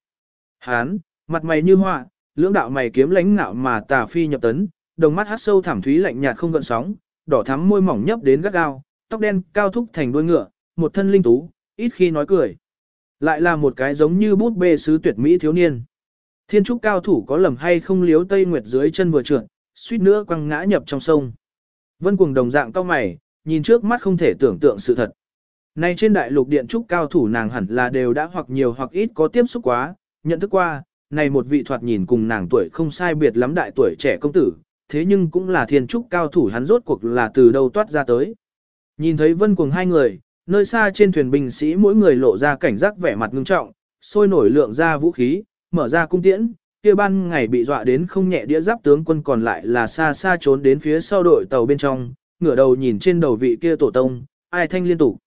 Hán, mặt mày như họa, lưỡng đạo mày kiếm lãnh ngạo mà tà phi nhập tấn, đồng mắt hát sâu thảm thúy lạnh nhạt không gợn sóng, đỏ thắm môi mỏng nhấp đến gắt gao, tóc đen cao thúc thành đuôi ngựa, một thân linh tú, ít khi nói cười. Lại là một cái giống như bút bê sứ tuyệt mỹ thiếu niên. Thiên trúc cao thủ có lầm hay không liếu tây nguyệt dưới chân vừa trượt, suýt nữa quăng ngã nhập trong sông. Vân cuồng đồng dạng cao mày, nhìn trước mắt không thể tưởng tượng sự thật. Nay trên đại lục điện trúc cao thủ nàng hẳn là đều đã hoặc nhiều hoặc ít có tiếp xúc quá, nhận thức qua, này một vị thoạt nhìn cùng nàng tuổi không sai biệt lắm đại tuổi trẻ công tử, thế nhưng cũng là thiên trúc cao thủ hắn rốt cuộc là từ đâu toát ra tới. Nhìn thấy vân cuồng hai người, nơi xa trên thuyền binh sĩ mỗi người lộ ra cảnh giác vẻ mặt ngưng trọng, sôi nổi lượng ra vũ khí, mở ra cung tiễn, kia ban ngày bị dọa đến không nhẹ đĩa giáp tướng quân còn lại là xa xa trốn đến phía sau đội tàu bên trong, ngửa đầu nhìn trên đầu vị kia tổ tông, ai thanh liên tục.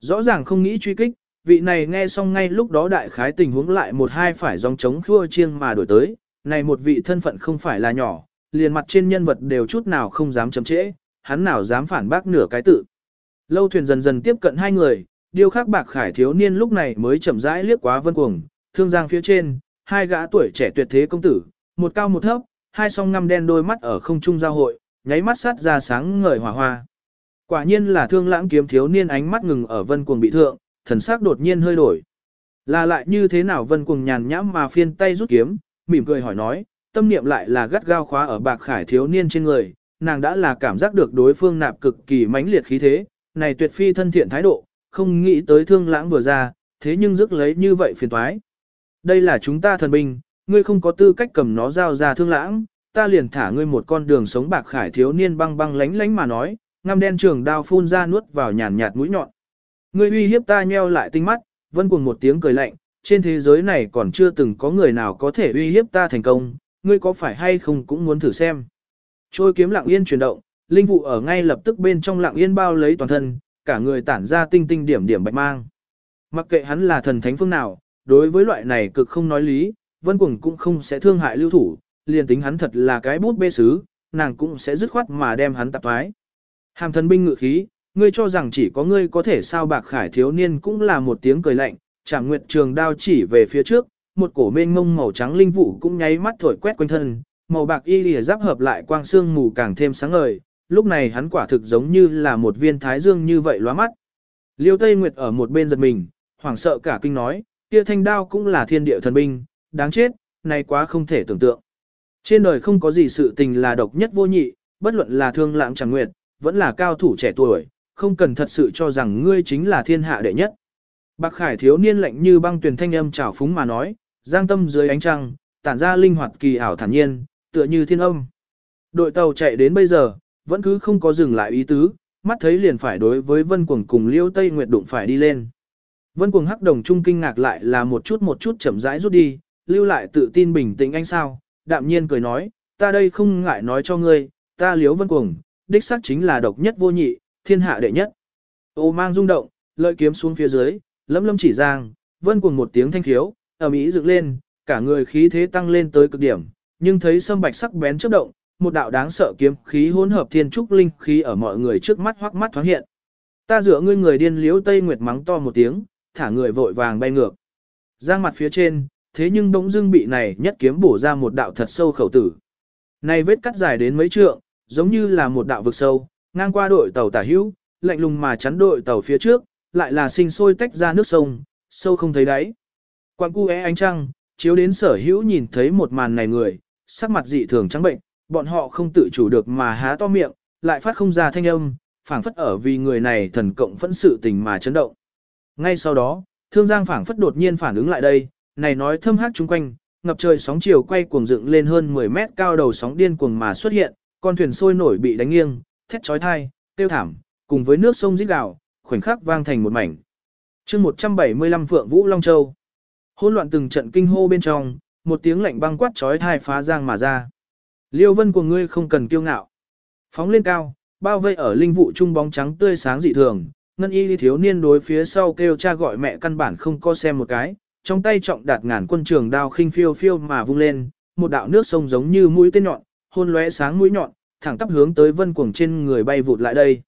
Rõ ràng không nghĩ truy kích, vị này nghe xong ngay lúc đó đại khái tình huống lại một hai phải dòng chống khua chiêng mà đổi tới, này một vị thân phận không phải là nhỏ, liền mặt trên nhân vật đều chút nào không dám chấm trễ, hắn nào dám phản bác nửa cái tự. Lâu thuyền dần dần tiếp cận hai người, điêu khắc bạc khải thiếu niên lúc này mới chậm rãi liếc quá vân cuồng, thương giang phía trên, hai gã tuổi trẻ tuyệt thế công tử, một cao một thấp, hai song ngăm đen đôi mắt ở không trung giao hội, nháy mắt sát ra sáng ngời hỏa hoa. Quả nhiên là thương lãng kiếm thiếu niên ánh mắt ngừng ở vân cuồng bị thượng, thần sắc đột nhiên hơi đổi. Là lại như thế nào vân cuồng nhàn nhãm mà phiên tay rút kiếm, mỉm cười hỏi nói, tâm niệm lại là gắt gao khóa ở bạc khải thiếu niên trên người, nàng đã là cảm giác được đối phương nạp cực kỳ mãnh liệt khí thế, này tuyệt phi thân thiện thái độ, không nghĩ tới thương lãng vừa ra, thế nhưng rước lấy như vậy phiền toái. Đây là chúng ta thần binh, ngươi không có tư cách cầm nó giao ra thương lãng, ta liền thả ngươi một con đường sống bạc khải thiếu niên băng băng lánh lánh mà nói, ngăm đen trường đao phun ra nuốt vào nhàn nhạt mũi nhọn. Ngươi uy hiếp ta nheo lại tinh mắt, vân cùng một tiếng cười lạnh, trên thế giới này còn chưa từng có người nào có thể uy hiếp ta thành công, ngươi có phải hay không cũng muốn thử xem. Trôi kiếm lặng yên chuyển động, linh vụ ở ngay lập tức bên trong lặng yên bao lấy toàn thân, cả người tản ra tinh tinh điểm điểm bạch mang. Mặc kệ hắn là thần thánh phương nào, đối với loại này cực không nói lý, vân cuồng cũng không sẽ thương hại lưu thủ, liền tính hắn thật là cái bút bê sứ, nàng cũng sẽ dứt khoát mà đem hắn tạp thoái. Hàm thần binh ngự khí, ngươi cho rằng chỉ có ngươi có thể sao bạc khải thiếu niên cũng là một tiếng cười lạnh, chẳng nguyệt trường đao chỉ về phía trước, một cổ mênh mông màu trắng linh vụ cũng nháy mắt thổi quét quanh thân, màu bạc y lìa giáp hợp lại quang xương mù càng thêm sáng ngời, lúc này hắn quả thực giống như là một viên thái dương như vậy lóa mắt. Liêu Tây Nguyệt ở một bên giật mình, hoảng sợ cả kinh nói, kia thanh đao cũng là thiên địa thần binh, đáng chết, này quá không thể tưởng tượng. Trên đời không có gì sự tình là độc nhất vô nhị, bất luận là thương lãng chẳng nguyệt, vẫn là cao thủ trẻ tuổi, không cần thật sự cho rằng ngươi chính là thiên hạ đệ nhất. Bạc Khải thiếu niên lạnh như băng tuyển thanh âm trào phúng mà nói, giang tâm dưới ánh trăng, tản ra linh hoạt kỳ ảo thản nhiên, tựa như thiên âm. Đội tàu chạy đến bây giờ, vẫn cứ không có dừng lại ý tứ, mắt thấy liền phải đối với Vân Cuồng cùng Liêu Tây Nguyệt đụng phải đi lên. Vân Cuồng hắc đồng trung kinh ngạc lại là một chút một chút chậm rãi rút đi, lưu lại tự tin bình tĩnh anh sao, đạm nhiên cười nói, ta đây không ngại nói cho ngươi, ta liếu Vân Cuồng, đích xác chính là độc nhất vô nhị, thiên hạ đệ nhất. Ô mang rung động, lợi kiếm xuống phía dưới, lâm lâm chỉ giang, Vân Cuồng một tiếng thanh khiếu, ầm ý dựng lên, cả người khí thế tăng lên tới cực điểm, nhưng thấy sâm bạch sắc bén chớp động, một đạo đáng sợ kiếm khí hỗn hợp thiên trúc linh khí ở mọi người trước mắt hoắc mắt thoáng hiện. Ta dựa ngươi người điên liếu Tây Nguyệt mắng to một tiếng, thả người vội vàng bay ngược. Giang mặt phía trên, thế nhưng bỗng dưng bị này nhất kiếm bổ ra một đạo thật sâu khẩu tử. Này vết cắt dài đến mấy trượng, giống như là một đạo vực sâu, ngang qua đội tàu tả hữu, lạnh lùng mà chắn đội tàu phía trước, lại là sinh sôi tách ra nước sông, sâu không thấy đáy. Quang cu é ánh trăng, chiếu đến sở hữu nhìn thấy một màn này người, sắc mặt dị thường trắng bệnh, bọn họ không tự chủ được mà há to miệng, lại phát không ra thanh âm, phảng phất ở vì người này thần cộng phẫn sự tình mà chấn động. Ngay sau đó, thương giang phảng phất đột nhiên phản ứng lại đây, này nói thâm hát chung quanh, ngập trời sóng chiều quay cuồng dựng lên hơn 10 mét cao đầu sóng điên cuồng mà xuất hiện, con thuyền sôi nổi bị đánh nghiêng, thét chói tai, tiêu thảm, cùng với nước sông rít gào, khoảnh khắc vang thành một mảnh. Chương 175 Phượng Vũ Long Châu. Hỗn loạn từng trận kinh hô bên trong, một tiếng lạnh băng quát chói tai phá giang mà ra. Liêu Vân của ngươi không cần kiêu ngạo. Phóng lên cao, bao vây ở linh vụ trung bóng trắng tươi sáng dị thường, ngân y thiếu niên đối phía sau kêu cha gọi mẹ căn bản không co xem một cái, trong tay trọng đạt ngàn quân trường đao khinh phiêu phiêu mà vung lên, một đạo nước sông giống như mũi tên nhọn, hôn lóe sáng mũi nhọn, thẳng tắp hướng tới vân cuồng trên người bay vụt lại đây.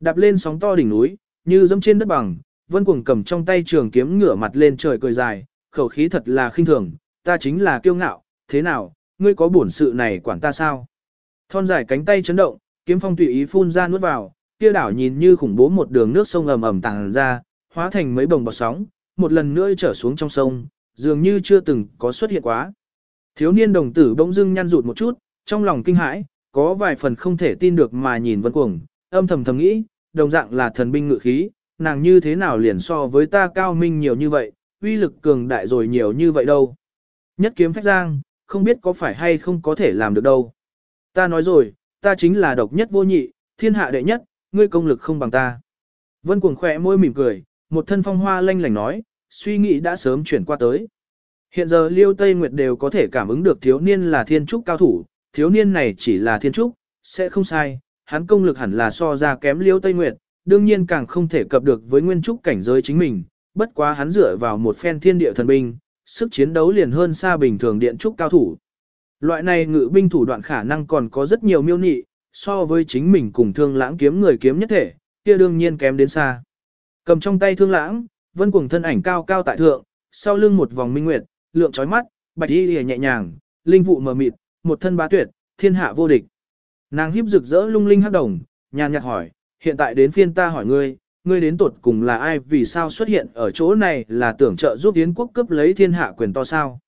Đạp lên sóng to đỉnh núi, như dẫm trên đất bằng, vân cuồng cầm trong tay trường kiếm ngửa mặt lên trời cười dài, khẩu khí thật là khinh thường, ta chính là kiêu ngạo, thế nào, ngươi có bổn sự này quản ta sao? Thon dài cánh tay chấn động, kiếm phong tùy ý phun ra nuốt vào, kia đảo nhìn như khủng bố một đường nước sông ầm ầm tàng ra, hóa thành mấy bồng bọt sóng, một lần nữa trở xuống trong sông, dường như chưa từng có xuất hiện quá. Thiếu niên đồng tử bỗng dưng nhăn rụt một chút, trong lòng kinh hãi, có vài phần không thể tin được mà nhìn Vân Cuồng, âm thầm thầm nghĩ, đồng dạng là thần binh ngự khí, nàng như thế nào liền so với ta cao minh nhiều như vậy, uy lực cường đại rồi nhiều như vậy đâu. Nhất kiếm phách giang, không biết có phải hay không có thể làm được đâu. Ta nói rồi, ta chính là độc nhất vô nhị, thiên hạ đệ nhất, ngươi công lực không bằng ta. Vân cuồng khỏe môi mỉm cười, một thân phong hoa lanh lảnh nói, suy nghĩ đã sớm chuyển qua tới. Hiện giờ Liêu Tây Nguyệt đều có thể cảm ứng được thiếu niên là thiên trúc cao thủ, thiếu niên này chỉ là thiên trúc, sẽ không sai, hắn công lực hẳn là so ra kém Liêu Tây Nguyệt, đương nhiên càng không thể cập được với nguyên trúc cảnh giới chính mình, bất quá hắn dựa vào một phen thiên địa thần binh, sức chiến đấu liền hơn xa bình thường điện trúc cao thủ. Loại này ngự binh thủ đoạn khả năng còn có rất nhiều miêu nị, so với chính mình cùng thương lãng kiếm người kiếm nhất thể, kia đương nhiên kém đến xa. Cầm trong tay thương lãng, vân cuồng thân ảnh cao cao tại thượng, sau lưng một vòng minh nguyệt, lượng chói mắt, bạch y lìa nhẹ nhàng, linh vụ mờ mịt, một thân bá tuyệt, thiên hạ vô địch. Nàng hiếp rực rỡ lung linh hắc đồng, nhàn nhạt hỏi, hiện tại đến phiên ta hỏi ngươi, ngươi đến tột cùng là ai vì sao xuất hiện ở chỗ này là tưởng trợ giúp Yến quốc cướp lấy thiên hạ quyền to sao.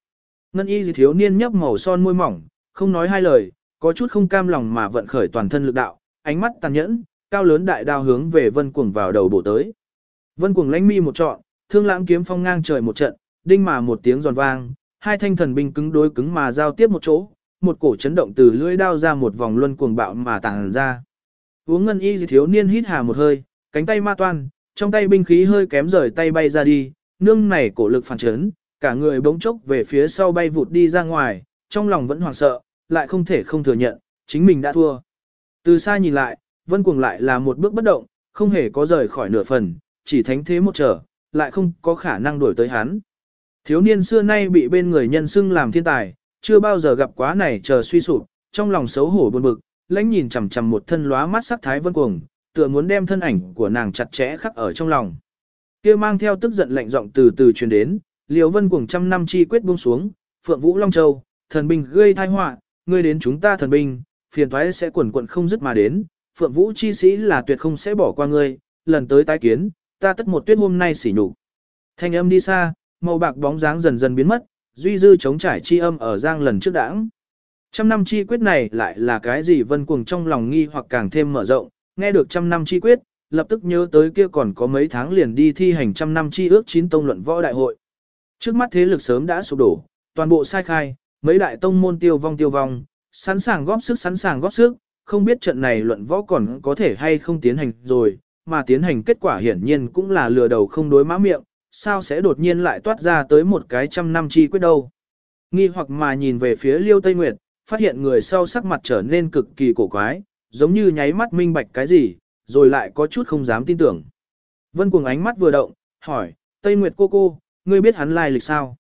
Ngân y gì thiếu niên nhấp màu son môi mỏng, không nói hai lời, có chút không cam lòng mà vận khởi toàn thân lực đạo, ánh mắt tàn nhẫn, cao lớn đại đao hướng về vân cuồng vào đầu bổ tới. Vân cuồng lánh mi một trọn, thương lãng kiếm phong ngang trời một trận, đinh mà một tiếng giòn vang, hai thanh thần binh cứng đối cứng mà giao tiếp một chỗ, một cổ chấn động từ lưỡi đao ra một vòng luân cuồng bạo mà tàng ra. Uống ngân y thiếu niên hít hà một hơi, cánh tay ma toan, trong tay binh khí hơi kém rời tay bay ra đi, nương này cổ lực phản chấn, cả người bỗng chốc về phía sau bay vụt đi ra ngoài, trong lòng vẫn hoảng sợ, lại không thể không thừa nhận, chính mình đã thua. Từ xa nhìn lại, vân cuồng lại là một bước bất động, không hề có rời khỏi nửa phần, chỉ thánh thế một trở, lại không có khả năng đuổi tới hắn. Thiếu niên xưa nay bị bên người nhân xưng làm thiên tài, chưa bao giờ gặp quá này chờ suy sụp, trong lòng xấu hổ buồn bực, lãnh nhìn chằm chằm một thân lóa mắt sắc thái vân cuồng, tựa muốn đem thân ảnh của nàng chặt chẽ khắc ở trong lòng. Kia mang theo tức giận lạnh giọng từ từ truyền đến, liễu Vân cuồng trăm năm chi quyết buông xuống, Phượng Vũ Long Châu, thần binh gây tai họa, ngươi đến chúng ta thần binh, phiền toái sẽ quẩn quẩn không dứt mà đến, Phượng Vũ chi sĩ là tuyệt không sẽ bỏ qua ngươi, lần tới tái kiến, ta tất một tuyết hôm nay xỉ nhục. Thanh âm đi xa, màu bạc bóng dáng dần dần biến mất, duy dư chống trải chi âm ở giang lần trước đãng. Trăm năm chi quyết này lại là cái gì vân cuồng trong lòng nghi hoặc càng thêm mở rộng, nghe được trăm năm chi quyết, lập tức nhớ tới kia còn có mấy tháng liền đi thi hành trăm năm chi ước chín tông luận võ đại hội. Trước mắt thế lực sớm đã sụp đổ, toàn bộ sai khai, mấy đại tông môn tiêu vong tiêu vong, sẵn sàng góp sức sẵn sàng góp sức, không biết trận này luận võ còn có thể hay không tiến hành rồi, mà tiến hành kết quả hiển nhiên cũng là lừa đầu không đối má miệng, sao sẽ đột nhiên lại toát ra tới một cái trăm năm chi quyết đâu. Nghi hoặc mà nhìn về phía Liêu Tây Nguyệt, phát hiện người sau sắc mặt trở nên cực kỳ cổ quái, giống như nháy mắt minh bạch cái gì, rồi lại có chút không dám tin tưởng. Vân cuồng ánh mắt vừa động, hỏi, Tây Nguyệt cô cô, ngươi biết hắn lai lịch sao?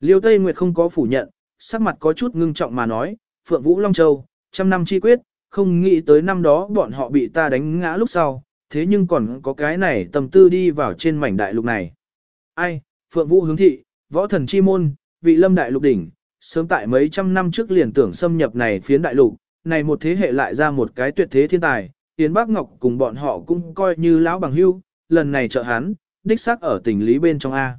Liêu Tây Nguyệt không có phủ nhận, sắc mặt có chút ngưng trọng mà nói, Phượng Vũ Long Châu, trăm năm chi quyết, không nghĩ tới năm đó bọn họ bị ta đánh ngã lúc sau, thế nhưng còn có cái này tầm tư đi vào trên mảnh đại lục này. Ai, Phượng Vũ hướng thị, võ thần chi môn, vị lâm đại lục đỉnh, sớm tại mấy trăm năm trước liền tưởng xâm nhập này phiến đại lục, này một thế hệ lại ra một cái tuyệt thế thiên tài, yến Bác Ngọc cùng bọn họ cũng coi như lão bằng hưu, lần này trợ hắn, đích xác ở tỉnh Lý bên trong A.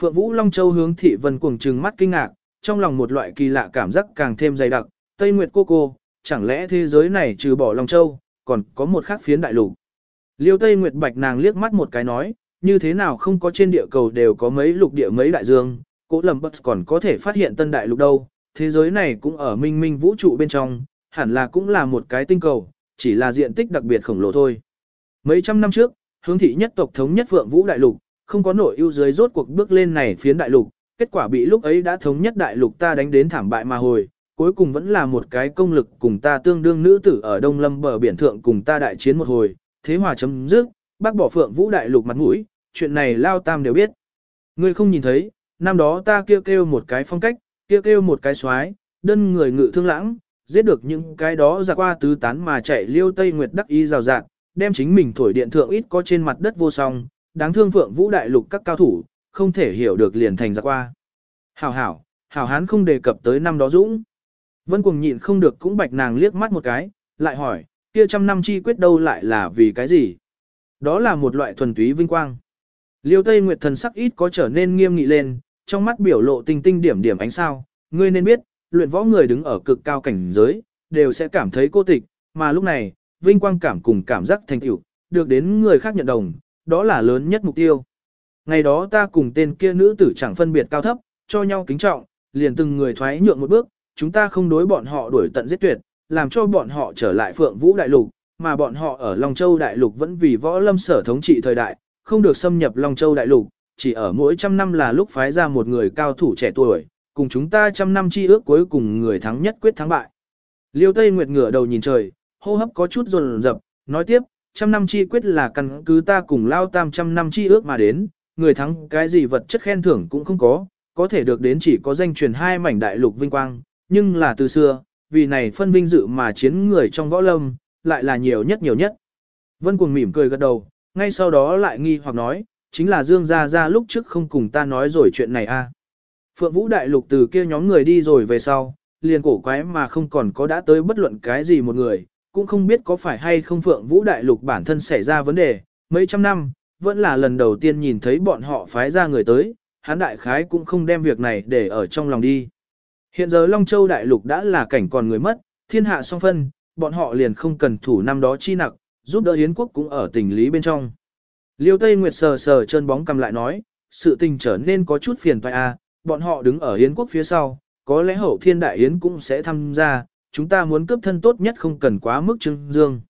Phượng Vũ Long Châu hướng thị vân cuồng trừng mắt kinh ngạc, trong lòng một loại kỳ lạ cảm giác càng thêm dày đặc, Tây Nguyệt cô cô, chẳng lẽ thế giới này trừ bỏ Long Châu, còn có một khác phiến đại lục. Liêu Tây Nguyệt Bạch nàng liếc mắt một cái nói, như thế nào không có trên địa cầu đều có mấy lục địa mấy đại dương, Cố lầm bất còn có thể phát hiện tân đại lục đâu, thế giới này cũng ở minh minh vũ trụ bên trong, hẳn là cũng là một cái tinh cầu, chỉ là diện tích đặc biệt khổng lồ thôi. Mấy trăm năm trước, hướng thị nhất tộc thống nhất vượng vũ đại lục, không có nội ưu dưới rốt cuộc bước lên này phiến đại lục, kết quả bị lúc ấy đã thống nhất đại lục ta đánh đến thảm bại mà hồi, cuối cùng vẫn là một cái công lực cùng ta tương đương nữ tử ở Đông Lâm bờ biển thượng cùng ta đại chiến một hồi, thế hòa chấm dứt, bác bỏ phượng vũ đại lục mặt mũi, chuyện này lao tam đều biết. Ngươi không nhìn thấy, năm đó ta kêu kêu một cái phong cách, kêu kêu một cái xoái, đơn người ngự thương lãng, giết được những cái đó ra qua tứ tán mà chạy liêu tây nguyệt đắc y rào rạng, đem chính mình thổi điện thượng ít có trên mặt đất vô song, đáng thương phượng vũ đại lục các cao thủ, không thể hiểu được liền thành ra qua. Hảo hảo, hảo hán không đề cập tới năm đó dũng. Vân cuồng nhịn không được cũng bạch nàng liếc mắt một cái, lại hỏi, kia trăm năm chi quyết đâu lại là vì cái gì? Đó là một loại thuần túy vinh quang. Liêu Tây Nguyệt thần sắc ít có trở nên nghiêm nghị lên, trong mắt biểu lộ tinh tinh điểm điểm ánh sao, ngươi nên biết, luyện võ người đứng ở cực cao cảnh giới, đều sẽ cảm thấy cô tịch, mà lúc này, vinh quang cảm cùng cảm giác thành tựu, được đến người khác nhận đồng, đó là lớn nhất mục tiêu. Ngày đó ta cùng tên kia nữ tử chẳng phân biệt cao thấp, cho nhau kính trọng, liền từng người thoái nhượng một bước, chúng ta không đối bọn họ đuổi tận giết tuyệt, làm cho bọn họ trở lại Phượng Vũ Đại Lục, mà bọn họ ở Long Châu Đại Lục vẫn vì võ lâm sở thống trị thời đại, không được xâm nhập Long Châu Đại Lục, chỉ ở mỗi trăm năm là lúc phái ra một người cao thủ trẻ tuổi, cùng chúng ta trăm năm chi ước cuối cùng người thắng nhất quyết thắng bại. Liêu Tây Nguyệt ngửa đầu nhìn trời, hô hấp có chút rồn rập, nói tiếp, trăm năm chi quyết là căn cứ ta cùng lao tam trăm năm chi ước mà đến, người thắng cái gì vật chất khen thưởng cũng không có, có thể được đến chỉ có danh truyền hai mảnh đại lục vinh quang, nhưng là từ xưa, vì này phân vinh dự mà chiến người trong võ lâm, lại là nhiều nhất nhiều nhất. Vân cuồng mỉm cười gật đầu, ngay sau đó lại nghi hoặc nói, chính là Dương Gia Gia lúc trước không cùng ta nói rồi chuyện này a. À. Phượng Vũ Đại Lục từ kia nhóm người đi rồi về sau, liền cổ quái mà không còn có đã tới bất luận cái gì một người, cũng không biết có phải hay không Phượng Vũ Đại Lục bản thân xảy ra vấn đề, mấy trăm năm, vẫn là lần đầu tiên nhìn thấy bọn họ phái ra người tới, hán đại khái cũng không đem việc này để ở trong lòng đi. Hiện giờ Long Châu Đại Lục đã là cảnh còn người mất, thiên hạ song phân, bọn họ liền không cần thủ năm đó chi nặc, giúp đỡ Yến quốc cũng ở tình lý bên trong. Liêu Tây Nguyệt sờ sờ chân bóng cầm lại nói, sự tình trở nên có chút phiền toái a, à, bọn họ đứng ở Yến quốc phía sau, có lẽ hậu thiên đại Yến cũng sẽ tham gia, chúng ta muốn cướp thân tốt nhất không cần quá mức trưng dương.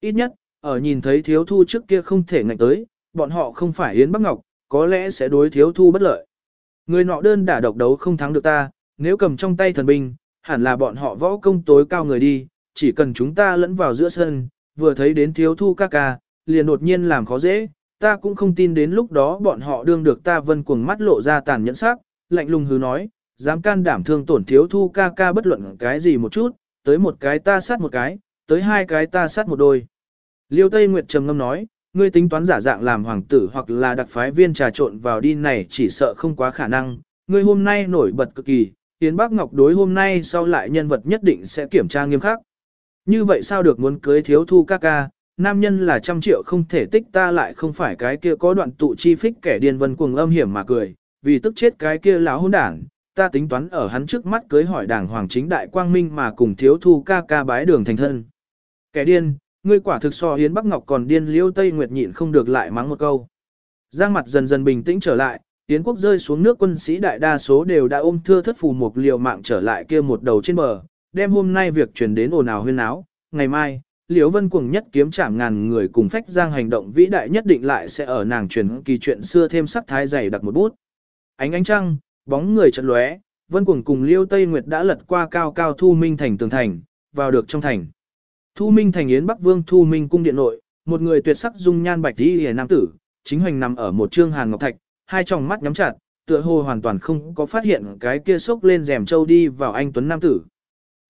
Ít nhất, ở nhìn thấy thiếu thu trước kia không thể ngạnh tới, bọn họ không phải Yến Bắc Ngọc, có lẽ sẽ đối thiếu thu bất lợi. Người nọ đơn đả độc đấu không thắng được ta, nếu cầm trong tay thần binh, hẳn là bọn họ võ công tối cao người đi, chỉ cần chúng ta lẫn vào giữa sân, vừa thấy đến thiếu thu ca ca, liền đột nhiên làm khó dễ, ta cũng không tin đến lúc đó bọn họ đương được ta vân cuồng mắt lộ ra tàn nhẫn sắc, lạnh lùng hứ nói, dám can đảm thương tổn thiếu thu ca ca bất luận cái gì một chút, tới một cái ta sát một cái, tới hai cái ta sát một đôi. Liêu Tây Nguyệt trầm ngâm nói, ngươi tính toán giả dạng làm hoàng tử hoặc là đặc phái viên trà trộn vào đi này chỉ sợ không quá khả năng, ngươi hôm nay nổi bật cực kỳ, Yến Bắc Ngọc đối hôm nay sau lại nhân vật nhất định sẽ kiểm tra nghiêm khắc. Như vậy sao được muốn cưới thiếu thu ca ca, nam nhân là trăm triệu không thể tích ta lại không phải cái kia có đoạn tụ chi phích kẻ điên vân cuồng âm hiểm mà cười, vì tức chết cái kia lão hôn đảng, ta tính toán ở hắn trước mắt cưới hỏi đảng hoàng chính đại quang minh mà cùng thiếu thu ca ca bái đường thành thân. Kẻ điên, ngươi quả thực so hiến Bắc Ngọc còn điên liêu Tây Nguyệt nhịn không được lại mắng một câu. Giang mặt dần dần bình tĩnh trở lại, Yến quốc rơi xuống nước quân sĩ đại đa số đều đã ôm thưa thất phù một liều mạng trở lại kia một đầu trên bờ, đem hôm nay việc truyền đến ồn ào huyên áo, ngày mai, Liễu Vân cuồng nhất kiếm chạm ngàn người cùng phách giang hành động vĩ đại nhất định lại sẽ ở nàng truyền kỳ chuyện xưa thêm sắc thái dày đặc một bút. Ánh ánh trăng, bóng người chợt lóe, Vân cuồng cùng Liêu Tây Nguyệt đã lật qua cao cao Thu Minh thành tường thành, vào được trong thành. Thu Minh thành yến Bắc Vương Thu Minh cung điện nội, một người tuyệt sắc dung nhan bạch y liễu nam tử, chính hoành nằm ở một trương hàn ngọc thạch, hai tròng mắt nhắm chặt, tựa hồ hoàn toàn không có phát hiện cái kia sốc lên rèm châu đi vào anh Tuấn Nam Tử.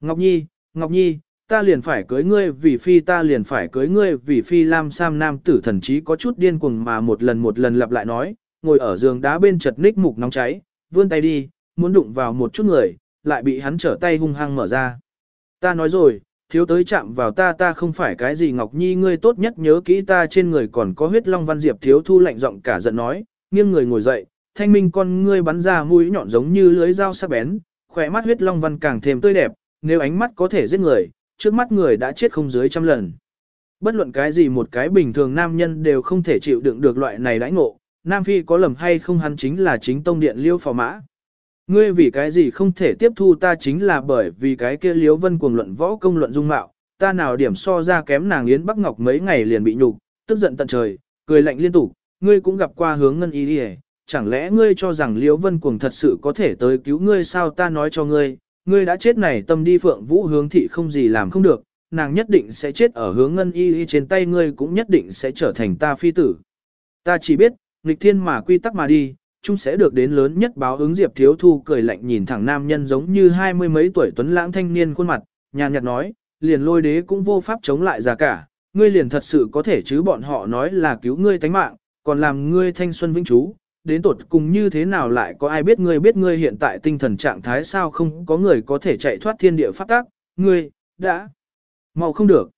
Ngọc Nhi, Ngọc Nhi, ta liền phải cưới ngươi vì phi ta liền phải cưới ngươi vì phi lam sam nam tử thần chí có chút điên cuồng mà một lần một lần lặp lại nói, ngồi ở giường đá bên chật ních mục nóng cháy, vươn tay đi, muốn đụng vào một chút người, lại bị hắn trở tay hung hăng mở ra. Ta nói rồi, thiếu tới chạm vào ta ta không phải cái gì Ngọc Nhi ngươi tốt nhất nhớ kỹ ta trên người còn có huyết long văn diệp thiếu thu lạnh giọng cả giận nói, nghiêng người ngồi dậy, thanh minh con ngươi bắn ra mũi nhọn giống như lưới dao sắc bén, khỏe mắt huyết long văn càng thêm tươi đẹp, nếu ánh mắt có thể giết người, trước mắt người đã chết không dưới trăm lần. Bất luận cái gì một cái bình thường nam nhân đều không thể chịu đựng được loại này đãi ngộ, Nam Phi có lầm hay không hắn chính là chính tông điện liêu phò mã. Ngươi vì cái gì không thể tiếp thu ta chính là bởi vì cái kia liếu vân cuồng luận võ công luận dung mạo, ta nào điểm so ra kém nàng Yến Bắc Ngọc mấy ngày liền bị nhục, tức giận tận trời, cười lạnh liên tục, ngươi cũng gặp qua hướng ngân Y đi chẳng lẽ ngươi cho rằng Liễu vân cuồng thật sự có thể tới cứu ngươi sao ta nói cho ngươi, ngươi đã chết này tâm đi phượng vũ hướng thị không gì làm không được, nàng nhất định sẽ chết ở hướng ngân y y trên tay ngươi cũng nhất định sẽ trở thành ta phi tử. Ta chỉ biết, nghịch thiên mà quy tắc mà đi, chúng sẽ được đến lớn nhất báo ứng Diệp Thiếu Thu cười lạnh nhìn thẳng nam nhân giống như hai mươi mấy tuổi tuấn lãng thanh niên khuôn mặt, nhàn nhạt nói, liền lôi đế cũng vô pháp chống lại già cả, ngươi liền thật sự có thể chứ bọn họ nói là cứu ngươi tánh mạng, còn làm ngươi thanh xuân vĩnh trú, đến tột cùng như thế nào lại có ai biết ngươi biết ngươi hiện tại tinh thần trạng thái sao không có người có thể chạy thoát thiên địa pháp tác, ngươi, đã, mau không được.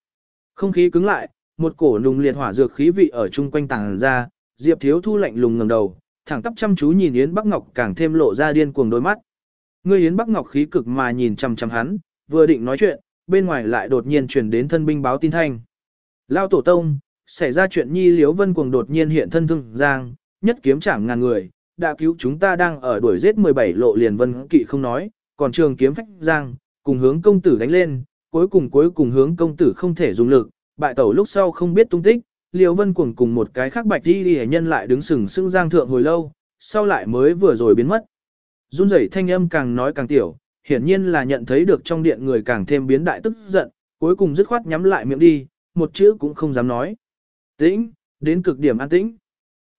Không khí cứng lại, một cổ nùng liệt hỏa dược khí vị ở chung quanh tàng ra, Diệp Thiếu Thu lạnh lùng ngẩng đầu, thẳng tắp chăm chú nhìn Yến Bắc Ngọc càng thêm lộ ra điên cuồng đôi mắt. Ngươi Yến Bắc Ngọc khí cực mà nhìn chằm chằm hắn, vừa định nói chuyện, bên ngoài lại đột nhiên truyền đến thân binh báo tin thanh. Lao tổ tông, xảy ra chuyện nhi liếu vân cuồng đột nhiên hiện thân thương giang, nhất kiếm chẳng ngàn người, đã cứu chúng ta đang ở đuổi giết 17 lộ liền vân kỵ không nói, còn trường kiếm phách giang, cùng hướng công tử đánh lên, cuối cùng cuối cùng hướng công tử không thể dùng lực, bại tẩu lúc sau không biết tung tích, liếu vân cuồng cùng một cái khác bạch đi đi nhân lại đứng sừng sững giang thượng hồi lâu, sau lại mới vừa rồi biến mất. Run rẩy thanh âm càng nói càng tiểu, hiển nhiên là nhận thấy được trong điện người càng thêm biến đại tức giận, cuối cùng dứt khoát nhắm lại miệng đi, một chữ cũng không dám nói. Tĩnh, đến cực điểm an tĩnh.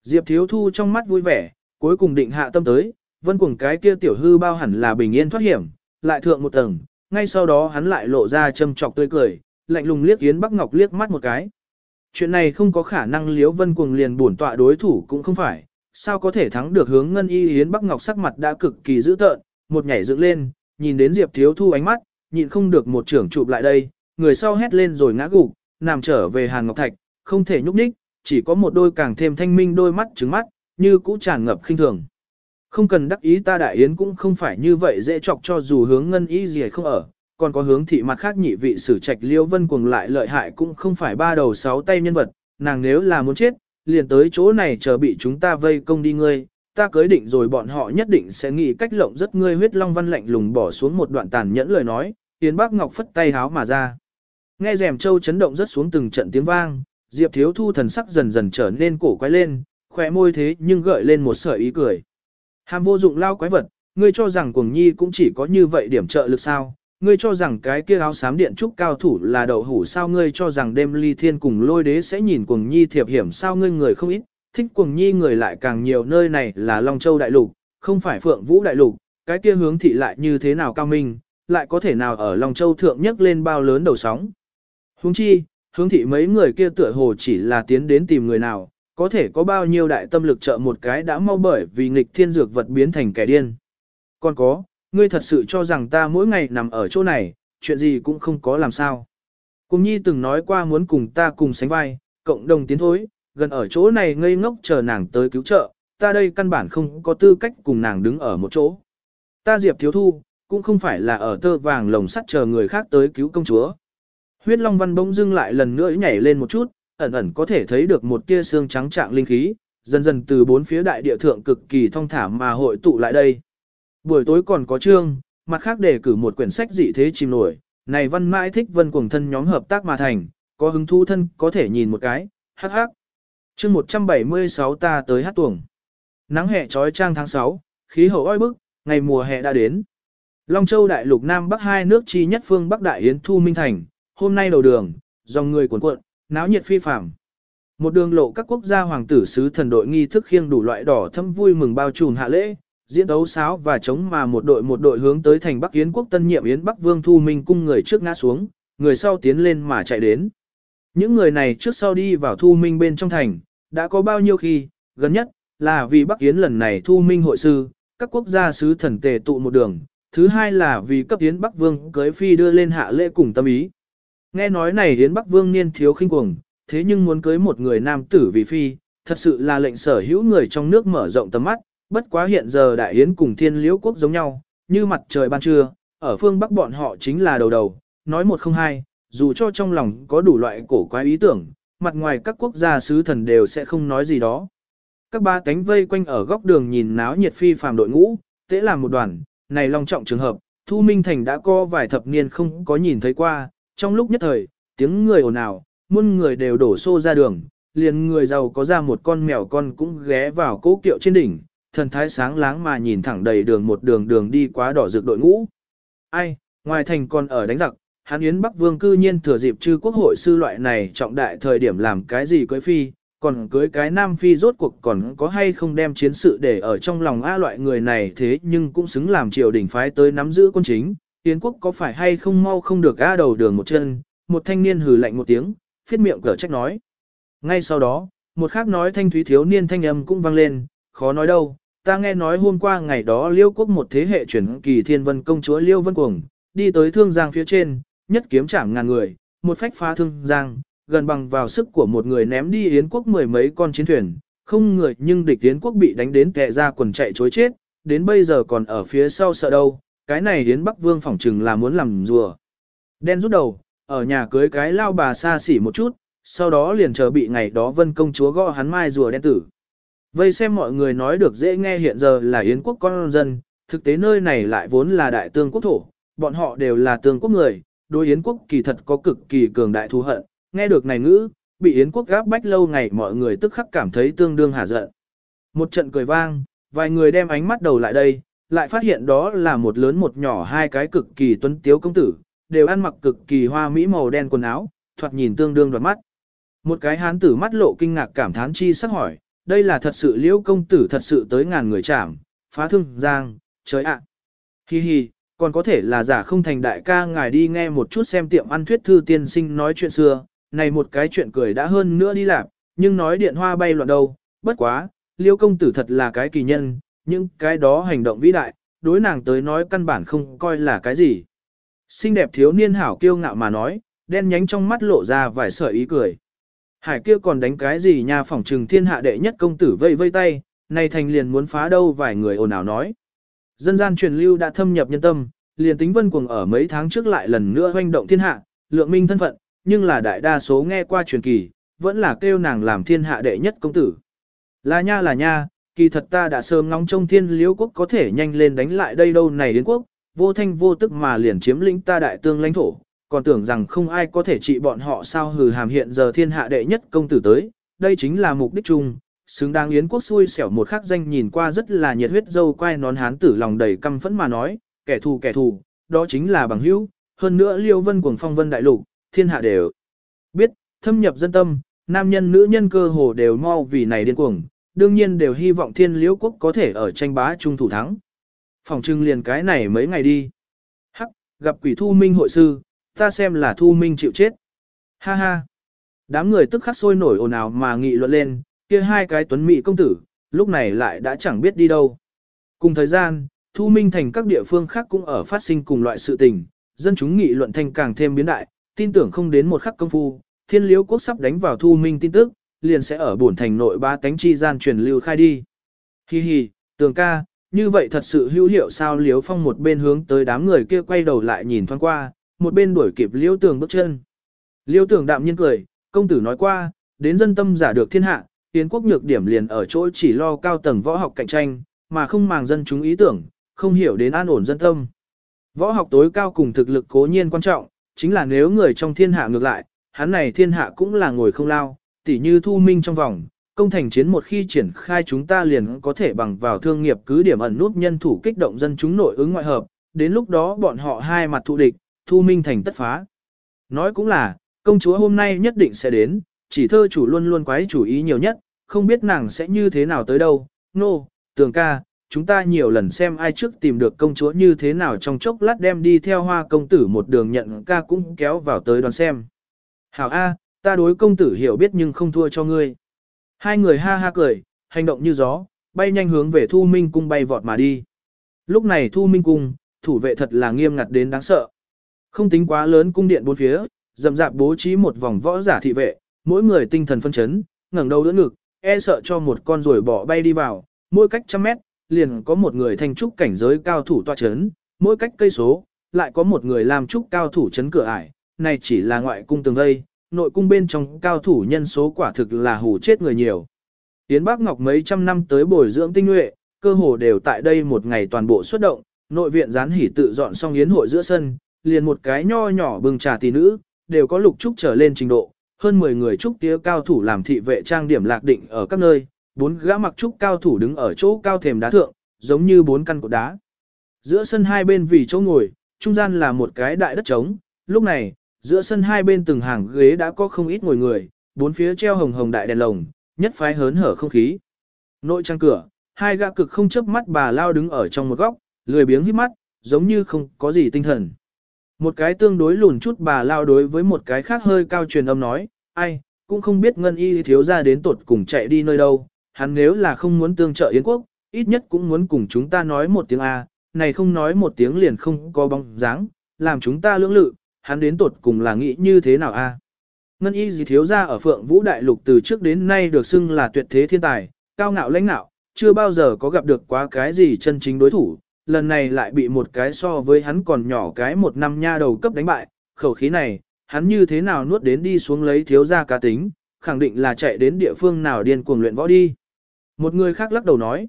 Diệp Thiếu Thu trong mắt vui vẻ, cuối cùng định hạ tâm tới, vân cuồng cái kia tiểu hư bao hẳn là bình yên thoát hiểm, lại thượng một tầng, ngay sau đó hắn lại lộ ra châm chọc tươi cười, lạnh lùng liếc Yến Bắc Ngọc liếc mắt một cái. Chuyện này không có khả năng liếu vân cuồng liền bổn tọa đối thủ cũng không phải, sao có thể thắng được hướng ngân y Yến Bắc Ngọc sắc mặt đã cực kỳ dữ tợn, một nhảy dựng lên, nhìn đến Diệp Thiếu Thu ánh mắt, nhịn không được một trưởng chụp lại đây, người sau hét lên rồi ngã gục, nằm trở về Hàn Ngọc Thạch, không thể nhúc nhích, chỉ có một đôi càng thêm thanh minh đôi mắt trứng mắt, như cũ tràn ngập khinh thường. Không cần đắc ý ta đại yến cũng không phải như vậy dễ chọc cho dù hướng ngân ý gì không ở, còn có hướng thị mặt khác nhị vị sử trạch liêu vân cuồng lại lợi hại cũng không phải ba đầu sáu tay nhân vật, nàng nếu là muốn chết, liền tới chỗ này chờ bị chúng ta vây công đi ngươi, ta cưới định rồi bọn họ nhất định sẽ nghĩ cách lộng rất ngươi huyết long văn lạnh lùng bỏ xuống một đoạn tàn nhẫn lời nói, Yến Bác Ngọc phất tay háo mà ra. Nghe rèm châu chấn động rất xuống từng trận tiếng vang, Diệp Thiếu Thu thần sắc dần dần trở nên cổ quái lên, khỏe môi thế nhưng gợi lên một sợi ý cười. Hàm vô dụng lao quái vật, ngươi cho rằng cuồng nhi cũng chỉ có như vậy điểm trợ lực sao? Ngươi cho rằng cái kia áo xám điện trúc cao thủ là đậu hủ sao? Ngươi cho rằng đêm ly thiên cùng lôi đế sẽ nhìn cuồng nhi thiệp hiểm sao? Ngươi người không ít, thích cuồng nhi người lại càng nhiều nơi này là Long Châu Đại Lục, không phải Phượng Vũ Đại Lục, cái kia hướng thị lại như thế nào cao minh, lại có thể nào ở Long Châu Thượng nhất lên bao lớn đầu sóng. Huống chi, hướng thị mấy người kia tựa hồ chỉ là tiến đến tìm người nào, có thể có bao nhiêu đại tâm lực trợ một cái đã mau bởi vì nghịch thiên dược vật biến thành kẻ điên. Còn có, ngươi thật sự cho rằng ta mỗi ngày nằm ở chỗ này, chuyện gì cũng không có làm sao. Cùng nhi từng nói qua muốn cùng ta cùng sánh vai, cộng đồng tiến thối, gần ở chỗ này ngây ngốc chờ nàng tới cứu trợ, ta đây căn bản không có tư cách cùng nàng đứng ở một chỗ. Ta Diệp Thiếu Thu, cũng không phải là ở tơ vàng lồng sắt chờ người khác tới cứu công chúa. Huyết Long Văn bỗng dưng lại lần nữa nhảy lên một chút, ẩn ẩn có thể thấy được một tia xương trắng trạng linh khí, dần dần từ bốn phía đại địa thượng cực kỳ thông thả mà hội tụ lại đây. Buổi tối còn có chương, mặt khác để cử một quyển sách dị thế chìm nổi, này văn mãi thích vân cuồng thân nhóm hợp tác mà thành, có hứng thú thân có thể nhìn một cái, hắc hắc. Chương 176 ta tới hát tuồng. Nắng hè trói trang tháng 6, khí hậu oi bức, ngày mùa hè đã đến. Long Châu đại lục Nam Bắc hai nước chi nhất phương Bắc Đại Yến Thu Minh Thành, hôm nay đầu đường, dòng người cuồn cuộn, náo nhiệt phi phàm. Một đường lộ các quốc gia hoàng tử sứ thần đội nghi thức khiêng đủ loại đỏ thâm vui mừng bao trùm hạ lễ, diễn đấu sáo và chống mà một đội một đội hướng tới thành Bắc Yến quốc tân nhiệm Yến Bắc Vương Thu Minh cung người trước ngã xuống, người sau tiến lên mà chạy đến. Những người này trước sau đi vào Thu Minh bên trong thành, đã có bao nhiêu khi, gần nhất, là vì Bắc Yến lần này Thu Minh hội sư, các quốc gia sứ thần tề tụ một đường, thứ hai là vì cấp Yến Bắc Vương cưới phi đưa lên hạ lễ cùng tâm ý. Nghe nói này Yến Bắc Vương niên thiếu khinh cuồng, thế nhưng muốn cưới một người nam tử vì phi, thật sự là lệnh sở hữu người trong nước mở rộng tầm mắt, bất quá hiện giờ đại yến cùng thiên liễu quốc giống nhau, như mặt trời ban trưa, ở phương Bắc bọn họ chính là đầu đầu, nói một không hai, dù cho trong lòng có đủ loại cổ quái ý tưởng, mặt ngoài các quốc gia sứ thần đều sẽ không nói gì đó. Các ba cánh vây quanh ở góc đường nhìn náo nhiệt phi phàm đội ngũ, tế làm một đoàn, này long trọng trường hợp, Thu Minh Thành đã có vài thập niên không có nhìn thấy qua, trong lúc nhất thời, tiếng người ồn ào, muôn người đều đổ xô ra đường, liền người giàu có ra một con mèo con cũng ghé vào cố kiệu trên đỉnh, thần thái sáng láng mà nhìn thẳng đầy đường một đường đường đi quá đỏ rực đội ngũ. Ai, ngoài thành còn ở đánh giặc, Hán Yến Bắc Vương cư nhiên thừa dịp chư quốc hội sư loại này trọng đại thời điểm làm cái gì cưới phi, còn cưới cái Nam Phi rốt cuộc còn có hay không đem chiến sự để ở trong lòng A loại người này thế nhưng cũng xứng làm triều đình phái tới nắm giữ quân chính, Yến quốc có phải hay không mau không được ga đầu đường một chân, một thanh niên hừ lạnh một tiếng, phiết miệng cở trách nói. Ngay sau đó, một khác nói thanh thúy thiếu niên thanh âm cũng vang lên, khó nói đâu, ta nghe nói hôm qua ngày đó liêu quốc một thế hệ chuyển kỳ thiên vân công chúa liêu vân cuồng, đi tới thương giang phía trên, nhất kiếm chạm ngàn người, một phách phá thương giang, gần bằng vào sức của một người ném đi Yến quốc mười mấy con chiến thuyền, không người nhưng địch Yến quốc bị đánh đến kẹ ra quần chạy chối chết, đến bây giờ còn ở phía sau sợ đâu, cái này Yến Bắc Vương phỏng chừng là muốn làm rùa. Đen rút đầu, ở nhà cưới cái lao bà xa xỉ một chút, sau đó liền chờ bị ngày đó vân công chúa gõ hắn mai rùa đen tử. Vây xem mọi người nói được dễ nghe hiện giờ là Yến quốc con dân, thực tế nơi này lại vốn là đại tương quốc thổ, bọn họ đều là tương quốc người, đối Yến quốc kỳ thật có cực kỳ cường đại thù hận, nghe được này ngữ, bị Yến quốc gáp bách lâu ngày mọi người tức khắc cảm thấy tương đương hả giận. Một trận cười vang, vài người đem ánh mắt đầu lại đây, lại phát hiện đó là một lớn một nhỏ hai cái cực kỳ tuấn tiếu công tử, đều ăn mặc cực kỳ hoa mỹ màu đen quần áo, thoạt nhìn tương đương đoạt mắt. Một cái hán tử mắt lộ kinh ngạc cảm thán chi sắc hỏi, đây là thật sự liễu công tử thật sự tới ngàn người chạm, phá thương giang, trời ạ. Hi hi, còn có thể là giả không thành đại ca ngài đi nghe một chút xem tiệm ăn thuyết thư tiên sinh nói chuyện xưa, này một cái chuyện cười đã hơn nữa đi làm, nhưng nói điện hoa bay loạn đâu, bất quá, liêu công tử thật là cái kỳ nhân, những cái đó hành động vĩ đại, đối nàng tới nói căn bản không coi là cái gì. Xinh đẹp thiếu niên hảo kiêu ngạo mà nói, đen nhánh trong mắt lộ ra vài sợi ý cười. Hải kia còn đánh cái gì nha phỏng trừng thiên hạ đệ nhất công tử vây vây tay, này thành liền muốn phá đâu vài người ồn ào nói. Dân gian truyền lưu đã thâm nhập nhân tâm, liền tính vân cuồng ở mấy tháng trước lại lần nữa hoành động thiên hạ, lượng minh thân phận, nhưng là đại đa số nghe qua truyền kỳ, vẫn là kêu nàng làm thiên hạ đệ nhất công tử. Là nha là nha, kỳ thật ta đã sớm ngóng trông thiên liễu quốc có thể nhanh lên đánh lại đây đâu này đến quốc, vô thanh vô tức mà liền chiếm lĩnh ta đại tương lãnh thổ, còn tưởng rằng không ai có thể trị bọn họ sao hừ hàm hiện giờ thiên hạ đệ nhất công tử tới, đây chính là mục đích chung. Xứng đáng yến quốc xui xẻo một khắc danh nhìn qua rất là nhiệt huyết dâu quai nón hán tử lòng đầy căm phẫn mà nói, kẻ thù kẻ thù, đó chính là bằng hữu, hơn nữa liêu vân cuồng phong vân đại lục, thiên hạ đều biết, thâm nhập dân tâm, nam nhân nữ nhân cơ hồ đều mau vì này điên cuồng, đương nhiên đều hy vọng thiên liễu quốc có thể ở tranh bá trung thủ thắng. Phòng trưng liền cái này mấy ngày đi. Hắc, gặp quỷ thu minh hội sư, ta xem là thu minh chịu chết. Ha ha. Đám người tức khắc sôi nổi ồn ào mà nghị luận lên, kia hai cái tuấn mỹ công tử, lúc này lại đã chẳng biết đi đâu. Cùng thời gian, thu minh thành các địa phương khác cũng ở phát sinh cùng loại sự tình, dân chúng nghị luận thành càng thêm biến đại, tin tưởng không đến một khắc công phu, thiên liễu quốc sắp đánh vào thu minh tin tức, liền sẽ ở bổn thành nội ba tánh chi gian truyền lưu khai đi. Hi hi, tường ca, như vậy thật sự hữu hiệu sao liễu phong một bên hướng tới đám người kia quay đầu lại nhìn thoáng qua, một bên đuổi kịp liễu tường bước chân. Liễu tường đạm nhiên cười, công tử nói qua, đến dân tâm giả được thiên hạ, tiến quốc nhược điểm liền ở chỗ chỉ lo cao tầng võ học cạnh tranh, mà không màng dân chúng ý tưởng, không hiểu đến an ổn dân tâm. Võ học tối cao cùng thực lực cố nhiên quan trọng, chính là nếu người trong thiên hạ ngược lại, hắn này thiên hạ cũng là ngồi không lao, tỉ như thu minh trong vòng, công thành chiến một khi triển khai chúng ta liền có thể bằng vào thương nghiệp cứ điểm ẩn nút nhân thủ kích động dân chúng nội ứng ngoại hợp, đến lúc đó bọn họ hai mặt thù địch, thu minh thành tất phá. Nói cũng là, công chúa hôm nay nhất định sẽ đến, chỉ thơ chủ luôn luôn quái chủ ý nhiều nhất, không biết nàng sẽ như thế nào tới đâu, nô, no, tường ca, chúng ta nhiều lần xem ai trước tìm được công chúa như thế nào trong chốc lát đem đi theo hoa công tử một đường nhận ca cũng kéo vào tới đoàn xem. Hảo A, ta đối công tử hiểu biết nhưng không thua cho ngươi. Hai người ha ha cười, hành động như gió, bay nhanh hướng về thu minh cung bay vọt mà đi. Lúc này thu minh cung, thủ vệ thật là nghiêm ngặt đến đáng sợ. Không tính quá lớn cung điện bốn phía, dầm dạp bố trí một vòng võ giả thị vệ, mỗi người tinh thần phân chấn, ngẩng đầu đỡ ngực, e sợ cho một con rồi bỏ bay đi vào, mỗi cách trăm mét, liền có một người thanh trúc cảnh giới cao thủ tọa chấn, mỗi cách cây số, lại có một người làm trúc cao thủ chấn cửa ải, này chỉ là ngoại cung tường vây, nội cung bên trong cao thủ nhân số quả thực là hủ chết người nhiều. Tiến Bắc Ngọc mấy trăm năm tới bồi dưỡng tinh nhuệ, cơ hồ đều tại đây một ngày toàn bộ xuất động, nội viện gián hỉ tự dọn xong yến hội giữa sân, liền một cái nho nhỏ bừng trà tỷ nữ, đều có lục trúc trở lên trình độ, hơn 10 người trúc tía cao thủ làm thị vệ trang điểm lạc định ở các nơi, bốn gã mặc trúc cao thủ đứng ở chỗ cao thềm đá thượng, giống như bốn căn cột đá. Giữa sân hai bên vì chỗ ngồi, trung gian là một cái đại đất trống, lúc này, giữa sân hai bên từng hàng ghế đã có không ít ngồi người, bốn phía treo hồng hồng đại đèn lồng, nhất phái hớn hở không khí. Nội trang cửa, hai gã cực không chớp mắt bà lao đứng ở trong một góc, lười biếng hít mắt, giống như không có gì tinh thần. Một cái tương đối lùn chút bà lao đối với một cái khác hơi cao truyền âm nói, ai, cũng không biết ngân y thiếu ra đến tột cùng chạy đi nơi đâu, hắn nếu là không muốn tương trợ Yến quốc, ít nhất cũng muốn cùng chúng ta nói một tiếng A, này không nói một tiếng liền không có bóng dáng, làm chúng ta lưỡng lự, hắn đến tột cùng là nghĩ như thế nào A. Ngân y gì thiếu ra ở phượng vũ đại lục từ trước đến nay được xưng là tuyệt thế thiên tài, cao ngạo lãnh nạo, chưa bao giờ có gặp được quá cái gì chân chính đối thủ, lần này lại bị một cái so với hắn còn nhỏ cái một năm nha đầu cấp đánh bại, khẩu khí này, hắn như thế nào nuốt đến đi xuống lấy thiếu gia cá tính, khẳng định là chạy đến địa phương nào điên cuồng luyện võ đi. Một người khác lắc đầu nói,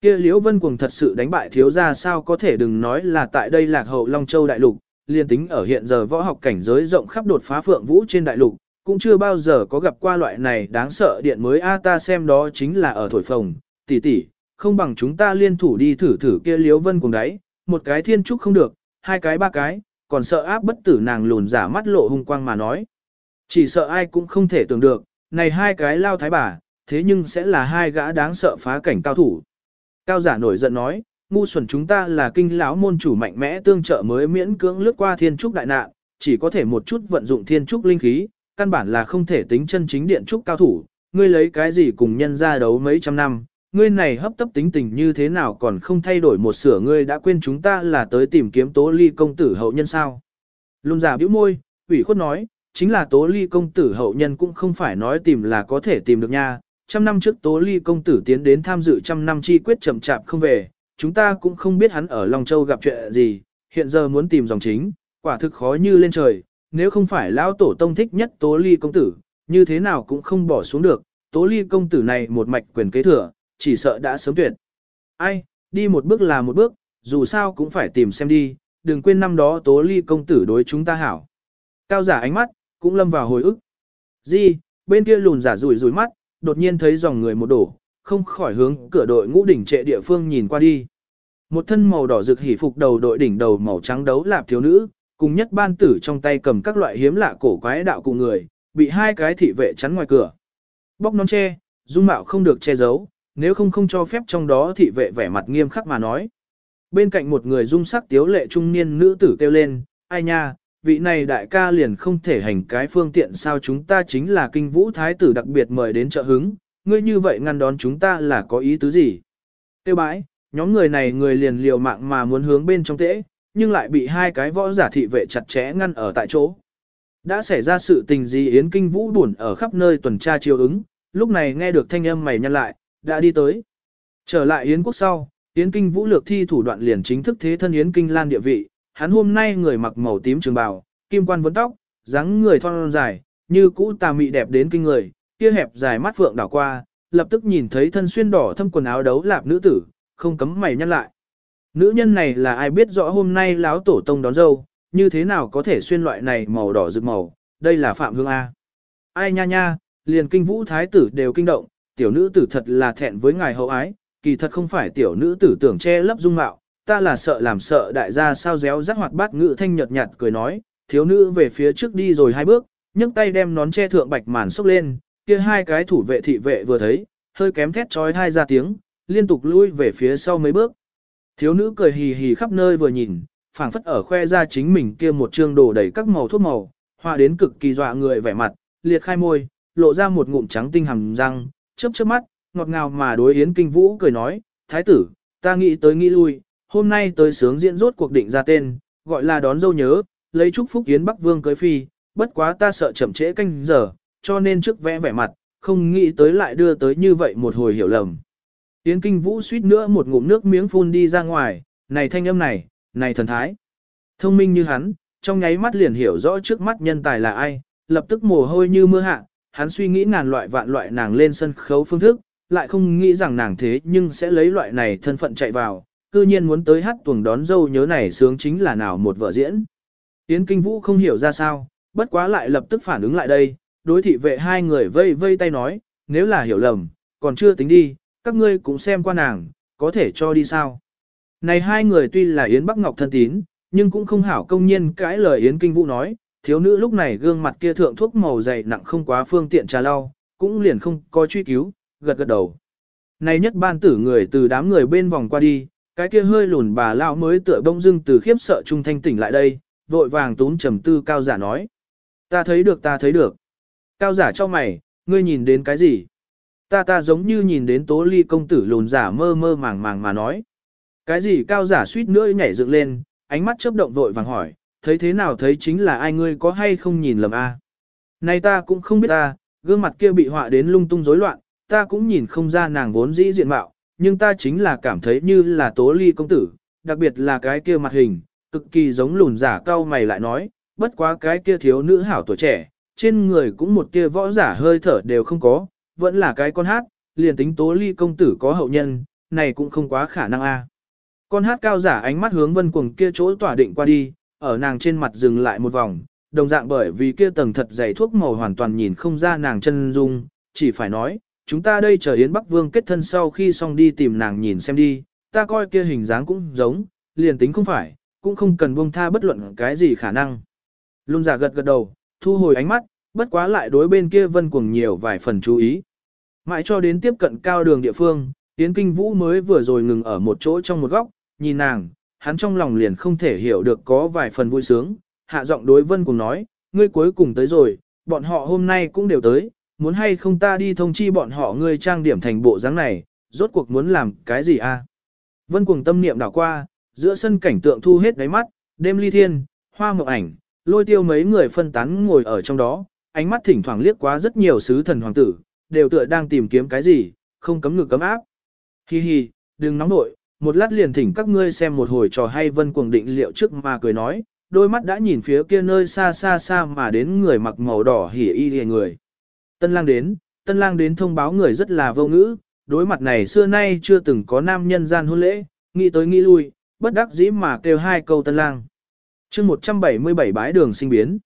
kia Liễu Vân Cuồng thật sự đánh bại thiếu gia sao có thể đừng nói là tại đây lạc hậu Long Châu Đại Lục, liên tính ở hiện giờ võ học cảnh giới rộng khắp đột phá phượng vũ trên đại lục, cũng chưa bao giờ có gặp qua loại này đáng sợ điện mới a ta xem đó chính là ở thổi phồng, tỷ tỷ, không bằng chúng ta liên thủ đi thử thử kia liếu vân cùng đấy, một cái thiên trúc không được, hai cái ba cái, còn sợ áp bất tử nàng lùn giả mắt lộ hung quang mà nói. Chỉ sợ ai cũng không thể tưởng được, này hai cái lao thái bà, thế nhưng sẽ là hai gã đáng sợ phá cảnh cao thủ. Cao giả nổi giận nói, ngu xuẩn chúng ta là kinh lão môn chủ mạnh mẽ tương trợ mới miễn cưỡng lướt qua thiên trúc đại nạn, chỉ có thể một chút vận dụng thiên trúc linh khí, căn bản là không thể tính chân chính điện trúc cao thủ, ngươi lấy cái gì cùng nhân ra đấu mấy trăm năm, ngươi này hấp tấp tính tình như thế nào còn không thay đổi một sửa ngươi đã quên chúng ta là tới tìm kiếm tố ly công tử hậu nhân sao. Lung giả bĩu môi, ủy khuất nói, chính là tố ly công tử hậu nhân cũng không phải nói tìm là có thể tìm được nha. Trăm năm trước tố ly công tử tiến đến tham dự trăm năm chi quyết chậm chạp không về, chúng ta cũng không biết hắn ở Long Châu gặp chuyện gì, hiện giờ muốn tìm dòng chính, quả thực khó như lên trời, nếu không phải lão tổ tông thích nhất tố ly công tử, như thế nào cũng không bỏ xuống được, tố ly công tử này một mạch quyền kế thừa, chỉ sợ đã sớm tuyệt. Ai, đi một bước là một bước, dù sao cũng phải tìm xem đi, đừng quên năm đó tố ly công tử đối chúng ta hảo. Cao giả ánh mắt, cũng lâm vào hồi ức. Di, bên kia lùn giả rủi rủi mắt, đột nhiên thấy dòng người một đổ, không khỏi hướng cửa đội ngũ đỉnh trệ địa phương nhìn qua đi. Một thân màu đỏ rực hỉ phục đầu đội đỉnh đầu màu trắng đấu lạp thiếu nữ, cùng nhất ban tử trong tay cầm các loại hiếm lạ cổ quái đạo cụ người, bị hai cái thị vệ chắn ngoài cửa. Bóc nón che, dung mạo không được che giấu, nếu không không cho phép trong đó thị vệ vẻ mặt nghiêm khắc mà nói. Bên cạnh một người dung sắc tiếu lệ trung niên nữ tử kêu lên, ai nha, vị này đại ca liền không thể hành cái phương tiện sao chúng ta chính là kinh vũ thái tử đặc biệt mời đến trợ hứng, ngươi như vậy ngăn đón chúng ta là có ý tứ gì? Tiêu bãi, nhóm người này người liền liều mạng mà muốn hướng bên trong tễ, nhưng lại bị hai cái võ giả thị vệ chặt chẽ ngăn ở tại chỗ. Đã xảy ra sự tình gì Yến Kinh Vũ buồn ở khắp nơi tuần tra chiều ứng, lúc này nghe được thanh âm mày nhăn lại, đã đi tới. Trở lại Yến quốc sau, Yến Kinh Vũ lược thi thủ đoạn liền chính thức thế thân Yến Kinh Lan địa vị, hắn hôm nay người mặc màu tím trường bào, kim quan vấn tóc, dáng người thon dài, như cũ tà mị đẹp đến kinh người, kia hẹp dài mắt phượng đảo qua, lập tức nhìn thấy thân xuyên đỏ thâm quần áo đấu lạp nữ tử, không cấm mày nhăn lại. Nữ nhân này là ai biết rõ hôm nay láo tổ tông đón dâu, như thế nào có thể xuyên loại này màu đỏ rực màu, đây là Phạm Hương A. Ai nha nha, liền kinh vũ thái tử đều kinh động, tiểu nữ tử thật là thẹn với ngài hậu ái, kỳ thật không phải tiểu nữ tử tưởng che lấp dung mạo, ta là sợ làm sợ đại gia sao réo rắc hoạt bát ngữ thanh nhợt nhạt cười nói, thiếu nữ về phía trước đi rồi hai bước, nhấc tay đem nón che thượng bạch màn xốc lên, kia hai cái thủ vệ thị vệ vừa thấy, hơi kém thét trói hai ra tiếng, liên tục lui về phía sau mấy bước. Thiếu nữ cười hì hì khắp nơi vừa nhìn, phảng phất ở khoe ra chính mình kia một trương đồ đầy các màu thuốc màu, hòa đến cực kỳ dọa người vẻ mặt, liệt khai môi, lộ ra một ngụm trắng tinh hầm răng, chớp chớp mắt, ngọt ngào mà đối Yến Kinh Vũ cười nói, Thái tử, ta nghĩ tới nghĩ lui, hôm nay tới sướng diễn rốt cuộc định ra tên, gọi là đón dâu nhớ, lấy chúc phúc Yến Bắc Vương cưới phi, bất quá ta sợ chậm trễ canh giờ, cho nên trước vẽ vẻ mặt, không nghĩ tới lại đưa tới như vậy một hồi hiểu lầm. Yến Kinh Vũ suýt nữa một ngụm nước miếng phun đi ra ngoài, này thanh âm này, này thần thái. Thông minh như hắn, trong nháy mắt liền hiểu rõ trước mắt nhân tài là ai, lập tức mồ hôi như mưa hạ, hắn suy nghĩ ngàn loại vạn loại nàng lên sân khấu phương thức, lại không nghĩ rằng nàng thế nhưng sẽ lấy loại này thân phận chạy vào, cư nhiên muốn tới hát tuồng đón dâu nhớ này sướng chính là nào một vợ diễn. Yến Kinh Vũ không hiểu ra sao, bất quá lại lập tức phản ứng lại đây, đối thị vệ hai người vây vây tay nói, nếu là hiểu lầm, còn chưa tính đi, các ngươi cũng xem qua nàng, có thể cho đi sao. Này hai người tuy là Yến Bắc Ngọc thân tín, nhưng cũng không hảo công nhiên cãi lời Yến Kinh Vũ nói, thiếu nữ lúc này gương mặt kia thượng thuốc màu dày nặng không quá phương tiện trà lau, cũng liền không có truy cứu, gật gật đầu. Này nhất ban tử người từ đám người bên vòng qua đi, cái kia hơi lùn bà lão mới tựa bông dưng từ khiếp sợ trung thanh tỉnh lại đây, vội vàng tún trầm tư cao giả nói. Ta thấy được ta thấy được. Cao giả cho mày, ngươi nhìn đến cái gì? Ta ta giống như nhìn đến tố ly công tử lùn giả mơ mơ màng màng mà nói. Cái gì cao giả suýt nữa nhảy dựng lên, ánh mắt chớp động vội vàng hỏi, thấy thế nào thấy chính là ai ngươi có hay không nhìn lầm a? Này ta cũng không biết ta, gương mặt kia bị họa đến lung tung rối loạn, ta cũng nhìn không ra nàng vốn dĩ diện mạo, nhưng ta chính là cảm thấy như là tố ly công tử, đặc biệt là cái kia mặt hình, cực kỳ giống lùn giả cao mày lại nói, bất quá cái kia thiếu nữ hảo tuổi trẻ, trên người cũng một kia võ giả hơi thở đều không có, vẫn là cái con hát, liền tính tố ly công tử có hậu nhân, này cũng không quá khả năng a. Con hát cao giả ánh mắt hướng vân cuồng kia chỗ tỏa định qua đi, ở nàng trên mặt dừng lại một vòng, đồng dạng bởi vì kia tầng thật dày thuốc màu hoàn toàn nhìn không ra nàng chân dung, chỉ phải nói, chúng ta đây chờ Yến Bắc Vương kết thân sau khi xong đi tìm nàng nhìn xem đi, ta coi kia hình dáng cũng giống, liền tính không phải, cũng không cần buông tha bất luận cái gì khả năng. Lung giả dạ gật gật đầu, thu hồi ánh mắt, bất quá lại đối bên kia vân cuồng nhiều vài phần chú ý. Mãi cho đến tiếp cận cao đường địa phương, Yến Kinh Vũ mới vừa rồi ngừng ở một chỗ trong một góc, nhìn nàng, hắn trong lòng liền không thể hiểu được có vài phần vui sướng, hạ giọng đối vân cuồng nói, ngươi cuối cùng tới rồi, bọn họ hôm nay cũng đều tới, muốn hay không ta đi thông chi bọn họ ngươi trang điểm thành bộ dáng này, rốt cuộc muốn làm cái gì a? Vân cuồng tâm niệm đảo qua, giữa sân cảnh tượng thu hết đáy mắt, đêm ly thiên, hoa mộng ảnh, lôi tiêu mấy người phân tán ngồi ở trong đó, ánh mắt thỉnh thoảng liếc qua rất nhiều sứ thần hoàng tử, đều tựa đang tìm kiếm cái gì, không cấm ngực cấm áp. Hi hi, đừng nóng nội, một lát liền thỉnh các ngươi xem một hồi trò hay vân cuồng định liệu trước mà cười nói, đôi mắt đã nhìn phía kia nơi xa xa xa mà đến người mặc màu đỏ hỉ y hề người. Tân lang đến, tân lang đến thông báo người rất là vô ngữ, đối mặt này xưa nay chưa từng có nam nhân gian hôn lễ, nghĩ tới nghĩ lui, bất đắc dĩ mà kêu hai câu tân lang. chương 177 bái đường sinh biến.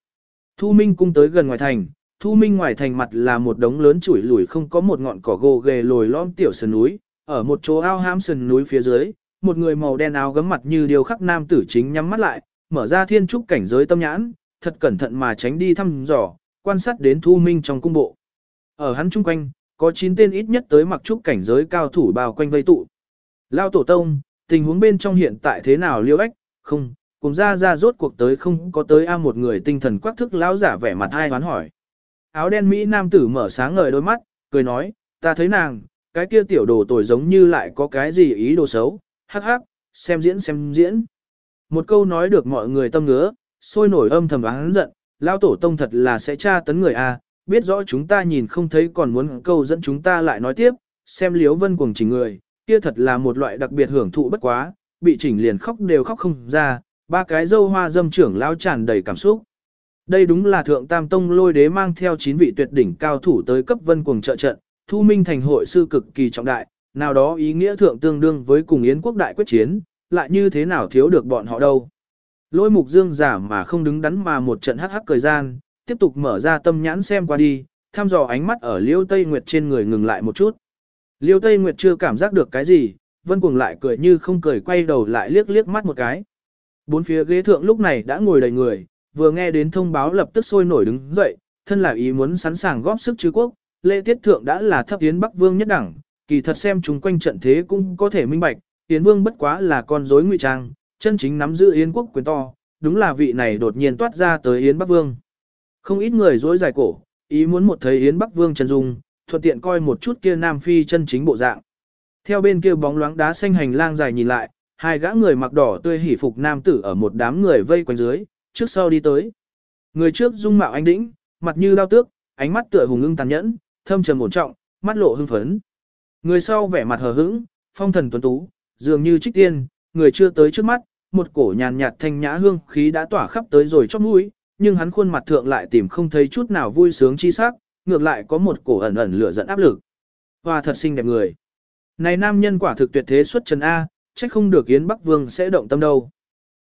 Thu Minh cung tới gần ngoài thành, Thu Minh ngoài thành mặt là một đống lớn chuỗi lủi không có một ngọn cỏ gồ ghề lồi lõm tiểu sườn núi, ở một chỗ ao hám sườn núi phía dưới, một người màu đen áo gấm mặt như điều khắc nam tử chính nhắm mắt lại, mở ra thiên trúc cảnh giới tâm nhãn, thật cẩn thận mà tránh đi thăm dò, quan sát đến Thu Minh trong cung bộ. Ở hắn chung quanh, có 9 tên ít nhất tới mặc trúc cảnh giới cao thủ bao quanh vây tụ. Lao tổ tông, tình huống bên trong hiện tại thế nào liêu ếch, không, cùng ra ra rốt cuộc tới không có tới a một người tinh thần quắc thức lão giả vẻ mặt hai hoán hỏi. Áo đen Mỹ nam tử mở sáng ngời đôi mắt, cười nói, ta thấy nàng, cái kia tiểu đồ tồi giống như lại có cái gì ý đồ xấu, hắc hắc, xem diễn xem diễn. Một câu nói được mọi người tâm ngứa, sôi nổi âm thầm oán giận, lão tổ tông thật là sẽ tra tấn người a, biết rõ chúng ta nhìn không thấy còn muốn câu dẫn chúng ta lại nói tiếp, xem liếu vân cuồng chỉnh người, kia thật là một loại đặc biệt hưởng thụ bất quá, bị chỉnh liền khóc đều khóc không ra, ba cái dâu hoa dâm trưởng lão tràn đầy cảm xúc. Đây đúng là thượng tam tông lôi đế mang theo 9 vị tuyệt đỉnh cao thủ tới cấp vân cuồng trợ trận, thu minh thành hội sư cực kỳ trọng đại, nào đó ý nghĩa thượng tương đương với cùng yến quốc đại quyết chiến, lại như thế nào thiếu được bọn họ đâu. Lôi mục dương giả mà không đứng đắn mà một trận hắc hắc cười gian, tiếp tục mở ra tâm nhãn xem qua đi, thăm dò ánh mắt ở liêu tây nguyệt trên người ngừng lại một chút. Liêu tây nguyệt chưa cảm giác được cái gì, vân cuồng lại cười như không cười quay đầu lại liếc liếc mắt một cái. Bốn phía ghế thượng lúc này đã ngồi đầy người, vừa nghe đến thông báo lập tức sôi nổi đứng dậy, thân là ý muốn sẵn sàng góp sức chứ quốc, lễ tiết thượng đã là thấp tiến Bắc Vương nhất đẳng, kỳ thật xem chúng quanh trận thế cũng có thể minh bạch, Yến Vương bất quá là con rối ngụy trang, chân chính nắm giữ Yến quốc quyền to, đúng là vị này đột nhiên toát ra tới Yến Bắc Vương. Không ít người rối dài cổ, ý muốn một thấy Yến Bắc Vương chân dung, thuận tiện coi một chút kia Nam Phi chân chính bộ dạng. Theo bên kia bóng loáng đá xanh hành lang dài nhìn lại, hai gã người mặc đỏ tươi hỉ phục nam tử ở một đám người vây quanh dưới, trước sau đi tới. Người trước dung mạo anh đĩnh, mặt như lao tước, ánh mắt tựa hùng ưng tàn nhẫn, thâm trầm ổn trọng, mắt lộ hưng phấn. Người sau vẻ mặt hờ hững, phong thần tuấn tú, dường như trích tiên, người chưa tới trước mắt, một cổ nhàn nhạt thanh nhã hương khí đã tỏa khắp tới rồi chót mũi, nhưng hắn khuôn mặt thượng lại tìm không thấy chút nào vui sướng chi sắc, ngược lại có một cổ ẩn ẩn lửa giận áp lực. hoa thật xinh đẹp người. Này nam nhân quả thực tuyệt thế xuất trần A, trách không được Yến Bắc Vương sẽ động tâm đâu.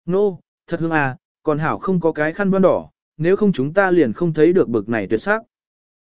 Nô, no, thật hương à, còn hảo không có cái khăn văn đỏ, nếu không chúng ta liền không thấy được bực này tuyệt sắc.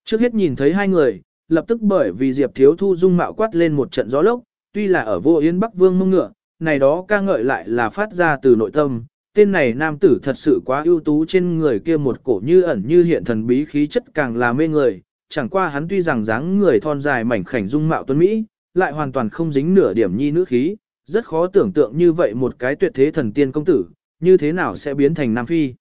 Trước hết nhìn thấy hai người, lập tức bởi vì Diệp Thiếu Thu dung mạo quát lên một trận gió lốc, tuy là ở vô Yến Bắc Vương mông ngựa, này đó ca ngợi lại là phát ra từ nội tâm. Tên này nam tử thật sự quá ưu tú trên người kia một cổ như ẩn như hiện thần bí khí chất càng là mê người, chẳng qua hắn tuy rằng dáng người thon dài mảnh khảnh dung mạo tuấn Mỹ, lại hoàn toàn không dính nửa điểm nhi nữ khí, rất khó tưởng tượng như vậy một cái tuyệt thế thần tiên công tử, như thế nào sẽ biến thành nam phi.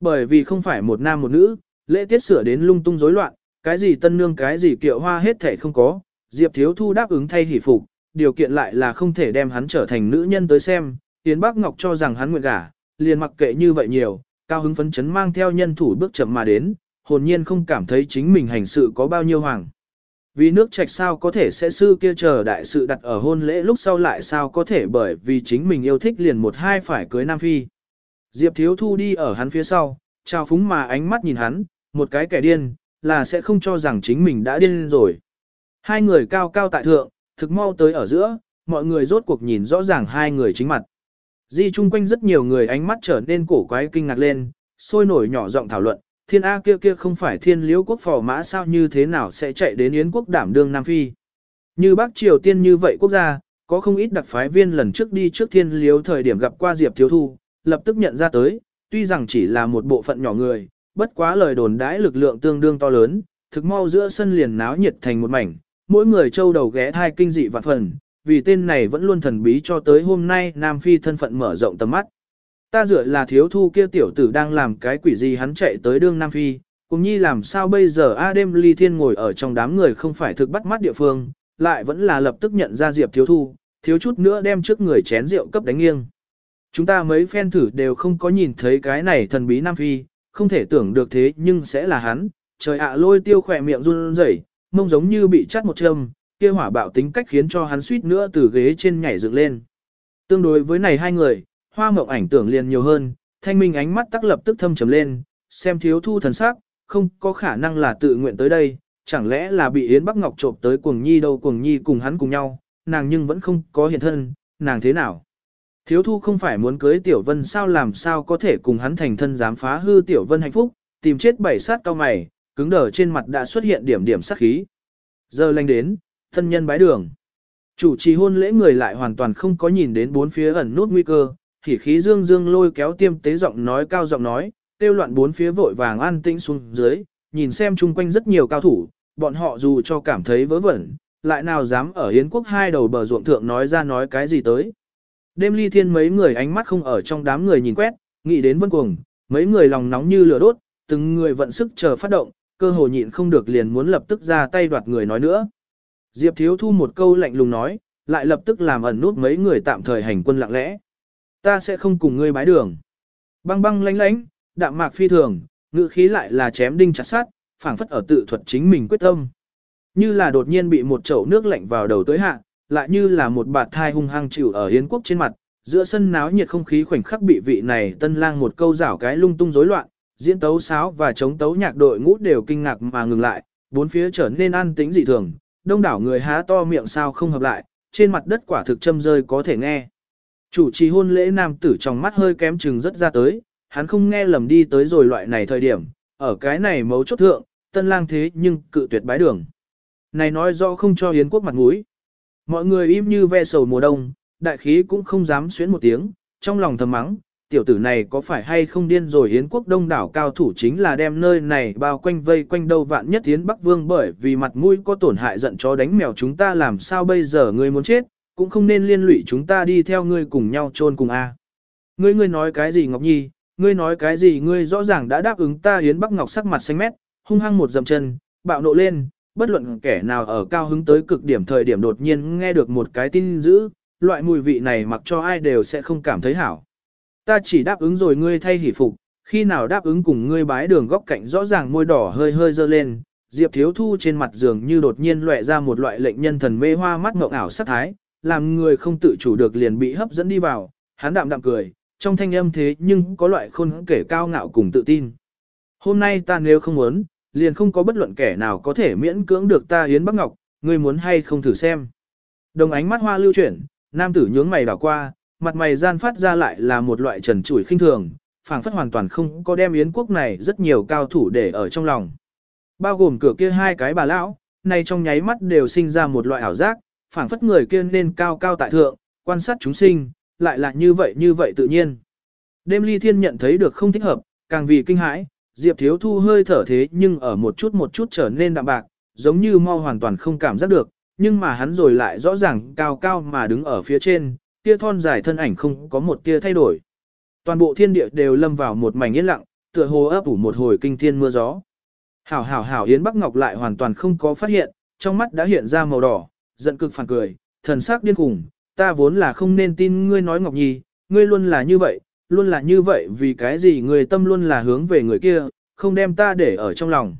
Bởi vì không phải một nam một nữ, lễ tiết sửa đến lung tung rối loạn, cái gì tân nương cái gì kiệu hoa hết thể không có, Diệp Thiếu Thu đáp ứng thay hỷ phục, điều kiện lại là không thể đem hắn trở thành nữ nhân tới xem, Tiến Bắc Ngọc cho rằng hắn nguyện gả, liền mặc kệ như vậy nhiều, cao hứng phấn chấn mang theo nhân thủ bước chậm mà đến, hồn nhiên không cảm thấy chính mình hành sự có bao nhiêu hoàng. Vì nước trạch sao có thể sẽ sư kia chờ đại sự đặt ở hôn lễ lúc sau lại sao có thể bởi vì chính mình yêu thích liền một hai phải cưới Nam Phi. Diệp Thiếu Thu đi ở hắn phía sau, trao phúng mà ánh mắt nhìn hắn, một cái kẻ điên, là sẽ không cho rằng chính mình đã điên rồi. Hai người cao cao tại thượng, thực mau tới ở giữa, mọi người rốt cuộc nhìn rõ ràng hai người chính mặt. Di chung quanh rất nhiều người ánh mắt trở nên cổ quái kinh ngạc lên, sôi nổi nhỏ giọng thảo luận, thiên A kia kia không phải thiên liễu quốc phò mã sao như thế nào sẽ chạy đến Yến quốc đảm đương Nam Phi. Như Bắc Triều Tiên như vậy quốc gia, có không ít đặc phái viên lần trước đi trước thiên liễu thời điểm gặp qua Diệp Thiếu Thu, lập tức nhận ra tới, tuy rằng chỉ là một bộ phận nhỏ người, bất quá lời đồn đãi lực lượng tương đương to lớn, thực mau giữa sân liền náo nhiệt thành một mảnh, mỗi người châu đầu ghé thai kinh dị vạn phần, vì tên này vẫn luôn thần bí cho tới hôm nay Nam Phi thân phận mở rộng tầm mắt. Ta dựa là thiếu thu kia tiểu tử đang làm cái quỷ gì hắn chạy tới đương Nam Phi, cùng nhi làm sao bây giờ A đêm ly thiên ngồi ở trong đám người không phải thực bắt mắt địa phương, lại vẫn là lập tức nhận ra Diệp thiếu thu, thiếu chút nữa đem trước người chén rượu cấp đánh nghiêng. Chúng ta mấy phen thử đều không có nhìn thấy cái này thần bí Nam Phi, không thể tưởng được thế nhưng sẽ là hắn, trời ạ lôi tiêu khỏe miệng run rẩy, mông giống như bị chắt một châm, kia hỏa bạo tính cách khiến cho hắn suýt nữa từ ghế trên nhảy dựng lên. Tương đối với này hai người, hoa mộng ảnh tưởng liền nhiều hơn, thanh minh ánh mắt tắc lập tức thâm trầm lên, xem thiếu thu thần sắc, không có khả năng là tự nguyện tới đây, chẳng lẽ là bị Yến Bắc Ngọc trộm tới cuồng nhi đâu cuồng nhi cùng hắn cùng nhau, nàng nhưng vẫn không có hiện thân, nàng thế nào? Thiếu thu không phải muốn cưới Tiểu Vân sao làm sao có thể cùng hắn thành thân dám phá hư Tiểu Vân hạnh phúc, tìm chết bảy sát cao mày, cứng đờ trên mặt đã xuất hiện điểm điểm sát khí. Giờ lành đến, thân nhân bái đường. Chủ trì hôn lễ người lại hoàn toàn không có nhìn đến bốn phía ẩn nút nguy cơ, thì khí dương dương lôi kéo tiêm tế giọng nói cao giọng nói, tiêu loạn bốn phía vội vàng an tĩnh xuống dưới, nhìn xem chung quanh rất nhiều cao thủ, bọn họ dù cho cảm thấy vớ vẩn, lại nào dám ở Yến quốc hai đầu bờ ruộng thượng nói ra nói cái gì tới. Đêm ly thiên mấy người ánh mắt không ở trong đám người nhìn quét, nghĩ đến vân cuồng, mấy người lòng nóng như lửa đốt, từng người vận sức chờ phát động, cơ hồ nhịn không được liền muốn lập tức ra tay đoạt người nói nữa. Diệp Thiếu Thu một câu lạnh lùng nói, lại lập tức làm ẩn nút mấy người tạm thời hành quân lặng lẽ. Ta sẽ không cùng ngươi bái đường. Băng băng lánh lánh, đạm mạc phi thường, ngữ khí lại là chém đinh chặt sát, phảng phất ở tự thuật chính mình quyết tâm. Như là đột nhiên bị một chậu nước lạnh vào đầu tới hạ, lại như là một bạt thai hung hăng chịu ở hiến quốc trên mặt, giữa sân náo nhiệt không khí khoảnh khắc bị vị này tân lang một câu rảo cái lung tung rối loạn, diễn tấu sáo và chống tấu nhạc đội ngũ đều kinh ngạc mà ngừng lại, bốn phía trở nên an tĩnh dị thường, đông đảo người há to miệng sao không hợp lại, trên mặt đất quả thực châm rơi có thể nghe. Chủ trì hôn lễ nam tử trong mắt hơi kém chừng rất ra tới, hắn không nghe lầm đi tới rồi loại này thời điểm, ở cái này mấu chốt thượng, tân lang thế nhưng cự tuyệt bái đường. Này nói rõ không cho hiến quốc mặt mũi. Mọi người im như ve sầu mùa đông, đại khí cũng không dám xuyến một tiếng, trong lòng thầm mắng, tiểu tử này có phải hay không điên rồi hiến quốc đông đảo cao thủ chính là đem nơi này bao quanh vây quanh đâu vạn nhất hiến bắc vương bởi vì mặt mũi có tổn hại giận chó đánh mèo chúng ta làm sao bây giờ ngươi muốn chết, cũng không nên liên lụy chúng ta đi theo ngươi cùng nhau chôn cùng a. Ngươi ngươi nói cái gì Ngọc Nhi, ngươi nói cái gì ngươi rõ ràng đã đáp ứng ta yến bắc ngọc sắc mặt xanh mét, hung hăng một dậm chân, bạo nộ lên, bất luận kẻ nào ở cao hứng tới cực điểm thời điểm đột nhiên nghe được một cái tin dữ, loại mùi vị này mặc cho ai đều sẽ không cảm thấy hảo. Ta chỉ đáp ứng rồi ngươi thay hỷ phục, khi nào đáp ứng cùng ngươi bái đường góc cạnh rõ ràng môi đỏ hơi hơi dơ lên, Diệp Thiếu Thu trên mặt giường như đột nhiên lóe ra một loại lệnh nhân thần mê hoa mắt ngộng ảo sắc thái, làm người không tự chủ được liền bị hấp dẫn đi vào, hắn đạm đạm cười, trong thanh âm thế nhưng có loại khôn kể cao ngạo cùng tự tin. Hôm nay ta nếu không muốn, liền không có bất luận kẻ nào có thể miễn cưỡng được ta Yến Bắc Ngọc, ngươi muốn hay không thử xem. Đồng ánh mắt hoa lưu chuyển, nam tử nhướng mày đảo qua, mặt mày gian phát ra lại là một loại trần trụi khinh thường, phảng phất hoàn toàn không có đem yến quốc này rất nhiều cao thủ để ở trong lòng. Bao gồm cửa kia hai cái bà lão, này trong nháy mắt đều sinh ra một loại ảo giác, phảng phất người kia nên cao cao tại thượng, quan sát chúng sinh, lại là như vậy như vậy tự nhiên. Đêm ly thiên nhận thấy được không thích hợp, càng vì kinh hãi, Diệp Thiếu Thu hơi thở thế nhưng ở một chút một chút trở nên đạm bạc, giống như mau hoàn toàn không cảm giác được, nhưng mà hắn rồi lại rõ ràng cao cao mà đứng ở phía trên, kia thon dài thân ảnh không có một tia thay đổi. Toàn bộ thiên địa đều lâm vào một mảnh yên lặng, tựa hồ ấp ủ một hồi kinh thiên mưa gió. Hảo hảo hảo Yến Bắc Ngọc lại hoàn toàn không có phát hiện, trong mắt đã hiện ra màu đỏ, giận cực phản cười, thần sắc điên khủng, ta vốn là không nên tin ngươi nói Ngọc Nhi, ngươi luôn là như vậy, luôn là như vậy vì cái gì người tâm luôn là hướng về người kia, không đem ta để ở trong lòng.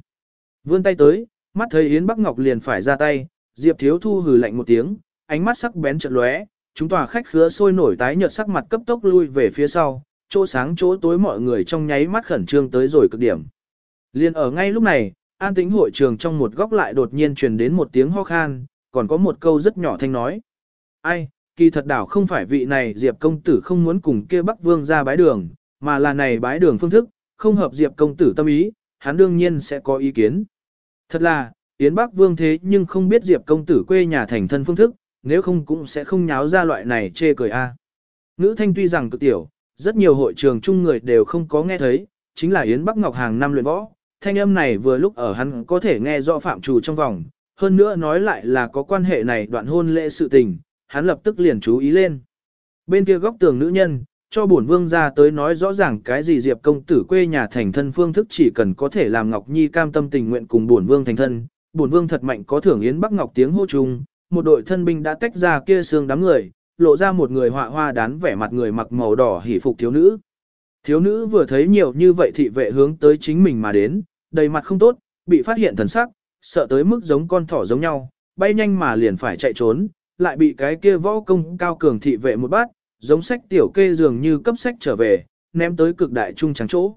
Vươn tay tới, mắt thấy Yến Bắc Ngọc liền phải ra tay, Diệp Thiếu Thu hừ lạnh một tiếng, ánh mắt sắc bén chợt lóe, chúng tòa khách khứa sôi nổi tái nhợt sắc mặt cấp tốc lui về phía sau, chỗ sáng chỗ tối mọi người trong nháy mắt khẩn trương tới rồi cực điểm. Liên ở ngay lúc này, an tĩnh hội trường trong một góc lại đột nhiên truyền đến một tiếng ho khan, còn có một câu rất nhỏ thanh nói. Ai, kỳ thật đảo không phải vị này Diệp công tử không muốn cùng kia Bắc Vương ra bái đường, mà là này bái đường phương thức, không hợp Diệp công tử tâm ý, hắn đương nhiên sẽ có ý kiến. Thật là, Yến Bắc Vương thế nhưng không biết Diệp công tử quê nhà thành thân phương thức, nếu không cũng sẽ không nháo ra loại này chê cười a. Ngữ thanh tuy rằng cực tiểu, rất nhiều hội trường chung người đều không có nghe thấy, chính là Yến Bắc Ngọc hàng năm luyện võ, thanh âm này vừa lúc ở hắn có thể nghe rõ phạm trù trong vòng, hơn nữa nói lại là có quan hệ này đoạn hôn lễ sự tình, hắn lập tức liền chú ý lên. Bên kia góc tường nữ nhân, cho bổn vương ra tới nói rõ ràng cái gì Diệp công tử quê nhà thành thân phương thức chỉ cần có thể làm Ngọc Nhi cam tâm tình nguyện cùng bổn vương thành thân, bổn vương thật mạnh có thưởng yến Bắc Ngọc tiếng hô chung, một đội thân binh đã tách ra kia xương đám người, lộ ra một người họa hoa đán vẻ mặt người mặc màu đỏ hỉ phục thiếu nữ. Thiếu nữ vừa thấy nhiều như vậy thị vệ hướng tới chính mình mà đến, đầy mặt không tốt, bị phát hiện thần sắc, sợ tới mức giống con thỏ giống nhau, bay nhanh mà liền phải chạy trốn, lại bị cái kia võ công cao cường thị vệ một bát, giống sách tiểu kê dường như cấp sách trở về, ném tới cực đại trung trắng chỗ.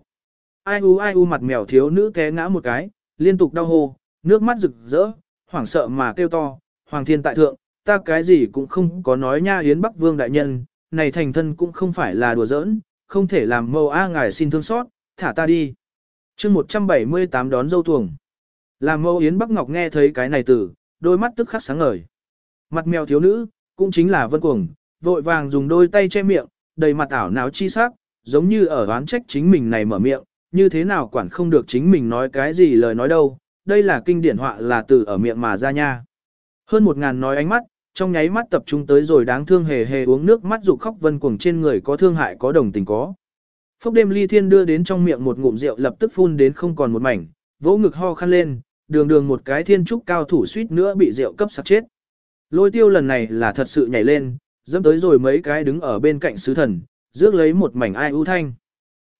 Ai u ai u mặt mèo thiếu nữ té ngã một cái, liên tục đau hô, nước mắt rực rỡ, hoảng sợ mà kêu to, Hoàng thiên tại thượng, ta cái gì cũng không có nói nha Yến Bắc Vương đại nhân, này thành thân cũng không phải là đùa giỡn, không thể làm mâu a ngài xin thương xót, thả ta đi. chương 178 đón dâu tuồng. Làm mâu Yến Bắc Ngọc nghe thấy cái này từ, đôi mắt tức khắc sáng ngời. Mặt mèo thiếu nữ, cũng chính là vân cuồng, vội vàng dùng đôi tay che miệng, đầy mặt ảo não chi sắc, giống như ở oán trách chính mình này mở miệng, như thế nào quản không được chính mình nói cái gì lời nói đâu, đây là kinh điển họa là từ ở miệng mà ra nha. Hơn một ngàn nói ánh mắt, trong nháy mắt tập trung tới rồi đáng thương hề hề uống nước mắt dục khóc vân cuồng trên người có thương hại có đồng tình có. Phốc đêm ly thiên đưa đến trong miệng một ngụm rượu lập tức phun đến không còn một mảnh, vỗ ngực ho khăn lên, đường đường một cái thiên trúc cao thủ suýt nữa bị rượu cấp sạc chết. Lôi tiêu lần này là thật sự nhảy lên, dẫm tới rồi mấy cái đứng ở bên cạnh sứ thần, rước lấy một mảnh ai ưu thanh.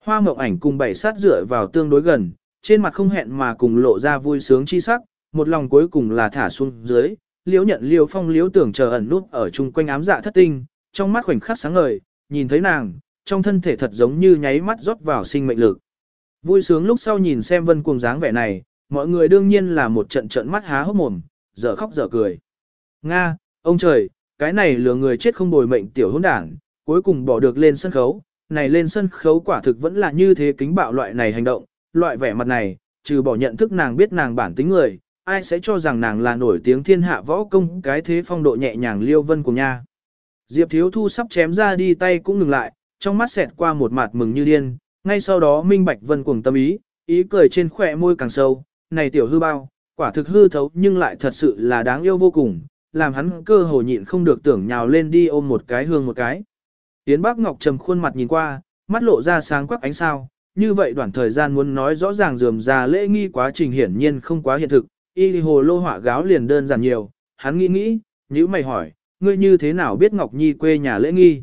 Hoa mộng ảnh cùng bảy sát dựa vào tương đối gần, trên mặt không hẹn mà cùng lộ ra vui sướng chi sắc, một lòng cuối cùng là thả xuống dưới, liễu nhận liễu phong liễu tưởng chờ ẩn nút ở chung quanh ám dạ thất tinh, trong mắt khoảnh khắc sáng ngời, nhìn thấy nàng, trong thân thể thật giống như nháy mắt rót vào sinh mệnh lực. Vui sướng lúc sau nhìn xem vân cuồng dáng vẻ này, mọi người đương nhiên là một trận trận mắt há hốc mồm, dở khóc dở cười. Nga, ông trời, cái này lừa người chết không bồi mệnh tiểu hỗn đảng, cuối cùng bỏ được lên sân khấu, này lên sân khấu quả thực vẫn là như thế kính bạo loại này hành động, loại vẻ mặt này, trừ bỏ nhận thức nàng biết nàng bản tính người, ai sẽ cho rằng nàng là nổi tiếng thiên hạ võ công cái thế phong độ nhẹ nhàng liêu vân của nha. Diệp Thiếu Thu sắp chém ra đi tay cũng ngừng lại, trong mắt xẹt qua một mặt mừng như điên, ngay sau đó minh bạch vân cuồng tâm ý, ý cười trên khỏe môi càng sâu, này tiểu hư bao, quả thực hư thấu nhưng lại thật sự là đáng yêu vô cùng, làm hắn cơ hồ nhịn không được tưởng nhào lên đi ôm một cái hương một cái. Tiến Bắc Ngọc trầm khuôn mặt nhìn qua, mắt lộ ra sáng quắc ánh sao, như vậy đoạn thời gian muốn nói rõ ràng dườm ra lễ nghi quá trình hiển nhiên không quá hiện thực, y hồ lô họa gáo liền đơn giản nhiều, hắn nghĩ nghĩ, nhữ mày hỏi, ngươi như thế nào biết Ngọc Nhi quê nhà lễ nghi?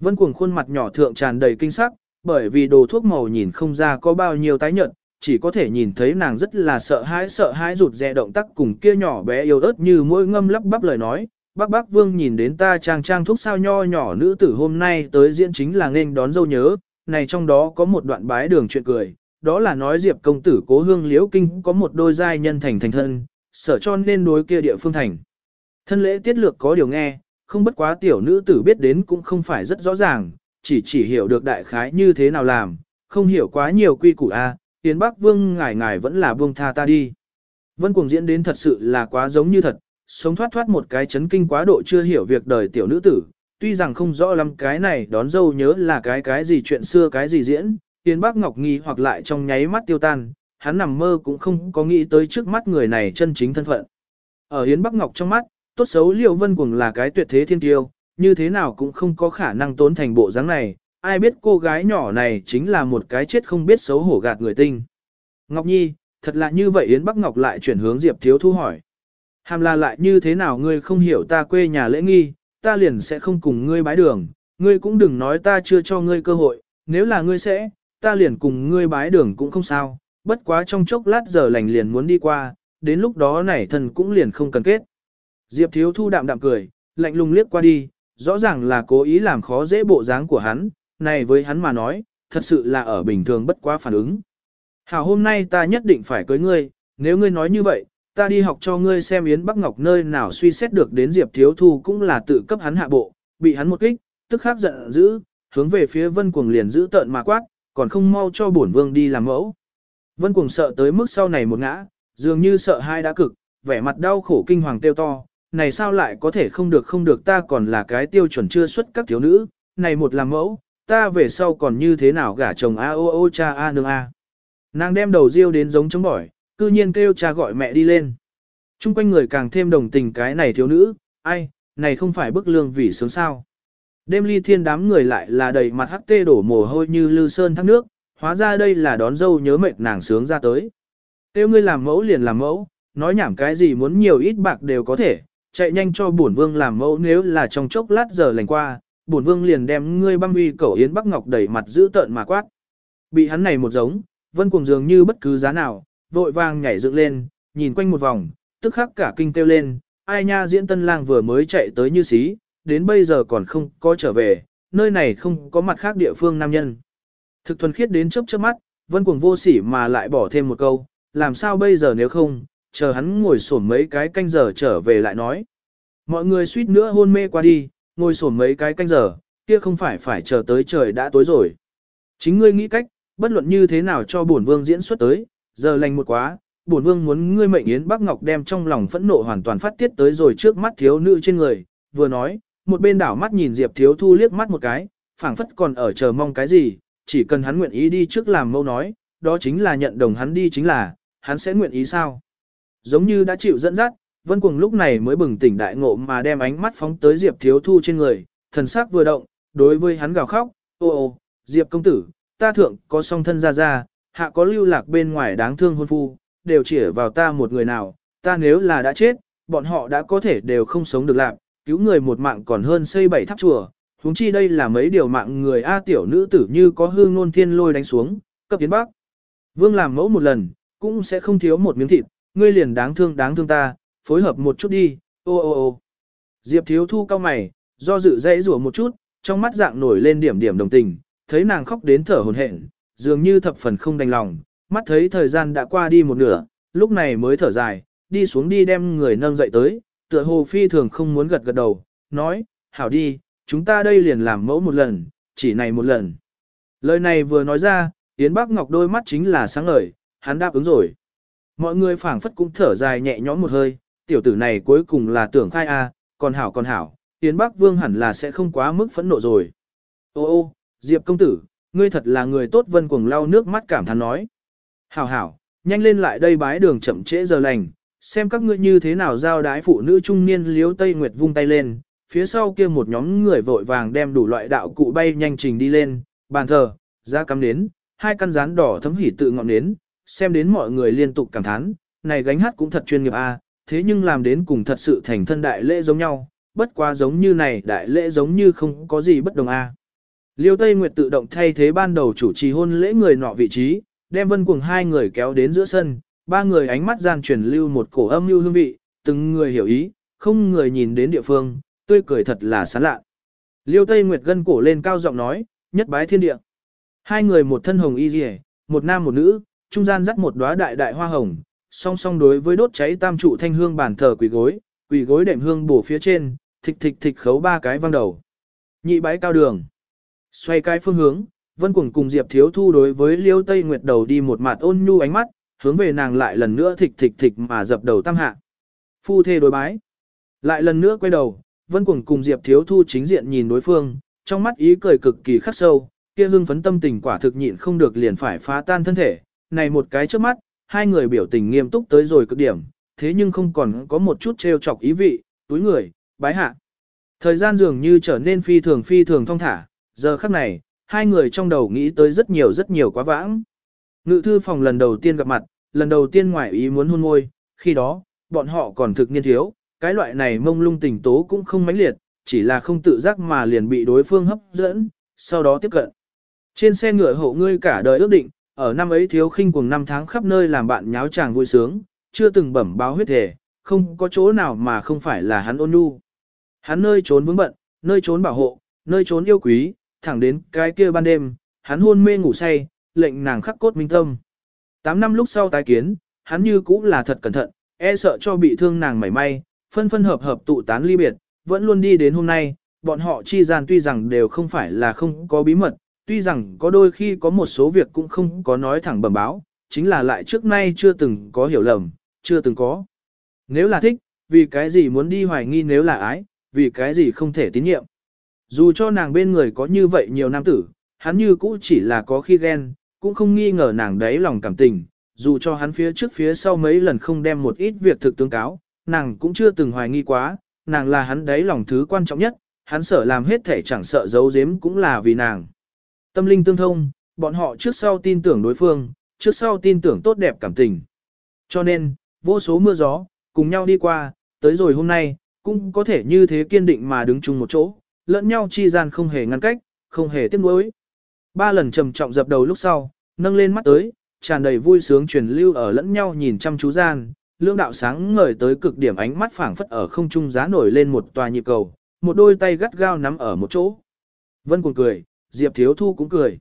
Vân cuồng khuôn mặt nhỏ thượng tràn đầy kinh sắc, bởi vì đồ thuốc màu nhìn không ra có bao nhiêu tái nhợt, chỉ có thể nhìn thấy nàng rất là sợ hãi sợ hãi rụt rè động tác cùng kia nhỏ bé yếu ớt như mỗi ngâm lắp bắp lời nói. Bác bác vương nhìn đến ta trang trang thuốc sao nho nhỏ nữ tử hôm nay tới diễn chính là nên đón dâu nhớ, này trong đó có một đoạn bái đường chuyện cười, đó là nói Diệp công tử cố hương liễu kinh có một đôi giai nhân thành thành thân, sở cho nên đối kia địa phương thành. Thân lễ tiết lược có điều nghe, không bất quá tiểu nữ tử biết đến cũng không phải rất rõ ràng, chỉ chỉ hiểu được đại khái như thế nào làm, không hiểu quá nhiều quy củ a. Yến Bắc Vương ngài ngài vẫn là buông tha ta đi. Vân cuồng diễn đến thật sự là quá giống như thật, sống thoát thoát một cái chấn kinh quá độ chưa hiểu việc đời tiểu nữ tử, tuy rằng không rõ lắm cái này đón dâu nhớ là cái cái gì chuyện xưa cái gì diễn, Yến Bắc Ngọc nghi hoặc lại trong nháy mắt tiêu tan, hắn nằm mơ cũng không có nghĩ tới trước mắt người này chân chính thân phận. Ở Yến Bắc Ngọc trong mắt, tốt xấu Liêu Vân Cuồng là cái tuyệt thế thiên tiêu, như thế nào cũng không có khả năng tốn thành bộ dáng này, ai biết cô gái nhỏ này chính là một cái chết không biết xấu hổ gạt người tinh. Ngọc Nhi, thật là như vậy Yến Bắc Ngọc lại chuyển hướng Diệp Thiếu Thu hỏi. Hàm là lại như thế nào ngươi không hiểu ta quê nhà lễ nghi, ta liền sẽ không cùng ngươi bái đường, ngươi cũng đừng nói ta chưa cho ngươi cơ hội, nếu là ngươi sẽ, ta liền cùng ngươi bái đường cũng không sao, bất quá trong chốc lát giờ lành liền muốn đi qua, đến lúc đó này thần cũng liền không cần kết. Diệp Thiếu Thu đạm đạm cười, lạnh lùng liếc qua đi, rõ ràng là cố ý làm khó dễ bộ dáng của hắn, này với hắn mà nói, thật sự là ở bình thường bất quá phản ứng. Hảo hôm nay ta nhất định phải cưới ngươi, nếu ngươi nói như vậy, ta đi học cho ngươi xem Yến Bắc Ngọc nơi nào suy xét được đến Diệp Thiếu Thu cũng là tự cấp hắn hạ bộ, bị hắn một kích, tức khắc giận dữ, hướng về phía Vân Cuồng liền giữ tợn mà quát, còn không mau cho bổn vương đi làm mẫu. Vân Cuồng sợ tới mức sau này một ngã, dường như sợ hai đã cực, vẻ mặt đau khổ kinh hoàng tiêu to, này sao lại có thể không được không được ta còn là cái tiêu chuẩn chưa xuất các thiếu nữ, này một làm mẫu, ta về sau còn như thế nào gả chồng a o o cha a nương a. Nàng đem đầu riêu đến giống chống bỏi, cư nhiên kêu cha gọi mẹ đi lên. Trung quanh người càng thêm đồng tình cái này thiếu nữ, ai, này không phải bức lương vì sướng sao. Đêm ly thiên đám người lại là đầy mặt hắc tê đổ mồ hôi như lư sơn thác nước, hóa ra đây là đón dâu nhớ mệt nàng sướng ra tới. Tiêu ngươi làm mẫu liền làm mẫu, nói nhảm cái gì muốn nhiều ít bạc đều có thể, chạy nhanh cho bổn vương làm mẫu nếu là trong chốc lát giờ lành qua, bổn vương liền đem ngươi băm uy cẩu yến bắc ngọc đẩy mặt giữ tợn mà quát. Bị hắn này một giống, vân cuồng dường như bất cứ giá nào, vội vàng nhảy dựng lên, nhìn quanh một vòng, tức khắc cả kinh kêu lên, ai nha diễn tân lang vừa mới chạy tới như xí, đến bây giờ còn không có trở về, nơi này không có mặt khác địa phương nam nhân. Thực thuần khiết đến chớp chớp mắt, vân cuồng vô sỉ mà lại bỏ thêm một câu, làm sao bây giờ nếu không, chờ hắn ngồi sổm mấy cái canh giờ trở về lại nói. Mọi người suýt nữa hôn mê qua đi, ngồi sổn mấy cái canh giờ, kia không phải phải chờ tới trời đã tối rồi. Chính ngươi nghĩ cách, bất luận như thế nào cho bổn vương diễn xuất tới, giờ lành một quá, bổn vương muốn ngươi mệnh yến Bắc Ngọc đem trong lòng phẫn nộ hoàn toàn phát tiết tới rồi trước mắt thiếu nữ trên người, vừa nói, một bên đảo mắt nhìn Diệp Thiếu Thu liếc mắt một cái, phảng phất còn ở chờ mong cái gì, chỉ cần hắn nguyện ý đi trước làm mâu nói, đó chính là nhận đồng hắn đi chính là, hắn sẽ nguyện ý sao? Giống như đã chịu dẫn dắt, Vân Cuồng lúc này mới bừng tỉnh đại ngộ mà đem ánh mắt phóng tới Diệp Thiếu Thu trên người, thần sắc vừa động, đối với hắn gào khóc, ô ô, Diệp công tử, ta thượng có song thân ra ra, hạ có lưu lạc bên ngoài đáng thương hôn phu, đều chỉ vào ta một người nào, ta nếu là đã chết, bọn họ đã có thể đều không sống được lạc, cứu người một mạng còn hơn xây bảy tháp chùa, huống chi đây là mấy điều mạng người A tiểu nữ tử như có hương nôn thiên lôi đánh xuống, cấp tiến bắc. Vương làm mẫu một lần, cũng sẽ không thiếu một miếng thịt, ngươi liền đáng thương đáng thương ta, phối hợp một chút đi, ô ô ô. Diệp thiếu thu cao mày, do dự dãy rủa một chút, trong mắt dạng nổi lên điểm điểm đồng tình, thấy nàng khóc đến thở hồn hển, dường như thập phần không đành lòng, mắt thấy thời gian đã qua đi một nửa, lúc này mới thở dài, đi xuống đi đem người nâng dậy tới, tựa hồ phi thường không muốn gật gật đầu, nói, hảo đi, chúng ta đây liền làm mẫu một lần, chỉ này một lần. Lời này vừa nói ra, Yến Bắc Ngọc đôi mắt chính là sáng ngời, hắn đáp ứng rồi. Mọi người phảng phất cũng thở dài nhẹ nhõm một hơi, tiểu tử này cuối cùng là tưởng khai a, còn hảo còn hảo, Yến Bắc Vương hẳn là sẽ không quá mức phẫn nộ rồi. Ô ô, Diệp công tử, ngươi thật là người tốt vân cuồng lau nước mắt cảm thán nói. Hảo hảo, nhanh lên lại đây bái đường chậm trễ giờ lành, xem các ngươi như thế nào giao đái phụ nữ trung niên liếu Tây Nguyệt vung tay lên, phía sau kia một nhóm người vội vàng đem đủ loại đạo cụ bay nhanh trình đi lên, bàn thờ, ra cắm nến, hai căn rán đỏ thấm hỉ tự ngọn nến, xem đến mọi người liên tục cảm thán, này gánh hát cũng thật chuyên nghiệp a, thế nhưng làm đến cùng thật sự thành thân đại lễ giống nhau, bất quá giống như này đại lễ giống như không có gì bất đồng a. Liêu Tây Nguyệt tự động thay thế ban đầu chủ trì hôn lễ người nọ vị trí, đem vân cùng hai người kéo đến giữa sân, ba người ánh mắt gian truyền lưu một cổ âm lưu hương vị, từng người hiểu ý, không người nhìn đến địa phương, tươi cười thật là sán lạ. Liêu Tây Nguyệt gân cổ lên cao giọng nói, nhất bái thiên địa. Hai người một thân hồng y rìa, một nam một nữ, trung gian dắt một đóa đại đại hoa hồng, song song đối với đốt cháy tam trụ thanh hương bàn thờ quỷ gối, quỷ gối đệm hương bổ phía trên, thịch thịch thịch khấu ba cái văng đầu. Nhị bái cao đường. Xoay cái phương hướng, Vân Cuồng cùng Diệp Thiếu Thu đối với Liêu Tây Nguyệt đầu đi một mặt ôn nhu ánh mắt, hướng về nàng lại lần nữa thịch thịch thịch mà dập đầu tam hạ. Phu thê đối bái. Lại lần nữa quay đầu, Vân Cuồng cùng Diệp Thiếu Thu chính diện nhìn đối phương, trong mắt ý cười cực kỳ khắc sâu, kia hưng phấn tâm tình quả thực nhịn không được liền phải phá tan thân thể. Này một cái trước mắt, hai người biểu tình nghiêm túc tới rồi cực điểm, thế nhưng không còn có một chút trêu chọc ý vị, túi người, bái hạ. Thời gian dường như trở nên phi thường phi thường thong thả, giờ khắc này, hai người trong đầu nghĩ tới rất nhiều rất nhiều quá vãng. Ngự thư phòng lần đầu tiên gặp mặt, lần đầu tiên ngoại ý muốn hôn môi, khi đó, bọn họ còn thực niên thiếu, cái loại này mông lung tình tố cũng không mãnh liệt, chỉ là không tự giác mà liền bị đối phương hấp dẫn, sau đó tiếp cận. Trên xe ngựa hộ ngươi cả đời ước định, ở năm ấy thiếu khinh cùng năm tháng khắp nơi làm bạn nháo chàng vui sướng, chưa từng bẩm báo huyết thể, không có chỗ nào mà không phải là hắn ôn nhu. Hắn nơi trốn vững bận, nơi trốn bảo hộ, nơi trốn yêu quý, thẳng đến cái kia ban đêm, hắn hôn mê ngủ say, lệnh nàng khắc cốt minh tâm. Tám năm lúc sau tái kiến, hắn như cũng là thật cẩn thận, e sợ cho bị thương nàng mảy may, phân phân hợp hợp tụ tán ly biệt, vẫn luôn đi đến hôm nay, bọn họ chi gian tuy rằng đều không phải là không có bí mật, tuy rằng có đôi khi có một số việc cũng không có nói thẳng bẩm báo, chính là lại trước nay chưa từng có hiểu lầm, chưa từng có. Nếu là thích, vì cái gì muốn đi hoài nghi nếu là ái, vì cái gì không thể tín nhiệm. Dù cho nàng bên người có như vậy nhiều nam tử, hắn như cũ chỉ là có khi ghen, cũng không nghi ngờ nàng đấy lòng cảm tình, dù cho hắn phía trước phía sau mấy lần không đem một ít việc thực tương cáo, nàng cũng chưa từng hoài nghi quá, nàng là hắn đấy lòng thứ quan trọng nhất, hắn sợ làm hết thể chẳng sợ giấu giếm cũng là vì nàng. Tâm linh tương thông, bọn họ trước sau tin tưởng đối phương, trước sau tin tưởng tốt đẹp cảm tình. Cho nên, vô số mưa gió, cùng nhau đi qua, tới rồi hôm nay, cũng có thể như thế kiên định mà đứng chung một chỗ, lẫn nhau chi gian không hề ngăn cách, không hề tiếc nuối. Ba lần trầm trọng dập đầu lúc sau, nâng lên mắt tới, tràn đầy vui sướng truyền lưu ở lẫn nhau nhìn chăm chú gian, lương đạo sáng ngời tới cực điểm ánh mắt phảng phất ở không trung giá nổi lên một tòa nhịp cầu, một đôi tay gắt gao nắm ở một chỗ. Vân cuồng cười, Diệp Thiếu Thu cũng cười.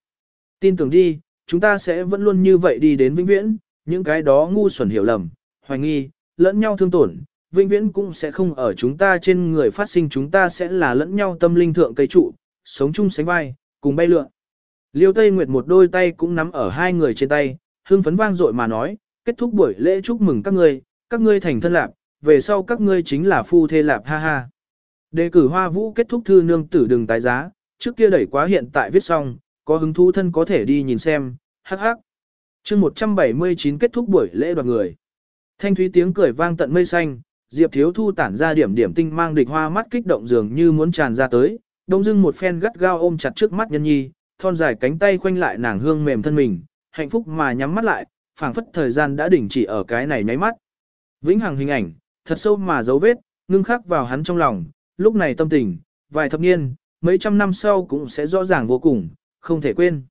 Tin tưởng đi, chúng ta sẽ vẫn luôn như vậy đi đến vĩnh viễn, những cái đó ngu xuẩn hiểu lầm, hoài nghi, lẫn nhau thương tổn, vĩnh viễn cũng sẽ không ở chúng ta trên người phát sinh chúng ta sẽ là lẫn nhau tâm linh thượng cây trụ, sống chung sánh vai, cùng bay lượn. Liêu Tây Nguyệt một đôi tay cũng nắm ở hai người trên tay, hưng phấn vang dội mà nói, kết thúc buổi lễ chúc mừng các ngươi, các ngươi thành thân lạc, về sau các ngươi chính là phu thê lạp ha ha. Đề cử hoa vũ kết thúc thư nương tử đừng tái giá, trước kia đẩy quá hiện tại viết xong, có hứng thú thân có thể đi nhìn xem, hắc hắc. chương 179 kết thúc buổi lễ đoàn người. Thanh thúy tiếng cười vang tận mây xanh, Diệp Thiếu Thu tản ra điểm điểm tinh mang địch hoa mắt kích động dường như muốn tràn ra tới, đông dưng một phen gắt gao ôm chặt trước mắt nhân nhi, thon dài cánh tay khoanh lại nàng hương mềm thân mình, hạnh phúc mà nhắm mắt lại, phảng phất thời gian đã đình chỉ ở cái này nháy mắt. Vĩnh hằng hình ảnh, thật sâu mà dấu vết, ngưng khắc vào hắn trong lòng, lúc này tâm tình, vài thập niên, mấy trăm năm sau cũng sẽ rõ ràng vô cùng, không thể quên.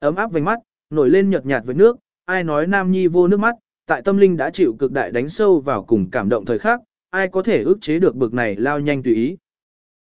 Ấm áp vành mắt, nổi lên nhợt nhạt với nước, ai nói nam nhi vô nước mắt, tại tâm linh đã chịu cực đại đánh sâu vào cùng cảm động thời khắc, ai có thể ước chế được bực này lao nhanh tùy ý.